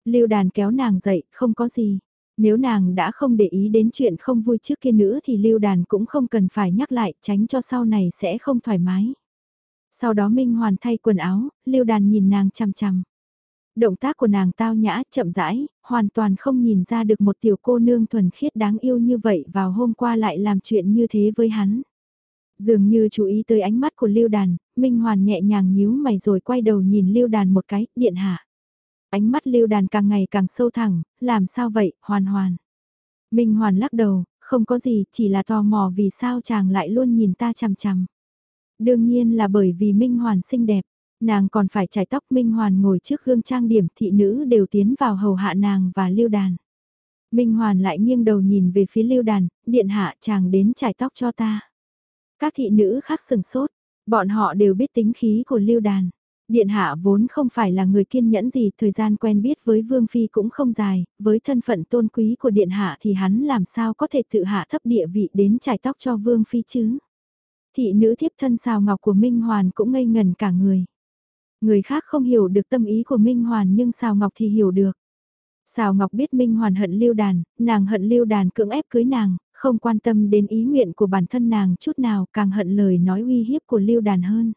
Lưu đàn kéo nàng dậy, không có gì. Nếu nàng đã không để ý đến chuyện không vui trước kia nữa thì lưu đàn cũng không cần phải nhắc lại tránh cho sau này sẽ không thoải mái. Sau đó Minh Hoàn thay quần áo, lưu đàn nhìn nàng chằm chằm. Động tác của nàng tao nhã, chậm rãi, hoàn toàn không nhìn ra được một tiểu cô nương thuần khiết đáng yêu như vậy vào hôm qua lại làm chuyện như thế với hắn. Dường như chú ý tới ánh mắt của Lưu Đàn, Minh Hoàn nhẹ nhàng nhíu mày rồi quay đầu nhìn Lưu Đàn một cái, điện hạ. Ánh mắt Lưu Đàn càng ngày càng sâu thẳng, làm sao vậy, Hoàn Hoàn. Minh Hoàn lắc đầu, không có gì, chỉ là tò mò vì sao chàng lại luôn nhìn ta chằm chằm. Đương nhiên là bởi vì Minh Hoàn xinh đẹp. Nàng còn phải chải tóc Minh Hoàn ngồi trước gương trang điểm thị nữ đều tiến vào hầu hạ nàng và lưu đàn. Minh Hoàn lại nghiêng đầu nhìn về phía lưu đàn, điện hạ chàng đến chải tóc cho ta. Các thị nữ khác sừng sốt, bọn họ đều biết tính khí của lưu đàn. Điện hạ vốn không phải là người kiên nhẫn gì, thời gian quen biết với Vương Phi cũng không dài, với thân phận tôn quý của điện hạ thì hắn làm sao có thể tự hạ thấp địa vị đến chải tóc cho Vương Phi chứ. Thị nữ thiếp thân xào ngọc của Minh Hoàn cũng ngây ngần cả người. Người khác không hiểu được tâm ý của Minh Hoàn nhưng Sào Ngọc thì hiểu được. Sào Ngọc biết Minh Hoàn hận lưu đàn, nàng hận lưu đàn cưỡng ép cưới nàng, không quan tâm đến ý nguyện của bản thân nàng chút nào càng hận lời nói uy hiếp của lưu đàn hơn.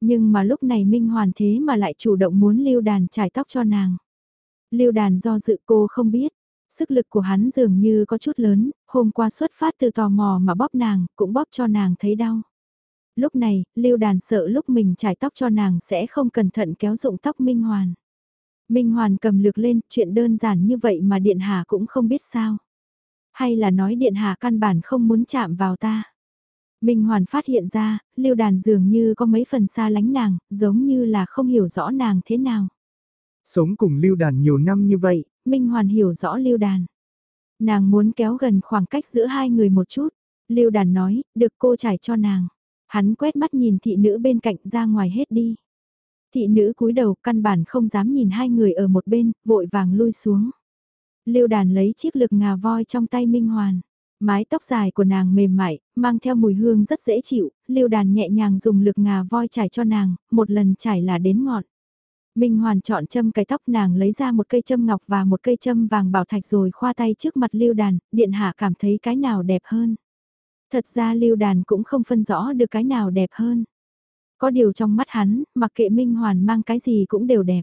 Nhưng mà lúc này Minh Hoàn thế mà lại chủ động muốn lưu đàn trải tóc cho nàng. Lưu đàn do dự cô không biết, sức lực của hắn dường như có chút lớn, hôm qua xuất phát từ tò mò mà bóp nàng, cũng bóp cho nàng thấy đau lúc này, lưu đàn sợ lúc mình trải tóc cho nàng sẽ không cẩn thận kéo dụng tóc Minh Hoàn. Minh Hoàn cầm lược lên, chuyện đơn giản như vậy mà Điện Hà cũng không biết sao. Hay là nói Điện Hà căn bản không muốn chạm vào ta. Minh Hoàn phát hiện ra, lưu đàn dường như có mấy phần xa lánh nàng, giống như là không hiểu rõ nàng thế nào. Sống cùng lưu đàn nhiều năm như vậy, Minh Hoàn hiểu rõ lưu đàn. Nàng muốn kéo gần khoảng cách giữa hai người một chút. Lưu đàn nói, được cô trải cho nàng. Hắn quét mắt nhìn thị nữ bên cạnh ra ngoài hết đi. Thị nữ cúi đầu căn bản không dám nhìn hai người ở một bên, vội vàng lui xuống. Lưu đàn lấy chiếc lực ngà voi trong tay Minh Hoàn. Mái tóc dài của nàng mềm mại, mang theo mùi hương rất dễ chịu, lưu đàn nhẹ nhàng dùng lực ngà voi trải cho nàng, một lần trải là đến ngọn. Minh Hoàn chọn châm cái tóc nàng lấy ra một cây châm ngọc và một cây châm vàng bảo thạch rồi khoa tay trước mặt lưu đàn, điện hạ cảm thấy cái nào đẹp hơn. Thật ra lưu đàn cũng không phân rõ được cái nào đẹp hơn. Có điều trong mắt hắn, mặc kệ Minh Hoàn mang cái gì cũng đều đẹp.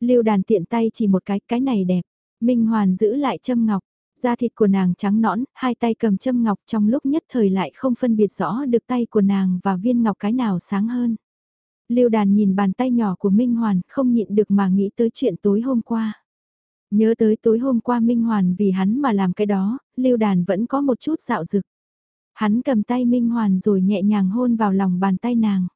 Lưu đàn tiện tay chỉ một cái, cái này đẹp. Minh Hoàn giữ lại châm ngọc, da thịt của nàng trắng nõn, hai tay cầm châm ngọc trong lúc nhất thời lại không phân biệt rõ được tay của nàng và viên ngọc cái nào sáng hơn. Lưu đàn nhìn bàn tay nhỏ của Minh Hoàn không nhịn được mà nghĩ tới chuyện tối hôm qua. Nhớ tới tối hôm qua Minh Hoàn vì hắn mà làm cái đó, Lưu đàn vẫn có một chút dạo dực. Hắn cầm tay Minh Hoàn rồi nhẹ nhàng hôn vào lòng bàn tay nàng.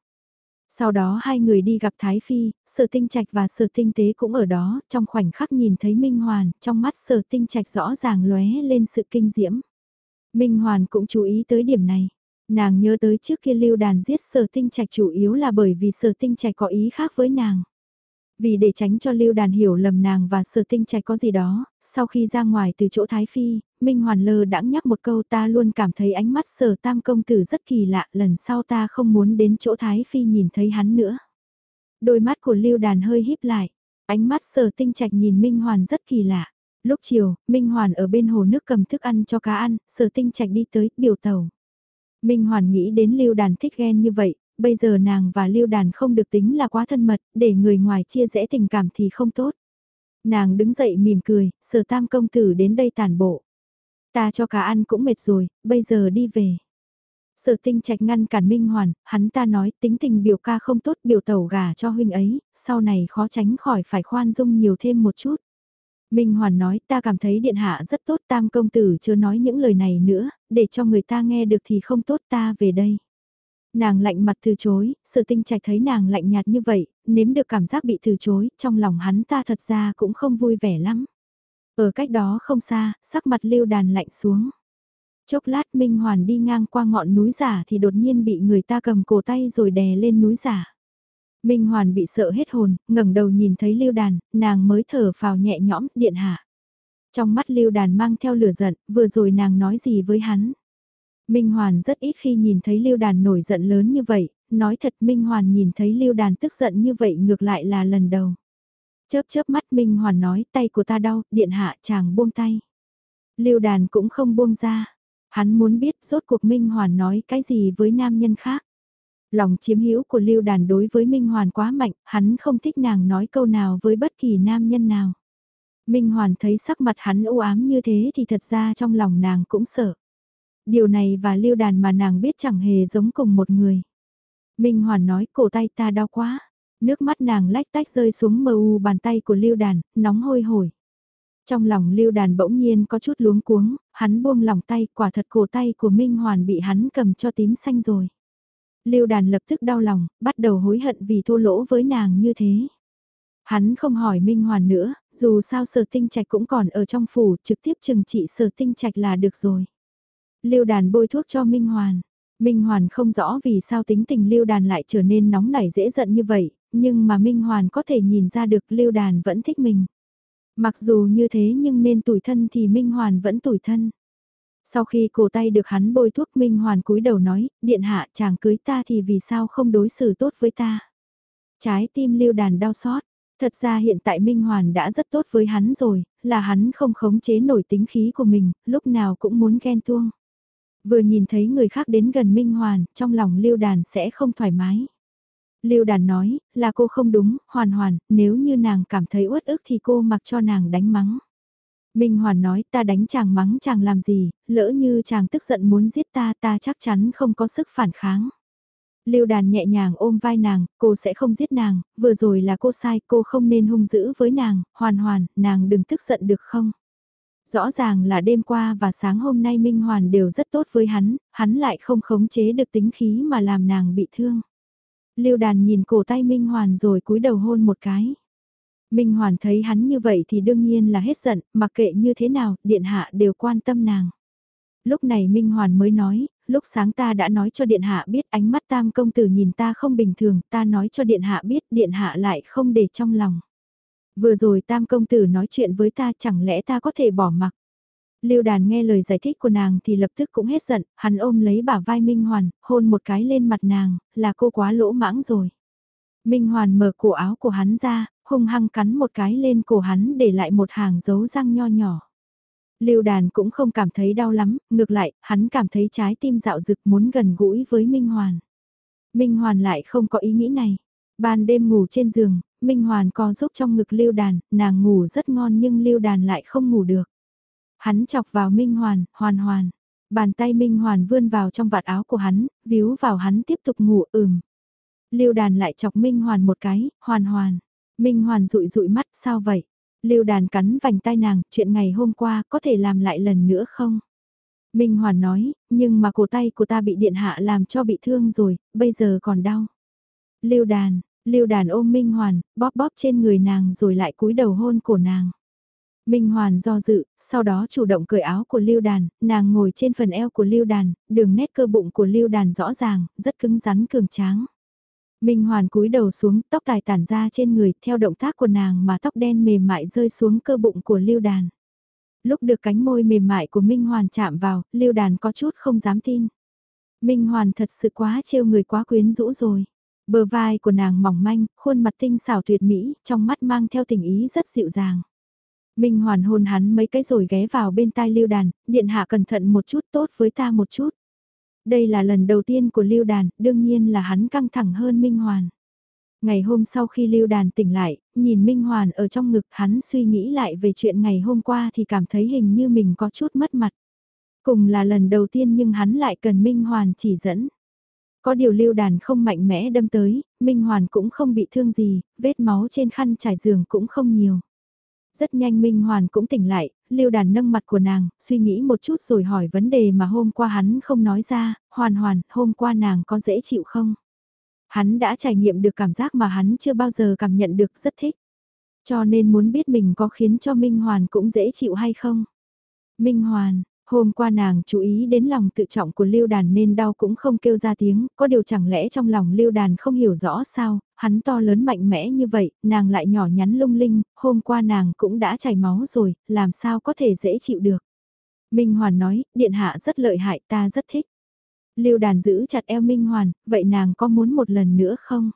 Sau đó hai người đi gặp Thái Phi, sở tinh trạch và sở tinh tế cũng ở đó, trong khoảnh khắc nhìn thấy Minh Hoàn, trong mắt sở tinh trạch rõ ràng lóe lên sự kinh diễm. Minh Hoàn cũng chú ý tới điểm này. Nàng nhớ tới trước kia lưu đàn giết sở tinh trạch chủ yếu là bởi vì sở tinh trạch có ý khác với nàng. Vì để tránh cho lưu đàn hiểu lầm nàng và sở tinh trạch có gì đó, sau khi ra ngoài từ chỗ Thái Phi, Minh Hoàn lơ đãng nhắc một câu ta luôn cảm thấy ánh mắt sở tam công tử rất kỳ lạ, lần sau ta không muốn đến chỗ Thái Phi nhìn thấy hắn nữa. Đôi mắt của lưu đàn hơi híp lại, ánh mắt sở tinh trạch nhìn Minh Hoàn rất kỳ lạ. Lúc chiều, Minh Hoàn ở bên hồ nước cầm thức ăn cho cá ăn, sở tinh trạch đi tới, biểu tàu. Minh Hoàn nghĩ đến lưu đàn thích ghen như vậy, bây giờ nàng và lưu đàn không được tính là quá thân mật, để người ngoài chia rẽ tình cảm thì không tốt. Nàng đứng dậy mỉm cười, sở tam công tử đến đây tàn bộ. Ta cho cả ăn cũng mệt rồi, bây giờ đi về. Sở tinh trạch ngăn cản Minh Hoàn, hắn ta nói tính tình biểu ca không tốt biểu tẩu gà cho huynh ấy, sau này khó tránh khỏi phải khoan dung nhiều thêm một chút. Minh Hoàn nói ta cảm thấy điện hạ rất tốt tam công tử chưa nói những lời này nữa, để cho người ta nghe được thì không tốt ta về đây. Nàng lạnh mặt từ chối, sở tinh trạch thấy nàng lạnh nhạt như vậy, nếm được cảm giác bị từ chối, trong lòng hắn ta thật ra cũng không vui vẻ lắm. Ở cách đó không xa, sắc mặt lưu đàn lạnh xuống. Chốc lát Minh Hoàn đi ngang qua ngọn núi giả thì đột nhiên bị người ta cầm cổ tay rồi đè lên núi giả. Minh Hoàn bị sợ hết hồn, ngẩng đầu nhìn thấy lưu đàn, nàng mới thở phào nhẹ nhõm, điện hạ. Trong mắt lưu đàn mang theo lửa giận, vừa rồi nàng nói gì với hắn. Minh Hoàn rất ít khi nhìn thấy lưu đàn nổi giận lớn như vậy, nói thật Minh Hoàn nhìn thấy lưu đàn tức giận như vậy ngược lại là lần đầu. Chớp chớp mắt Minh Hoàn nói tay của ta đau, điện hạ chàng buông tay. Lưu đàn cũng không buông ra. Hắn muốn biết rốt cuộc Minh Hoàn nói cái gì với nam nhân khác. Lòng chiếm hữu của Lưu Đàn đối với Minh Hoàn quá mạnh, hắn không thích nàng nói câu nào với bất kỳ nam nhân nào. Minh Hoàn thấy sắc mặt hắn u ám như thế thì thật ra trong lòng nàng cũng sợ. Điều này và Lưu Đàn mà nàng biết chẳng hề giống cùng một người. Minh Hoàn nói cổ tay ta đau quá. Nước mắt nàng lách tách rơi xuống mờ u bàn tay của Lưu Đàn, nóng hôi hổi. Trong lòng Lưu Đàn bỗng nhiên có chút luống cuống, hắn buông lòng tay, quả thật cổ tay của Minh Hoàn bị hắn cầm cho tím xanh rồi. Lưu Đàn lập tức đau lòng, bắt đầu hối hận vì thua lỗ với nàng như thế. Hắn không hỏi Minh Hoàn nữa, dù sao sở tinh trạch cũng còn ở trong phủ, trực tiếp trừng trị sở tinh trạch là được rồi. Lưu Đàn bôi thuốc cho Minh Hoàn. Minh Hoàn không rõ vì sao tính tình Lưu Đàn lại trở nên nóng nảy dễ giận như vậy, nhưng mà Minh Hoàn có thể nhìn ra được Lưu Đàn vẫn thích mình. Mặc dù như thế nhưng nên tủi thân thì Minh Hoàn vẫn tủi thân. Sau khi cổ tay được hắn bôi thuốc Minh Hoàn cúi đầu nói, điện hạ chàng cưới ta thì vì sao không đối xử tốt với ta. Trái tim lưu đàn đau xót, thật ra hiện tại Minh Hoàn đã rất tốt với hắn rồi, là hắn không khống chế nổi tính khí của mình, lúc nào cũng muốn ghen tuông. Vừa nhìn thấy người khác đến gần Minh Hoàn, trong lòng lưu đàn sẽ không thoải mái. Lưu đàn nói, là cô không đúng, hoàn hoàn, nếu như nàng cảm thấy uất ức thì cô mặc cho nàng đánh mắng. Minh Hoàn nói ta đánh chàng mắng chàng làm gì, lỡ như chàng tức giận muốn giết ta ta chắc chắn không có sức phản kháng. Lưu đàn nhẹ nhàng ôm vai nàng, cô sẽ không giết nàng, vừa rồi là cô sai, cô không nên hung dữ với nàng, hoàn hoàn, nàng đừng tức giận được không? Rõ ràng là đêm qua và sáng hôm nay Minh Hoàn đều rất tốt với hắn, hắn lại không khống chế được tính khí mà làm nàng bị thương. Lưu đàn nhìn cổ tay Minh Hoàn rồi cúi đầu hôn một cái. Minh Hoàn thấy hắn như vậy thì đương nhiên là hết giận, mặc kệ như thế nào, điện hạ đều quan tâm nàng. Lúc này Minh Hoàn mới nói, lúc sáng ta đã nói cho điện hạ biết ánh mắt tam công tử nhìn ta không bình thường, ta nói cho điện hạ biết điện hạ lại không để trong lòng. Vừa rồi tam công tử nói chuyện với ta chẳng lẽ ta có thể bỏ mặc. Lưu đàn nghe lời giải thích của nàng thì lập tức cũng hết giận, hắn ôm lấy bả vai Minh Hoàn, hôn một cái lên mặt nàng, là cô quá lỗ mãng rồi. Minh Hoàn mở cổ áo của hắn ra, hung hăng cắn một cái lên cổ hắn để lại một hàng dấu răng nho nhỏ. Lưu đàn cũng không cảm thấy đau lắm, ngược lại, hắn cảm thấy trái tim dạo dực muốn gần gũi với Minh Hoàn. Minh Hoàn lại không có ý nghĩ này. Ban đêm ngủ trên giường, Minh Hoàn co giúp trong ngực Lưu đàn, nàng ngủ rất ngon nhưng Lưu đàn lại không ngủ được. Hắn chọc vào Minh Hoàn, hoàn hoàn. Bàn tay Minh Hoàn vươn vào trong vạt áo của hắn, víu vào hắn tiếp tục ngủ ừm. Lưu đàn lại chọc Minh Hoàn một cái, hoàn hoàn. Minh Hoàn rụi rụi mắt, sao vậy? Lưu đàn cắn vành tai nàng, chuyện ngày hôm qua có thể làm lại lần nữa không? Minh Hoàn nói, nhưng mà cổ tay của ta bị điện hạ làm cho bị thương rồi, bây giờ còn đau. Lưu đàn, Lưu đàn ôm Minh Hoàn, bóp bóp trên người nàng rồi lại cúi đầu hôn của nàng. Minh Hoàn do dự, sau đó chủ động cởi áo của Lưu Đàn, nàng ngồi trên phần eo của Lưu Đàn, đường nét cơ bụng của Lưu Đàn rõ ràng, rất cứng rắn cường tráng. Minh Hoàn cúi đầu xuống, tóc tài tản ra trên người, theo động tác của nàng mà tóc đen mềm mại rơi xuống cơ bụng của Lưu Đàn. Lúc được cánh môi mềm mại của Minh Hoàn chạm vào, Lưu Đàn có chút không dám tin. Minh Hoàn thật sự quá trêu người quá quyến rũ rồi. Bờ vai của nàng mỏng manh, khuôn mặt tinh xảo tuyệt mỹ, trong mắt mang theo tình ý rất dịu dàng. Minh Hoàn hôn hắn mấy cái rồi ghé vào bên tai Lưu Đàn, điện hạ cẩn thận một chút tốt với ta một chút. Đây là lần đầu tiên của Lưu Đàn, đương nhiên là hắn căng thẳng hơn Minh Hoàn. Ngày hôm sau khi Lưu Đàn tỉnh lại, nhìn Minh Hoàn ở trong ngực hắn suy nghĩ lại về chuyện ngày hôm qua thì cảm thấy hình như mình có chút mất mặt. Cùng là lần đầu tiên nhưng hắn lại cần Minh Hoàn chỉ dẫn. Có điều Lưu Đàn không mạnh mẽ đâm tới, Minh Hoàn cũng không bị thương gì, vết máu trên khăn trải giường cũng không nhiều. Rất nhanh Minh Hoàn cũng tỉnh lại, Lưu Đàn nâng mặt của nàng, suy nghĩ một chút rồi hỏi vấn đề mà hôm qua hắn không nói ra, Hoàn Hoàn, hôm qua nàng có dễ chịu không? Hắn đã trải nghiệm được cảm giác mà hắn chưa bao giờ cảm nhận được rất thích. Cho nên muốn biết mình có khiến cho Minh Hoàn cũng dễ chịu hay không? Minh Hoàn, Hôm qua nàng chú ý đến lòng tự trọng của Lưu Đàn nên đau cũng không kêu ra tiếng, có điều chẳng lẽ trong lòng Lưu Đàn không hiểu rõ sao, hắn to lớn mạnh mẽ như vậy, nàng lại nhỏ nhắn lung linh, hôm qua nàng cũng đã chảy máu rồi, làm sao có thể dễ chịu được. Minh Hoàn nói, điện hạ rất lợi hại ta rất thích. Lưu Đàn giữ chặt eo Minh Hoàn, vậy nàng có muốn một lần nữa không?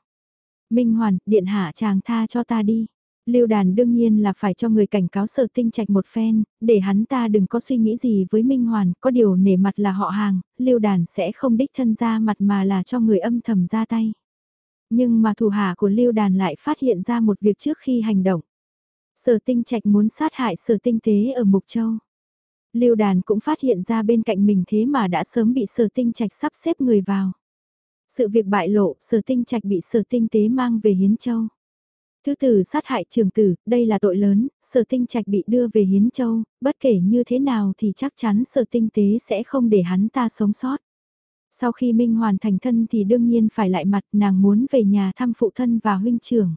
Minh Hoàn, điện hạ chàng tha cho ta đi. Lưu đàn đương nhiên là phải cho người cảnh cáo sở tinh trạch một phen, để hắn ta đừng có suy nghĩ gì với Minh Hoàn, có điều nể mặt là họ hàng, lưu đàn sẽ không đích thân ra mặt mà là cho người âm thầm ra tay. Nhưng mà thủ hạ của lưu đàn lại phát hiện ra một việc trước khi hành động. Sở tinh trạch muốn sát hại sở tinh tế ở Mục Châu. Lưu đàn cũng phát hiện ra bên cạnh mình thế mà đã sớm bị sở tinh trạch sắp xếp người vào. Sự việc bại lộ, sở tinh trạch bị sở tinh tế mang về Hiến Châu. Thứ tử sát hại trường tử, đây là tội lớn, sở tinh trạch bị đưa về Hiến Châu, bất kể như thế nào thì chắc chắn sở tinh tế sẽ không để hắn ta sống sót. Sau khi Minh hoàn thành thân thì đương nhiên phải lại mặt nàng muốn về nhà thăm phụ thân và huynh trưởng.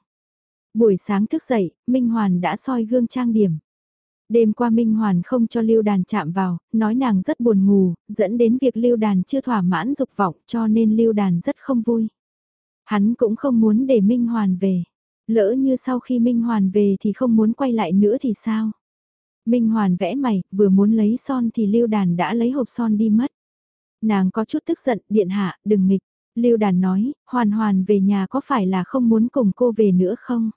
Buổi sáng thức dậy, Minh Hoàn đã soi gương trang điểm. Đêm qua Minh Hoàn không cho Lưu Đàn chạm vào, nói nàng rất buồn ngủ, dẫn đến việc Lưu Đàn chưa thỏa mãn dục vọng cho nên Lưu Đàn rất không vui. Hắn cũng không muốn để Minh Hoàn về. Lỡ như sau khi Minh Hoàn về thì không muốn quay lại nữa thì sao? Minh Hoàn vẽ mày, vừa muốn lấy son thì Lưu Đàn đã lấy hộp son đi mất. Nàng có chút tức giận, điện hạ, đừng nghịch. Lưu Đàn nói, Hoàn Hoàn về nhà có phải là không muốn cùng cô về nữa không?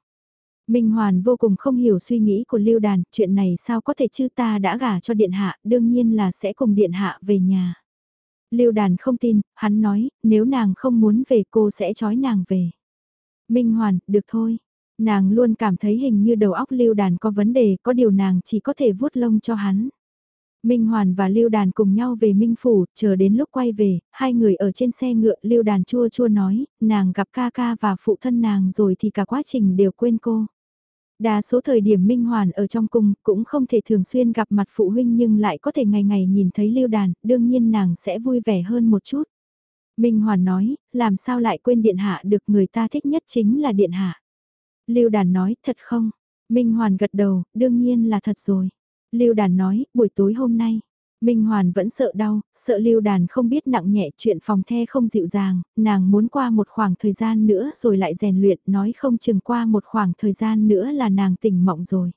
Minh Hoàn vô cùng không hiểu suy nghĩ của Lưu Đàn, chuyện này sao có thể chứ ta đã gả cho điện hạ, đương nhiên là sẽ cùng điện hạ về nhà. Lưu Đàn không tin, hắn nói, nếu nàng không muốn về cô sẽ trói nàng về. Minh Hoàn, được thôi. Nàng luôn cảm thấy hình như đầu óc Lưu Đàn có vấn đề, có điều nàng chỉ có thể vuốt lông cho hắn. Minh Hoàn và Lưu Đàn cùng nhau về Minh Phủ, chờ đến lúc quay về, hai người ở trên xe ngựa Lưu Đàn chua chua nói, nàng gặp ca ca và phụ thân nàng rồi thì cả quá trình đều quên cô. Đa số thời điểm Minh Hoàn ở trong cung cũng không thể thường xuyên gặp mặt phụ huynh nhưng lại có thể ngày ngày nhìn thấy Lưu Đàn, đương nhiên nàng sẽ vui vẻ hơn một chút. Minh Hoàn nói, làm sao lại quên điện hạ được người ta thích nhất chính là điện hạ. Lưu Đàn nói, thật không? Minh Hoàn gật đầu, đương nhiên là thật rồi. Lưu Đàn nói, buổi tối hôm nay, Minh Hoàn vẫn sợ đau, sợ Lưu Đàn không biết nặng nhẹ chuyện phòng the không dịu dàng, nàng muốn qua một khoảng thời gian nữa rồi lại rèn luyện, nói không chừng qua một khoảng thời gian nữa là nàng tỉnh mộng rồi.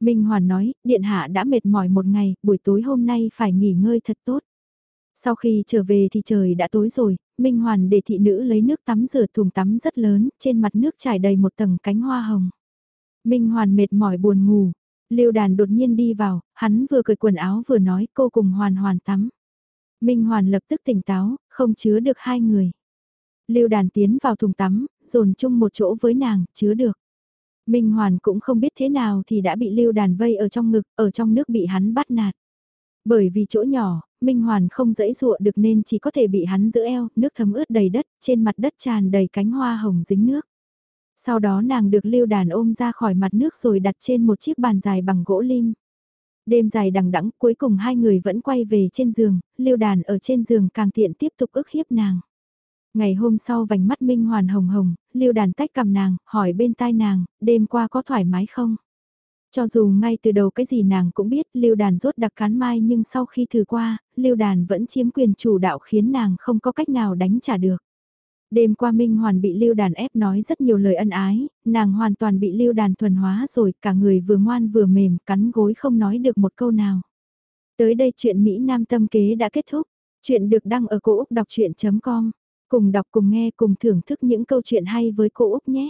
Minh Hoàn nói, Điện Hạ đã mệt mỏi một ngày, buổi tối hôm nay phải nghỉ ngơi thật tốt. Sau khi trở về thì trời đã tối rồi, Minh Hoàn để thị nữ lấy nước tắm rửa thùng tắm rất lớn, trên mặt nước trải đầy một tầng cánh hoa hồng. Minh Hoàn mệt mỏi buồn ngủ, Lưu Đàn đột nhiên đi vào, hắn vừa cởi quần áo vừa nói cô cùng Hoàn Hoàn tắm. Minh Hoàn lập tức tỉnh táo, không chứa được hai người. Lưu Đàn tiến vào thùng tắm, dồn chung một chỗ với nàng, chứa được. Minh Hoàn cũng không biết thế nào thì đã bị Lưu Đàn vây ở trong ngực, ở trong nước bị hắn bắt nạt. Bởi vì chỗ nhỏ, Minh Hoàn không dẫy dụa được nên chỉ có thể bị hắn giữ eo, nước thấm ướt đầy đất, trên mặt đất tràn đầy cánh hoa hồng dính nước. Sau đó nàng được lưu đàn ôm ra khỏi mặt nước rồi đặt trên một chiếc bàn dài bằng gỗ lim. Đêm dài đằng đẵng cuối cùng hai người vẫn quay về trên giường, lưu đàn ở trên giường càng tiện tiếp tục ức hiếp nàng. Ngày hôm sau vành mắt Minh Hoàn hồng hồng, lưu đàn tách cầm nàng, hỏi bên tai nàng, đêm qua có thoải mái không? Cho dù ngay từ đầu cái gì nàng cũng biết lưu đàn rốt đặc cán mai nhưng sau khi thử qua, lưu đàn vẫn chiếm quyền chủ đạo khiến nàng không có cách nào đánh trả được. Đêm qua Minh Hoàn bị lưu đàn ép nói rất nhiều lời ân ái, nàng hoàn toàn bị lưu đàn thuần hóa rồi, cả người vừa ngoan vừa mềm, cắn gối không nói được một câu nào. Tới đây chuyện Mỹ Nam tâm kế đã kết thúc, chuyện được đăng ở cô Úc đọc chuyện.com, cùng đọc cùng nghe cùng thưởng thức những câu chuyện hay với cô Úc nhé.